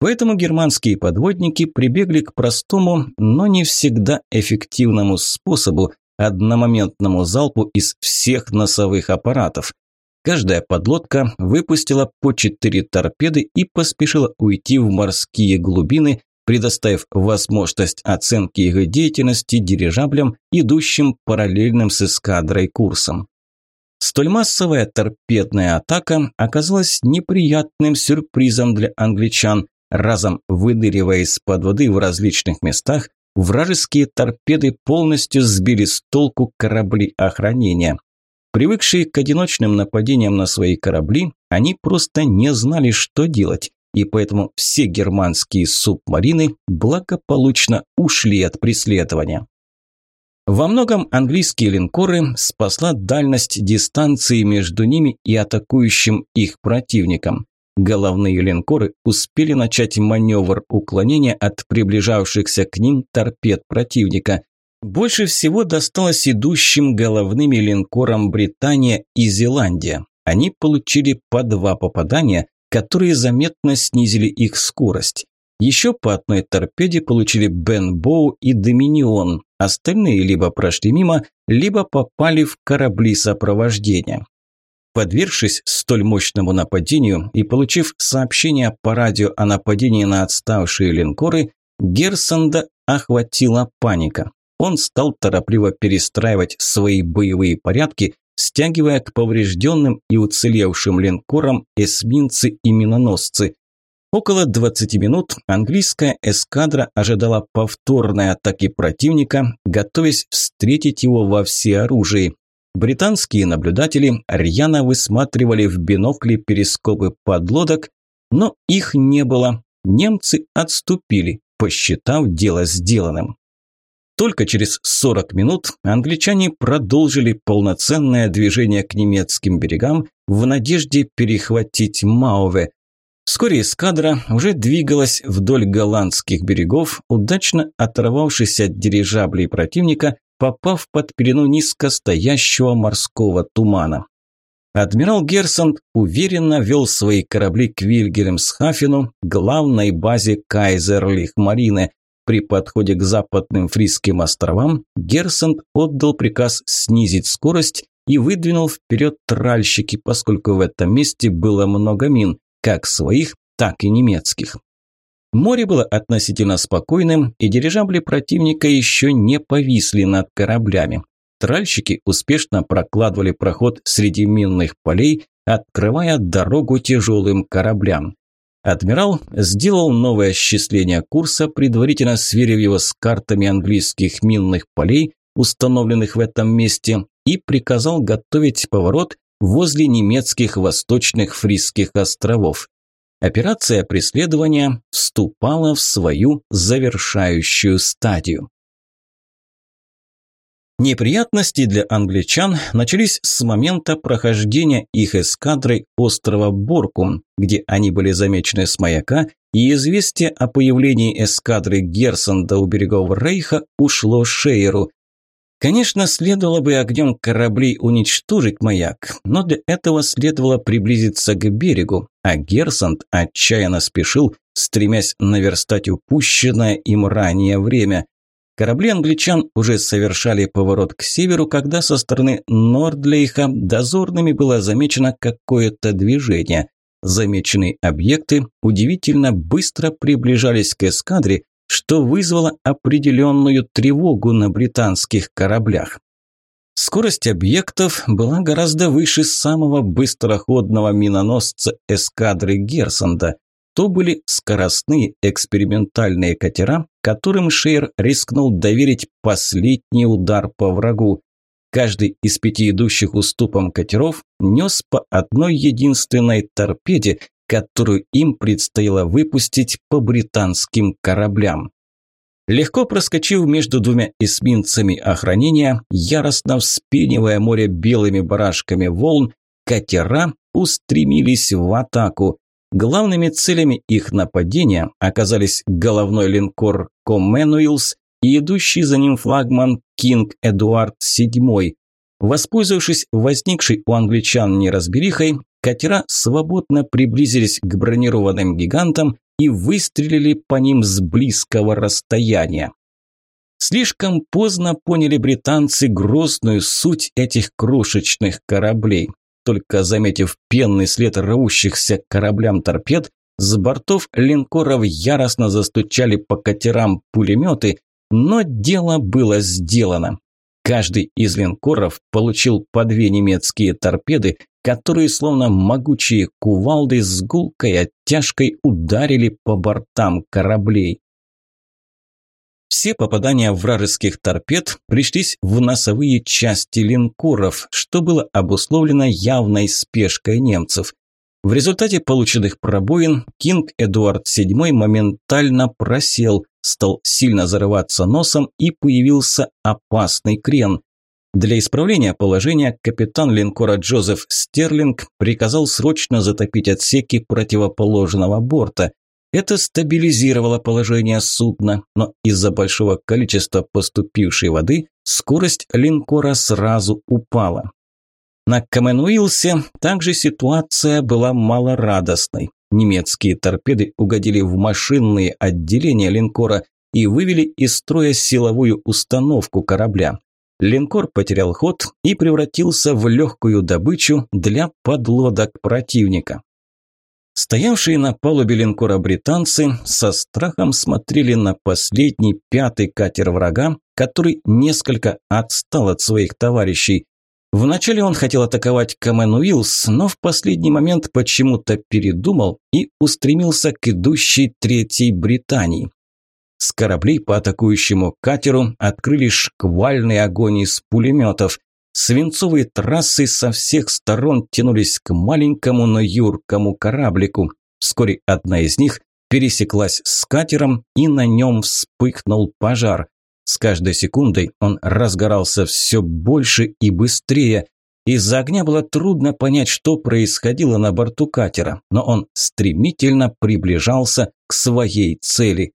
Поэтому германские подводники прибегли к простому, но не всегда эффективному способу одномоментному залпу из всех носовых аппаратов. Каждая подлодка выпустила по четыре торпеды и поспешила уйти в морские глубины, предоставив возможность оценки их деятельности дирижаблям, идущим параллельным с эскадрой курсом. Столь массовая торпедная атака оказалась неприятным сюрпризом для англичан, разом выдыривая из-под воды в различных местах, вражеские торпеды полностью сбили с толку корабли охранения. Привыкшие к одиночным нападениям на свои корабли, они просто не знали, что делать, и поэтому все германские субмарины благополучно ушли от преследования. Во многом английские линкоры спасла дальность дистанции между ними и атакующим их противником. Головные линкоры успели начать маневр уклонения от приближавшихся к ним торпед противника. Больше всего досталось идущим головными линкорам Британия и Зеландия. Они получили по два попадания, которые заметно снизили их скорость. Еще по одной торпеде получили Бенбоу и Доминион. Остальные либо прошли мимо, либо попали в корабли сопровождения. Подвергшись столь мощному нападению и получив сообщение по радио о нападении на отставшие линкоры, Герсонда охватила паника. Он стал торопливо перестраивать свои боевые порядки, стягивая к поврежденным и уцелевшим линкорам эсминцы и миноносцы. Около 20 минут английская эскадра ожидала повторной атаки противника, готовясь встретить его во всеоружии. Британские наблюдатели рьяно высматривали в бинокли перископы подлодок, но их не было. Немцы отступили, посчитав дело сделанным. Только через 40 минут англичане продолжили полноценное движение к немецким берегам в надежде перехватить Мауве, Вскоре эскадра уже двигалась вдоль голландских берегов, удачно оторвавшись от дирижаблей противника, попав под пелену низкостоящего морского тумана. Адмирал Герсонд уверенно вел свои корабли к Вильгельмсхафену, главной базе Кайзерлих-Марины. При подходе к западным Фрисским островам Герсонд отдал приказ снизить скорость и выдвинул вперед тральщики, поскольку в этом месте было много мин как своих, так и немецких. Море было относительно спокойным, и дирижабли противника еще не повисли над кораблями. Тральщики успешно прокладывали проход среди минных полей, открывая дорогу тяжелым кораблям. Адмирал сделал новое осчисление курса, предварительно сверив его с картами английских минных полей, установленных в этом месте, и приказал готовить поворот возле немецких восточных Фрисских островов. Операция преследования вступала в свою завершающую стадию. Неприятности для англичан начались с момента прохождения их эскадрой острова Боркум, где они были замечены с маяка, и известие о появлении эскадры Герсонда у берегов Рейха ушло Шейеру, Конечно, следовало бы огнем кораблей уничтожить маяк, но для этого следовало приблизиться к берегу, а Герсант отчаянно спешил, стремясь наверстать упущенное им ранее время. Корабли англичан уже совершали поворот к северу, когда со стороны Нордлейха дозорными было замечено какое-то движение. Замеченные объекты удивительно быстро приближались к эскадре, что вызвало определенную тревогу на британских кораблях. Скорость объектов была гораздо выше самого быстроходного миноносца эскадры Герсонда. То были скоростные экспериментальные катера, которым Шейр рискнул доверить последний удар по врагу. Каждый из пяти идущих уступом катеров нес по одной единственной торпеде, которую им предстояло выпустить по британским кораблям. Легко проскочив между двумя эсминцами охранения, яростно вспенивая море белыми барашками волн, катера устремились в атаку. Главными целями их нападения оказались головной линкор Комменуилс и идущий за ним флагман Кинг Эдуард VII. Воспользовавшись возникшей у англичан неразберихой, Катера свободно приблизились к бронированным гигантам и выстрелили по ним с близкого расстояния. Слишком поздно поняли британцы грозную суть этих крошечных кораблей. Только заметив пенный след рвущихся кораблям торпед, с бортов линкоров яростно застучали по катерам пулеметы, но дело было сделано. Каждый из линкоров получил по две немецкие торпеды, которые, словно могучие кувалды с гулкой оттяжкой, ударили по бортам кораблей. Все попадания вражеских торпед пришлись в носовые части линкоров, что было обусловлено явной спешкой немцев. В результате полученных пробоин Кинг Эдуард VII моментально просел, стал сильно зарываться носом и появился опасный крен. Для исправления положения капитан линкора Джозеф Стерлинг приказал срочно затопить отсеки противоположного борта. Это стабилизировало положение судна, но из-за большого количества поступившей воды скорость линкора сразу упала. На Каменуилсе также ситуация была малорадостной. Немецкие торпеды угодили в машинные отделения линкора и вывели из строя силовую установку корабля. Линкор потерял ход и превратился в легкую добычу для подлодок противника. Стоявшие на палубе линкора британцы со страхом смотрели на последний пятый катер врага, который несколько отстал от своих товарищей. Вначале он хотел атаковать Камен Уиллс, но в последний момент почему-то передумал и устремился к идущей третьей Британии. С кораблей по атакующему катеру открыли шквальный огонь из пулеметов. Свинцовые трассы со всех сторон тянулись к маленькому, но юркому кораблику. Вскоре одна из них пересеклась с катером, и на нем вспыхнул пожар. С каждой секундой он разгорался все больше и быстрее. Из-за огня было трудно понять, что происходило на борту катера, но он стремительно приближался к своей цели.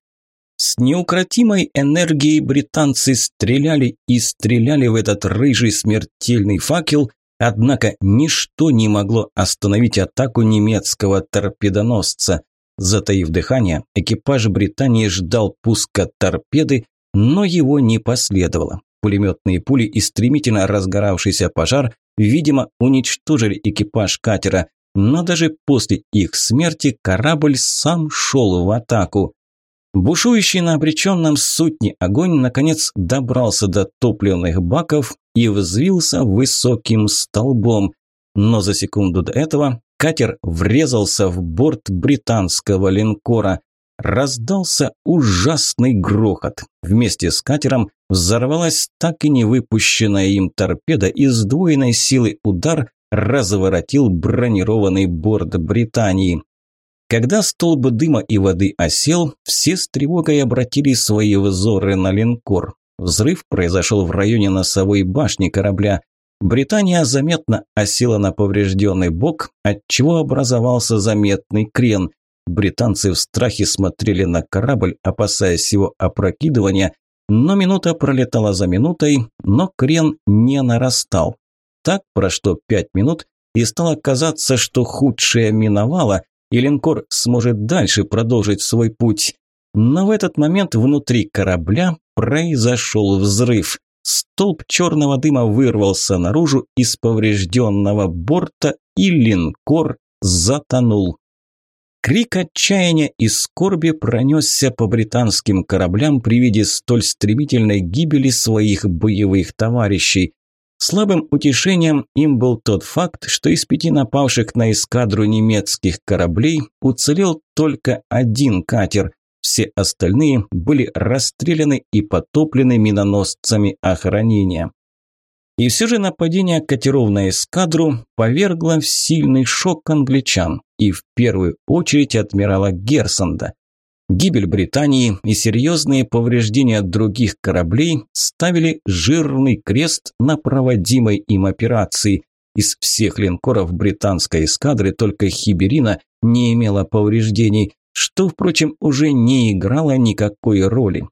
С неукротимой энергией британцы стреляли и стреляли в этот рыжий смертельный факел, однако ничто не могло остановить атаку немецкого торпедоносца. Затаив дыхание, экипаж Британии ждал пуска торпеды, но его не последовало. Пулеметные пули и стремительно разгоравшийся пожар, видимо, уничтожили экипаж катера, но даже после их смерти корабль сам шел в атаку. Бушующий на обреченном сутне огонь наконец добрался до топливных баков и взвился высоким столбом. Но за секунду до этого катер врезался в борт британского линкора. Раздался ужасный грохот. Вместе с катером взорвалась так и не выпущенная им торпеда и сдвоенной силой удар разворотил бронированный борт Британии. Когда столб дыма и воды осел, все с тревогой обратили свои взоры на линкор. Взрыв произошел в районе носовой башни корабля. Британия заметно осела на поврежденный бок, отчего образовался заметный крен. Британцы в страхе смотрели на корабль, опасаясь его опрокидывания, но минута пролетала за минутой, но крен не нарастал. Так прошло пять минут, и стало казаться, что худшее миновало, и линкор сможет дальше продолжить свой путь. Но в этот момент внутри корабля произошел взрыв. Столб черного дыма вырвался наружу из поврежденного борта, и линкор затонул. Крик отчаяния и скорби пронесся по британским кораблям при виде столь стремительной гибели своих боевых товарищей. Слабым утешением им был тот факт, что из пяти напавших на эскадру немецких кораблей уцелел только один катер. Все остальные были расстреляны и потоплены миноносцами охранения. И все же нападение катеров на эскадру повергло в сильный шок англичан, и в первую очередь адмирала Герсонда. Гибель Британии и серьезные повреждения других кораблей ставили жирный крест на проводимой им операции. Из всех линкоров британской эскадры только Хиберина не имела повреждений, что, впрочем, уже не играло никакой роли.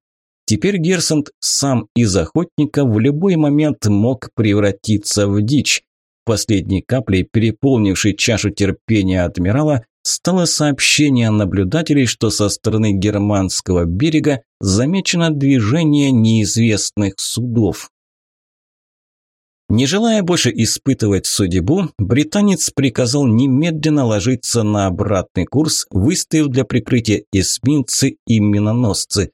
Теперь Герсонд сам из охотника в любой момент мог превратиться в дичь. Последней каплей, переполнившей чашу терпения адмирала, стало сообщение наблюдателей, что со стороны германского берега замечено движение неизвестных судов. Не желая больше испытывать судьбу, британец приказал немедленно ложиться на обратный курс, выставив для прикрытия эсминцы и миноносцы.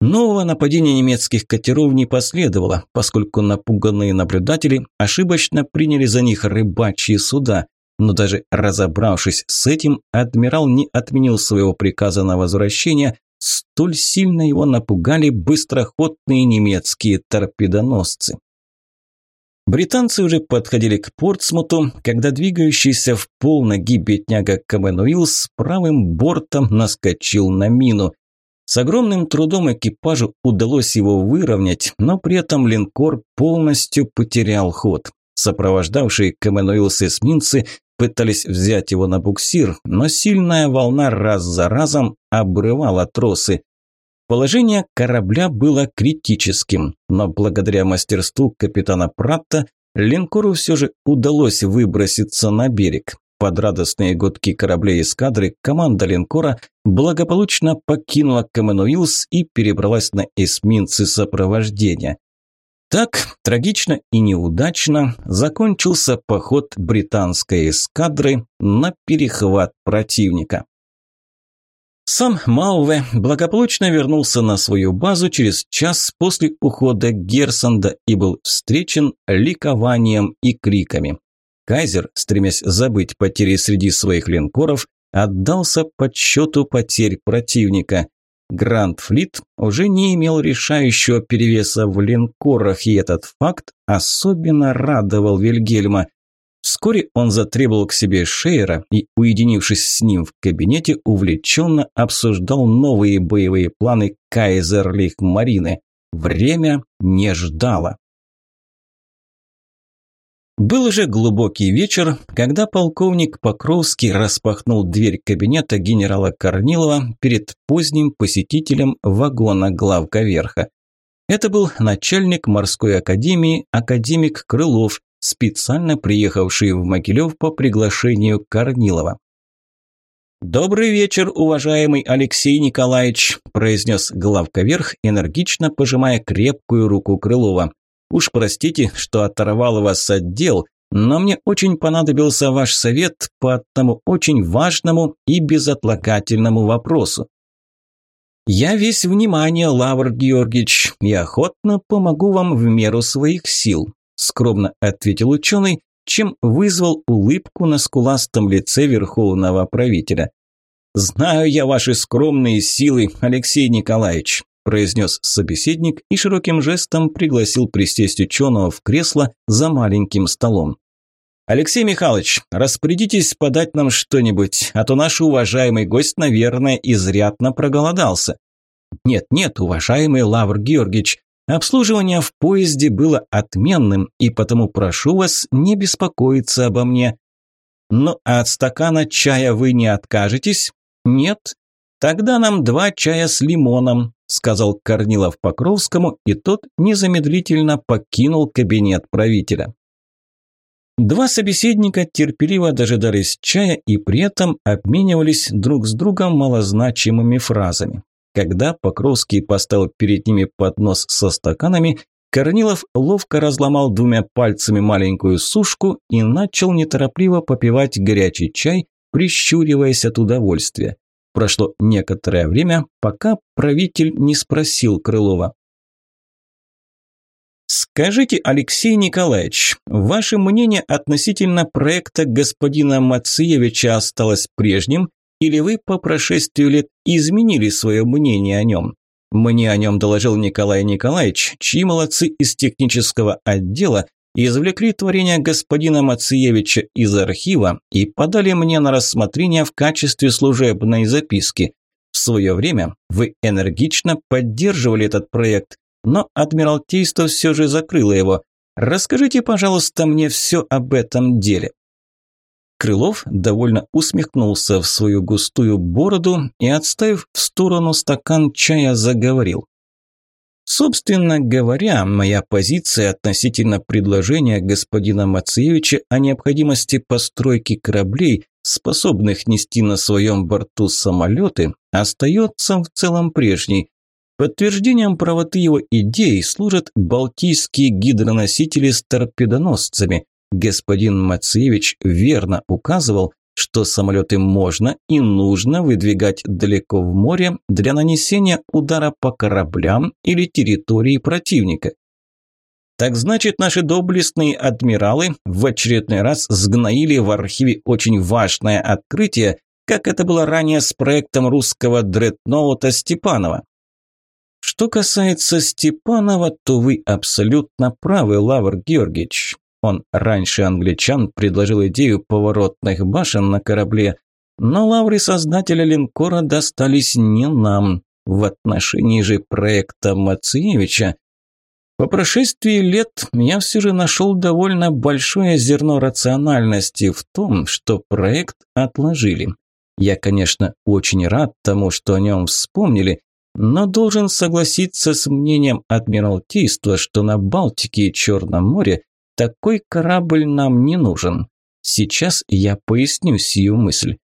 Нового нападения немецких катеров не последовало, поскольку напуганные наблюдатели ошибочно приняли за них рыбачьи суда. Но даже разобравшись с этим, адмирал не отменил своего приказа на возвращение, столь сильно его напугали быстроходные немецкие торпедоносцы. Британцы уже подходили к Портсмуту, когда двигающийся в пол ноги бедняга Камен с правым бортом наскочил на мину. С огромным трудом экипажу удалось его выровнять, но при этом линкор полностью потерял ход. Сопровождавшие Камен эсминцы пытались взять его на буксир, но сильная волна раз за разом обрывала тросы. Положение корабля было критическим, но благодаря мастерству капитана Пратта линкору все же удалось выброситься на берег. Под радостные гудки кораблей эскадры команда линкора благополучно покинула Каменуилс и перебралась на эсминцы сопровождения. Так, трагично и неудачно закончился поход британской эскадры на перехват противника. Сам Мауве благополучно вернулся на свою базу через час после ухода Герсонда и был встречен ликованием и криками. Кайзер, стремясь забыть потери среди своих линкоров, отдался подсчету потерь противника. Гранд Флит уже не имел решающего перевеса в линкорах, и этот факт особенно радовал Вильгельма. Вскоре он затребовал к себе Шейра и, уединившись с ним в кабинете, увлеченно обсуждал новые боевые планы Кайзерлих-Марины. Время не ждало. Был уже глубокий вечер, когда полковник Покровский распахнул дверь кабинета генерала Корнилова перед поздним посетителем вагона главка верха. Это был начальник морской академии, академик Крылов, специально приехавший в Могилев по приглашению Корнилова. «Добрый вечер, уважаемый Алексей Николаевич», – произнес главка верх, энергично пожимая крепкую руку Крылова. «Уж простите, что оторвал вас от дел, но мне очень понадобился ваш совет по одному очень важному и безотлагательному вопросу». «Я весь внимание, Лавр Георгиевич, и охотно помогу вам в меру своих сил скромно ответил ученый, чем вызвал улыбку на скуластом лице верховного правителя. «Знаю я ваши скромные силы, Алексей Николаевич», произнес собеседник и широким жестом пригласил присесть ученого в кресло за маленьким столом. «Алексей Михайлович, распорядитесь подать нам что-нибудь, а то наш уважаемый гость, наверное, изрядно проголодался». «Нет-нет, уважаемый Лавр Георгиевич, Обслуживание в поезде было отменным, и потому прошу вас не беспокоиться обо мне. Ну, а от стакана чая вы не откажетесь? Нет? Тогда нам два чая с лимоном, сказал Корнилов Покровскому, и тот незамедлительно покинул кабинет правителя. Два собеседника терпеливо дожидались чая и при этом обменивались друг с другом малозначимыми фразами. Когда Покровский поставил перед ними поднос со стаканами, Корнилов ловко разломал двумя пальцами маленькую сушку и начал неторопливо попивать горячий чай, прищуриваясь от удовольствия. Прошло некоторое время, пока правитель не спросил Крылова. «Скажите, Алексей Николаевич, ваше мнение относительно проекта господина Мациевича осталось прежним или вы по прошествию лет изменили свое мнение о нем? Мне о нем доложил Николай Николаевич, чьи молодцы из технического отдела извлекли творение господина Мациевича из архива и подали мне на рассмотрение в качестве служебной записки. В свое время вы энергично поддерживали этот проект, но Адмиралтейство все же закрыло его. Расскажите, пожалуйста, мне все об этом деле. Крылов довольно усмехнулся в свою густую бороду и, отставив в сторону стакан чая, заговорил. Собственно говоря, моя позиция относительно предложения господина Мацеевича о необходимости постройки кораблей, способных нести на своем борту самолеты, остается в целом прежней. Подтверждением правоты его идей служат балтийские гидроносители с торпедоносцами, господин Мацевич верно указывал, что самолеты можно и нужно выдвигать далеко в море для нанесения удара по кораблям или территории противника. Так значит, наши доблестные адмиралы в очередной раз сгноили в архиве очень важное открытие, как это было ранее с проектом русского дредноута Степанова. Что касается Степанова, то вы абсолютно правы, Лавр Георгиевич. Он раньше англичан предложил идею поворотных башен на корабле, но лавры создателя линкора достались не нам. В отношении же проекта Мациевича по прошествии лет я все же нашел довольно большое зерно рациональности в том, что проект отложили. Я, конечно, очень рад тому, что о нем вспомнили, но должен согласиться с мнением Адмиралтейства, что на Балтике и Черном море такой корабль нам не нужен. Сейчас я поясню сию мысль.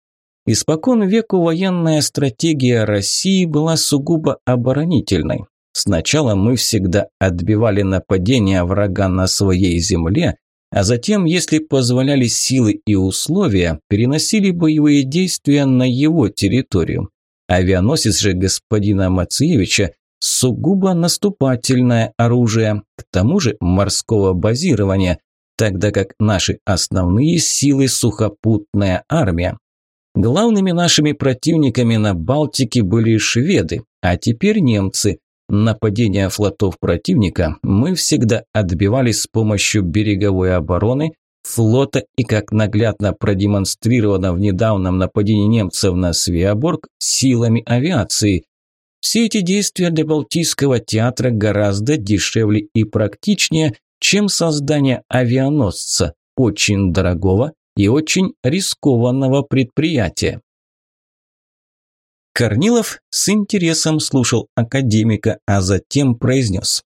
Испокон веку военная стратегия России была сугубо оборонительной. Сначала мы всегда отбивали нападения врага на своей земле, а затем, если позволяли силы и условия, переносили боевые действия на его территорию. Авианосец же господина Мациевича сугубо наступательное оружие, к тому же морского базирования, тогда как наши основные силы сухопутная армия. Главными нашими противниками на Балтике были шведы, а теперь немцы, Нападения флотов противника мы всегда отбивали с помощью береговой обороны, флота и, как наглядно продемонстрировано в недавнем нападении немцев на Свеоборг, силами авиации. Все эти действия для Балтийского театра гораздо дешевле и практичнее, чем создание авианосца, очень дорогого и очень рискованного предприятия. Корнилов с интересом слушал академика, а затем произнес.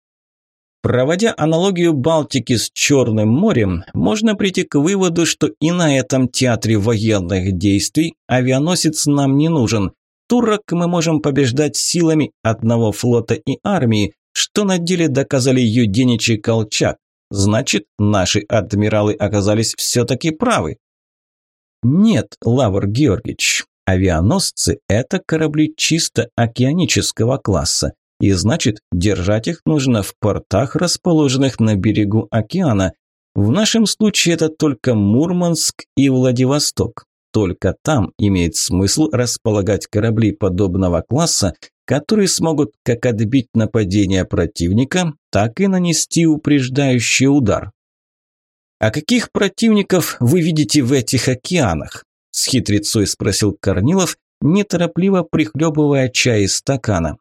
Проводя аналогию Балтики с Черным морем, можно прийти к выводу, что и на этом театре военных действий авианосец нам не нужен. Турок мы можем побеждать силами одного флота и армии, что на деле доказали Юденич и Колчак. Значит, наши адмиралы оказались все-таки правы. Нет, Лавр Георгиевич, Авианосцы – это корабли чисто океанического класса, и значит, держать их нужно в портах, расположенных на берегу океана. В нашем случае это только Мурманск и Владивосток. Только там имеет смысл располагать корабли подобного класса, которые смогут как отбить нападение противника, так и нанести упреждающий удар. А каких противников вы видите в этих океанах? с хитрецой спросил Корнилов, неторопливо прихлебывая чай из стакана.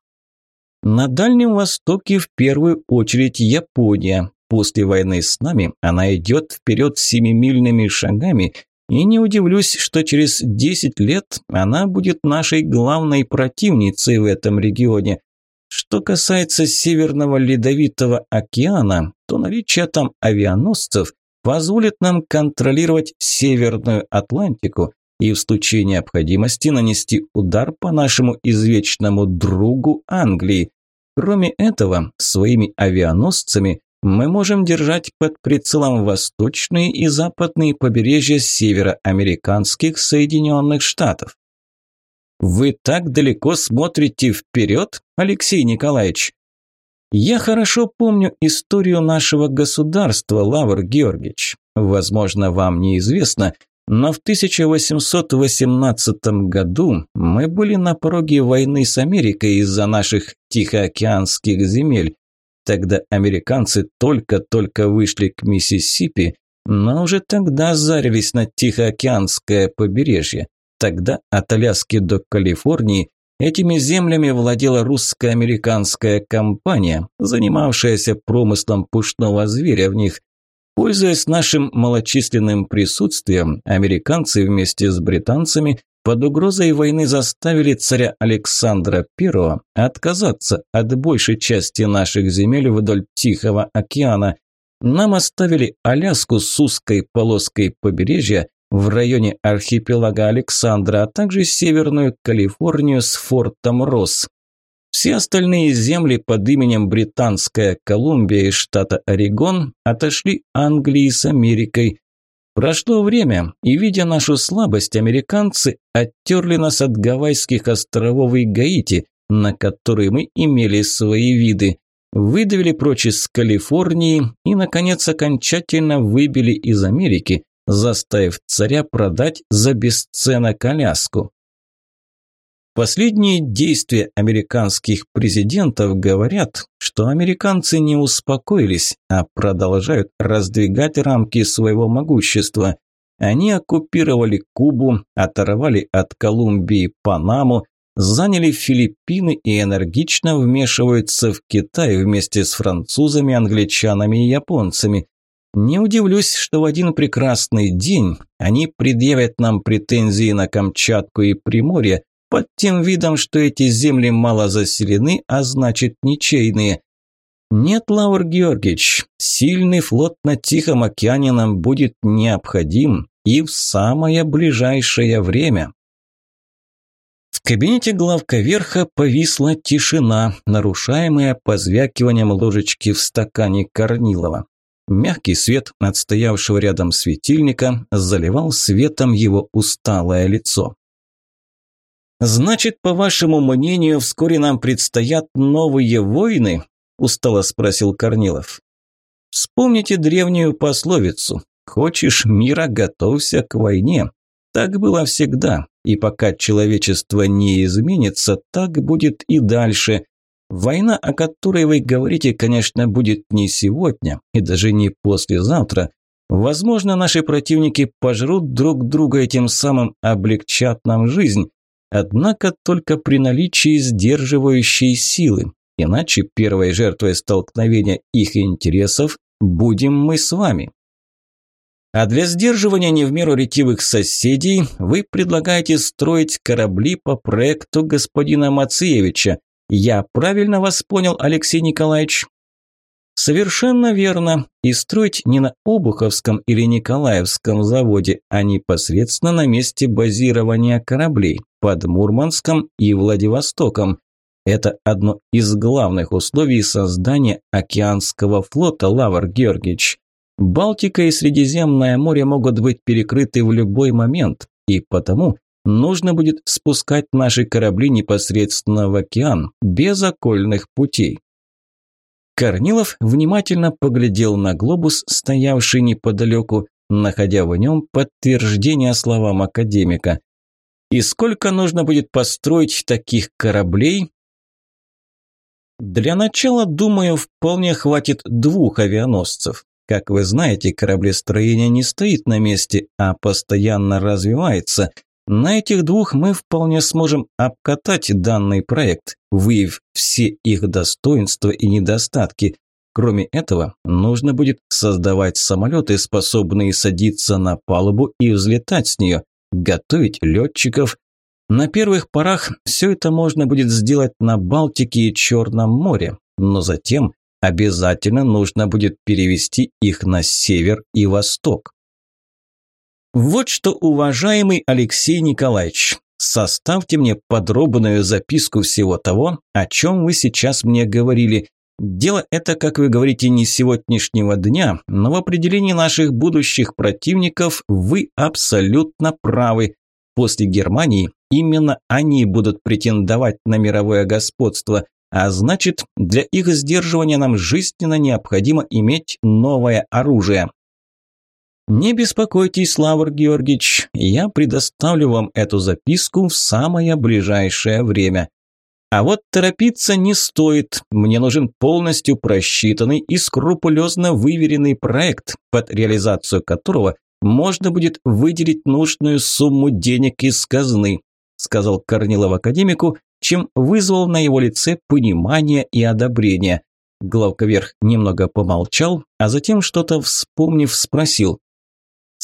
На Дальнем Востоке в первую очередь Япония. После войны с нами она идет вперед семимильными шагами, и не удивлюсь, что через 10 лет она будет нашей главной противницей в этом регионе. Что касается Северного Ледовитого океана, то наличие там авианосцев позволит нам контролировать Северную Атлантику и в случае необходимости нанести удар по нашему извечному другу Англии. Кроме этого, своими авианосцами мы можем держать под прицелом восточные и западные побережья североамериканских Соединенных Штатов. Вы так далеко смотрите вперед, Алексей Николаевич? Я хорошо помню историю нашего государства, Лавр Георгиевич. Возможно, вам неизвестно, но в 1818 году мы были на пороге войны с Америкой из-за наших тихоокеанских земель. Тогда американцы только-только вышли к Миссисипи, но уже тогда зарились на Тихоокеанское побережье. Тогда от Аляски до Калифорнии этими землями владела русско-американская компания, занимавшаяся промыслом пушного зверя в них. Пользуясь нашим малочисленным присутствием, американцы вместе с британцами под угрозой войны заставили царя Александра I отказаться от большей части наших земель вдоль Тихого океана. Нам оставили Аляску с узкой полоской побережья в районе архипелага Александра, а также Северную Калифорнию с фортом Росс. Все остальные земли под именем Британская Колумбия из штата Орегон отошли Англии с Америкой. Прошло время, и, видя нашу слабость, американцы оттерли нас от Гавайских островов и Гаити, на которые мы имели свои виды, выдавили прочь из Калифорнии и, наконец, окончательно выбили из Америки, заставив царя продать за бесценок коляску. Последние действия американских президентов говорят, что американцы не успокоились, а продолжают раздвигать рамки своего могущества. Они оккупировали Кубу, оторвали от Колумбии Панаму, заняли Филиппины и энергично вмешиваются в Китай вместе с французами, англичанами и японцами. Не удивлюсь, что в один прекрасный день они предъявят нам претензии на Камчатку и Приморье, под тем видом, что эти земли мало заселены, а значит ничейные. Нет, Лаур Георгиевич, сильный флот на Тихом океане нам будет необходим и в самое ближайшее время. В кабинете главка верха повисла тишина, нарушаемая позвякиванием ложечки в стакане Корнилова. Мягкий свет отстоявшего рядом светильника заливал светом его усталое лицо. «Значит, по вашему мнению, вскоре нам предстоят новые войны?» – устало спросил Корнилов. «Вспомните древнюю пословицу «Хочешь мира, готовься к войне». Так было всегда, и пока человечество не изменится, так будет и дальше. Война, о которой вы говорите, конечно, будет не сегодня и даже не послезавтра. Возможно, наши противники пожрут друг друга и тем самым облегчат нам жизнь, Однако только при наличии сдерживающей силы, иначе первой жертвой столкновения их интересов будем мы с вами. А для сдерживания не в меру ретивых соседей вы предлагаете строить корабли по проекту господина Мациевича. Я правильно вас понял, Алексей Николаевич? Совершенно верно. И строить не на Обуховском или Николаевском заводе, а непосредственно на месте базирования кораблей под Мурманском и Владивостоком. Это одно из главных условий создания океанского флота, Лавр Георгиевич. Балтика и Средиземное море могут быть перекрыты в любой момент, и потому нужно будет спускать наши корабли непосредственно в океан, без окольных путей. Корнилов внимательно поглядел на глобус, стоявший неподалеку, находя в нем подтверждение словам академика. И сколько нужно будет построить таких кораблей? Для начала, думаю, вполне хватит двух авианосцев. Как вы знаете, кораблестроение не стоит на месте, а постоянно развивается. На этих двух мы вполне сможем обкатать данный проект, выявив все их достоинства и недостатки. Кроме этого, нужно будет создавать самолеты, способные садиться на палубу и взлетать с нее готовить летчиков. На первых порах все это можно будет сделать на Балтике и Черном море, но затем обязательно нужно будет перевести их на север и восток. Вот что, уважаемый Алексей Николаевич, составьте мне подробную записку всего того, о чем вы сейчас мне говорили, Дело это, как вы говорите, не сегодняшнего дня, но в определении наших будущих противников вы абсолютно правы. После Германии именно они будут претендовать на мировое господство, а значит, для их сдерживания нам жизненно необходимо иметь новое оружие. Не беспокойтесь, Лавр Георгиевич, я предоставлю вам эту записку в самое ближайшее время. А вот торопиться не стоит. Мне нужен полностью просчитанный и скрупулезно выверенный проект, под реализацию которого можно будет выделить нужную сумму денег из казны, сказал Корнилов академику, чем вызвал на его лице понимание и одобрение. Главка вверх немного помолчал, а затем что-то вспомнив спросил: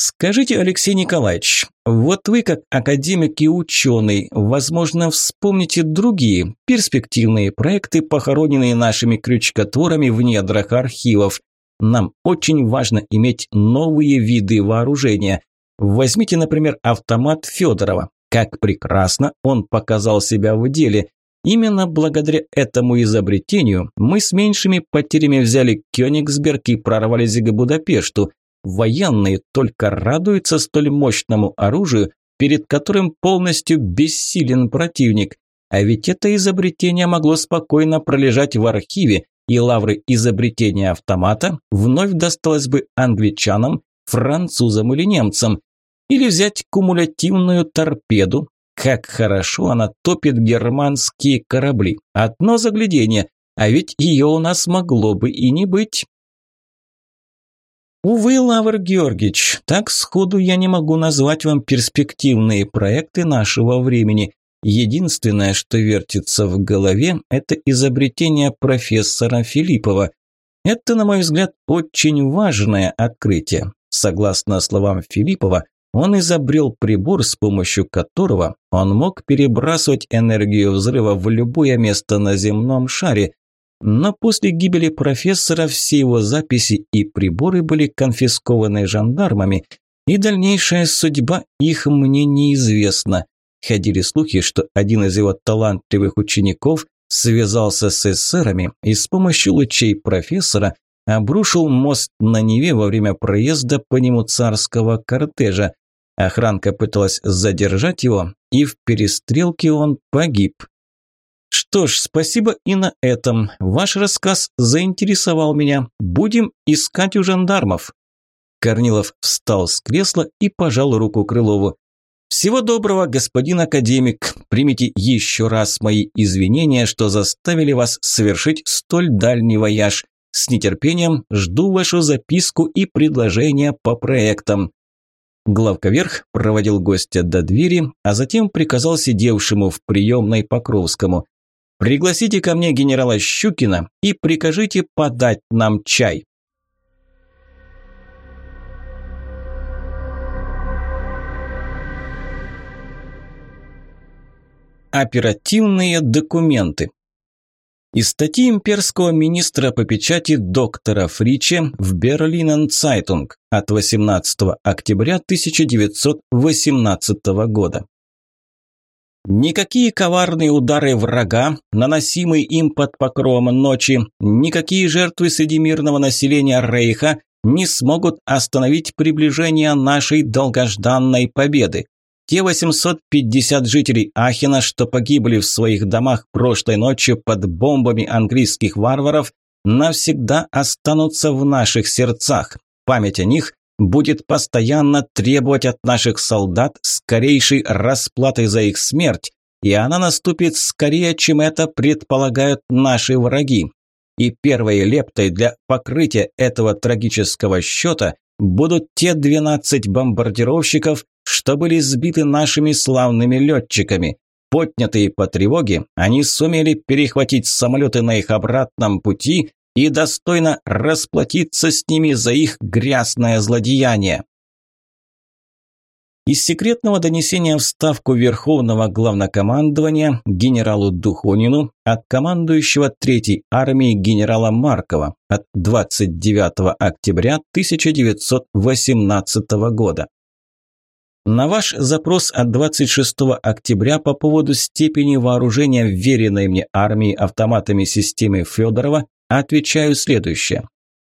Скажите, Алексей Николаевич, вот вы как академик и ученый, возможно, вспомните другие перспективные проекты, похороненные нашими крючкотворами в недрах архивов. Нам очень важно иметь новые виды вооружения. Возьмите, например, автомат Федорова. Как прекрасно он показал себя в деле. Именно благодаря этому изобретению мы с меньшими потерями взяли Кёнигсберг и прорвались к Будапешту. Военные только радуются столь мощному оружию, перед которым полностью бессилен противник. А ведь это изобретение могло спокойно пролежать в архиве, и лавры изобретения автомата вновь досталось бы англичанам, французам или немцам. Или взять кумулятивную торпеду. Как хорошо она топит германские корабли. Одно заглядение, а ведь ее у нас могло бы и не быть. Увы, Лавр Георгиевич, так сходу я не могу назвать вам перспективные проекты нашего времени. Единственное, что вертится в голове, это изобретение профессора Филиппова. Это, на мой взгляд, очень важное открытие. Согласно словам Филиппова, он изобрел прибор, с помощью которого он мог перебрасывать энергию взрыва в любое место на земном шаре. Но после гибели профессора все его записи и приборы были конфискованы жандармами, и дальнейшая судьба их мне неизвестна. Ходили слухи, что один из его талантливых учеников связался с эсерами и с помощью лучей профессора обрушил мост на Неве во время проезда по нему царского кортежа. Охранка пыталась задержать его, и в перестрелке он погиб. Что ж, спасибо и на этом. Ваш рассказ заинтересовал меня. Будем искать у жандармов. Корнилов встал с кресла и пожал руку Крылову. «Всего доброго, господин академик. Примите еще раз мои извинения, что заставили вас совершить столь дальний вояж. С нетерпением жду вашу записку и предложения по проектам». Главковерх проводил гостя до двери, а затем приказал сидевшему в приемной Покровскому. «Пригласите ко мне генерала Щукина и прикажите подать нам чай». Оперативные документы. Из статьи имперского министра по печати доктора Фриче в Berliner Zeitung от 18 октября 1918 года. Никакие коварные удары врага, наносимые им под покровом ночи, никакие жертвы среди мирного населения Рейха не смогут остановить приближение нашей долгожданной победы. Те 850 жителей Ахена, что погибли в своих домах прошлой ночью под бомбами английских варваров, навсегда останутся в наших сердцах. Память о них будет постоянно требовать от наших солдат скорейшей расплаты за их смерть, и она наступит скорее, чем это предполагают наши враги. И первой лептой для покрытия этого трагического счета будут те 12 бомбардировщиков, что были сбиты нашими славными летчиками. Поднятые по тревоге, они сумели перехватить самолеты на их обратном пути и достойно расплатиться с ними за их грязное злодеяние. Из секретного донесения в Ставку Верховного Главнокомандования генералу Духонину от командующего Третьей армии генерала Маркова от 29 октября 1918 года. На ваш запрос от 26 октября по поводу степени вооружения вверенной мне армии автоматами системы Федорова отвечаю следующее.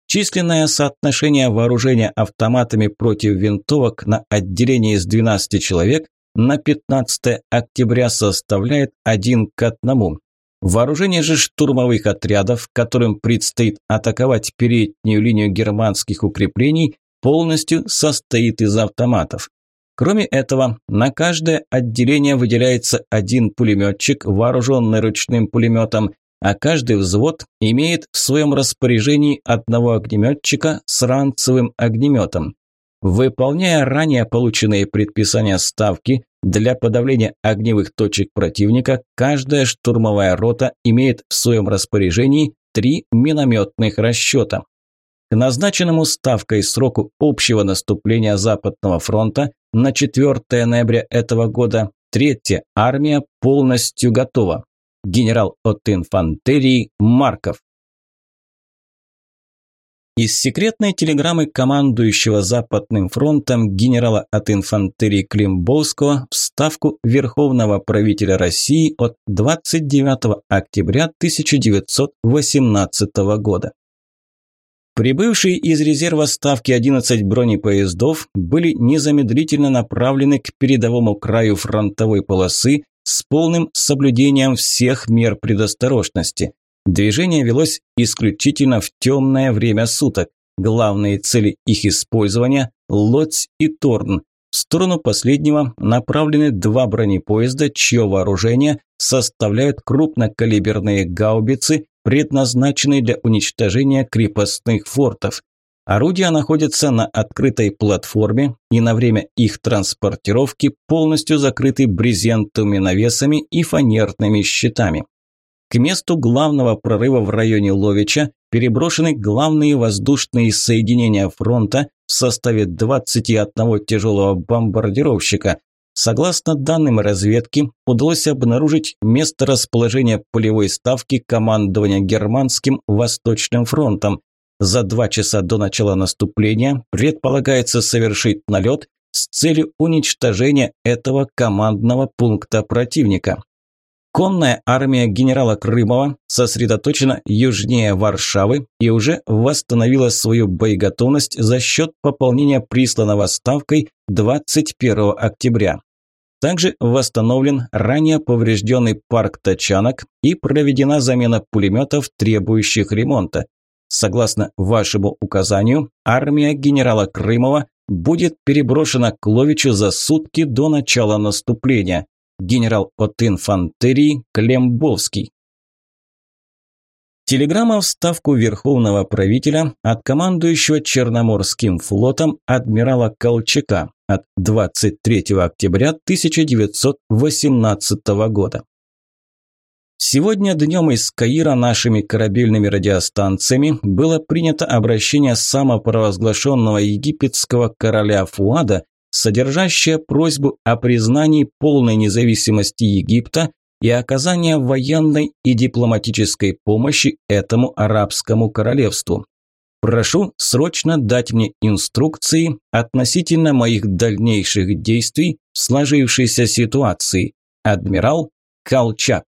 Численное соотношение вооружения автоматами против винтовок на отделение из 12 человек на 15 октября составляет 1 к 1. Вооружение же штурмовых отрядов, которым предстоит атаковать переднюю линию германских укреплений, полностью состоит из автоматов. Кроме этого, на каждое отделение выделяется один пулеметчик, вооруженный ручным пулеметом, а каждый взвод имеет в своем распоряжении одного огнеметчика с ранцевым огнеметом. Выполняя ранее полученные предписания ставки для подавления огневых точек противника, каждая штурмовая рота имеет в своем распоряжении три минометных расчета. К назначенному ставкой сроку общего наступления Западного фронта на 4 ноября этого года Третья армия полностью готова. Генерал от инфантерии Марков. Из секретной телеграммы командующего Западным фронтом генерала от инфантерии Климбовского в ставку Верховного правителя России от 29 октября 1918 года. Прибывшие из резерва ставки 11 бронепоездов были незамедлительно направлены к передовому краю фронтовой полосы с полным соблюдением всех мер предосторожности. Движение велось исключительно в темное время суток. Главные цели их использования – Лоть и Торн. В сторону последнего направлены два бронепоезда, чье вооружение составляют крупнокалиберные гаубицы, предназначенные для уничтожения крепостных фортов. Орудия находятся на открытой платформе и на время их транспортировки полностью закрыты брезентовыми навесами и фанерными щитами. К месту главного прорыва в районе Ловича переброшены главные воздушные соединения фронта в составе 21 тяжелого бомбардировщика. Согласно данным разведки, удалось обнаружить место расположения полевой ставки командования Германским Восточным фронтом. За два часа до начала наступления предполагается совершить налет с целью уничтожения этого командного пункта противника. Конная армия генерала Крымова сосредоточена южнее Варшавы и уже восстановила свою боеготовность за счет пополнения присланного ставкой 21 октября. Также восстановлен ранее поврежденный парк тачанок и проведена замена пулеметов, требующих ремонта. Согласно вашему указанию, армия генерала Крымова будет переброшена к Ловичу за сутки до начала наступления генерал от инфантерии Клембовский. Телеграмма в ставку верховного правителя от командующего Черноморским флотом адмирала Колчака от 23 октября 1918 года. Сегодня днем из Каира нашими корабельными радиостанциями было принято обращение самопровозглашенного египетского короля Фуада содержащая просьбу о признании полной независимости Египта и оказания военной и дипломатической помощи этому арабскому королевству. Прошу срочно дать мне инструкции относительно моих дальнейших действий в сложившейся ситуации. Адмирал Колчак.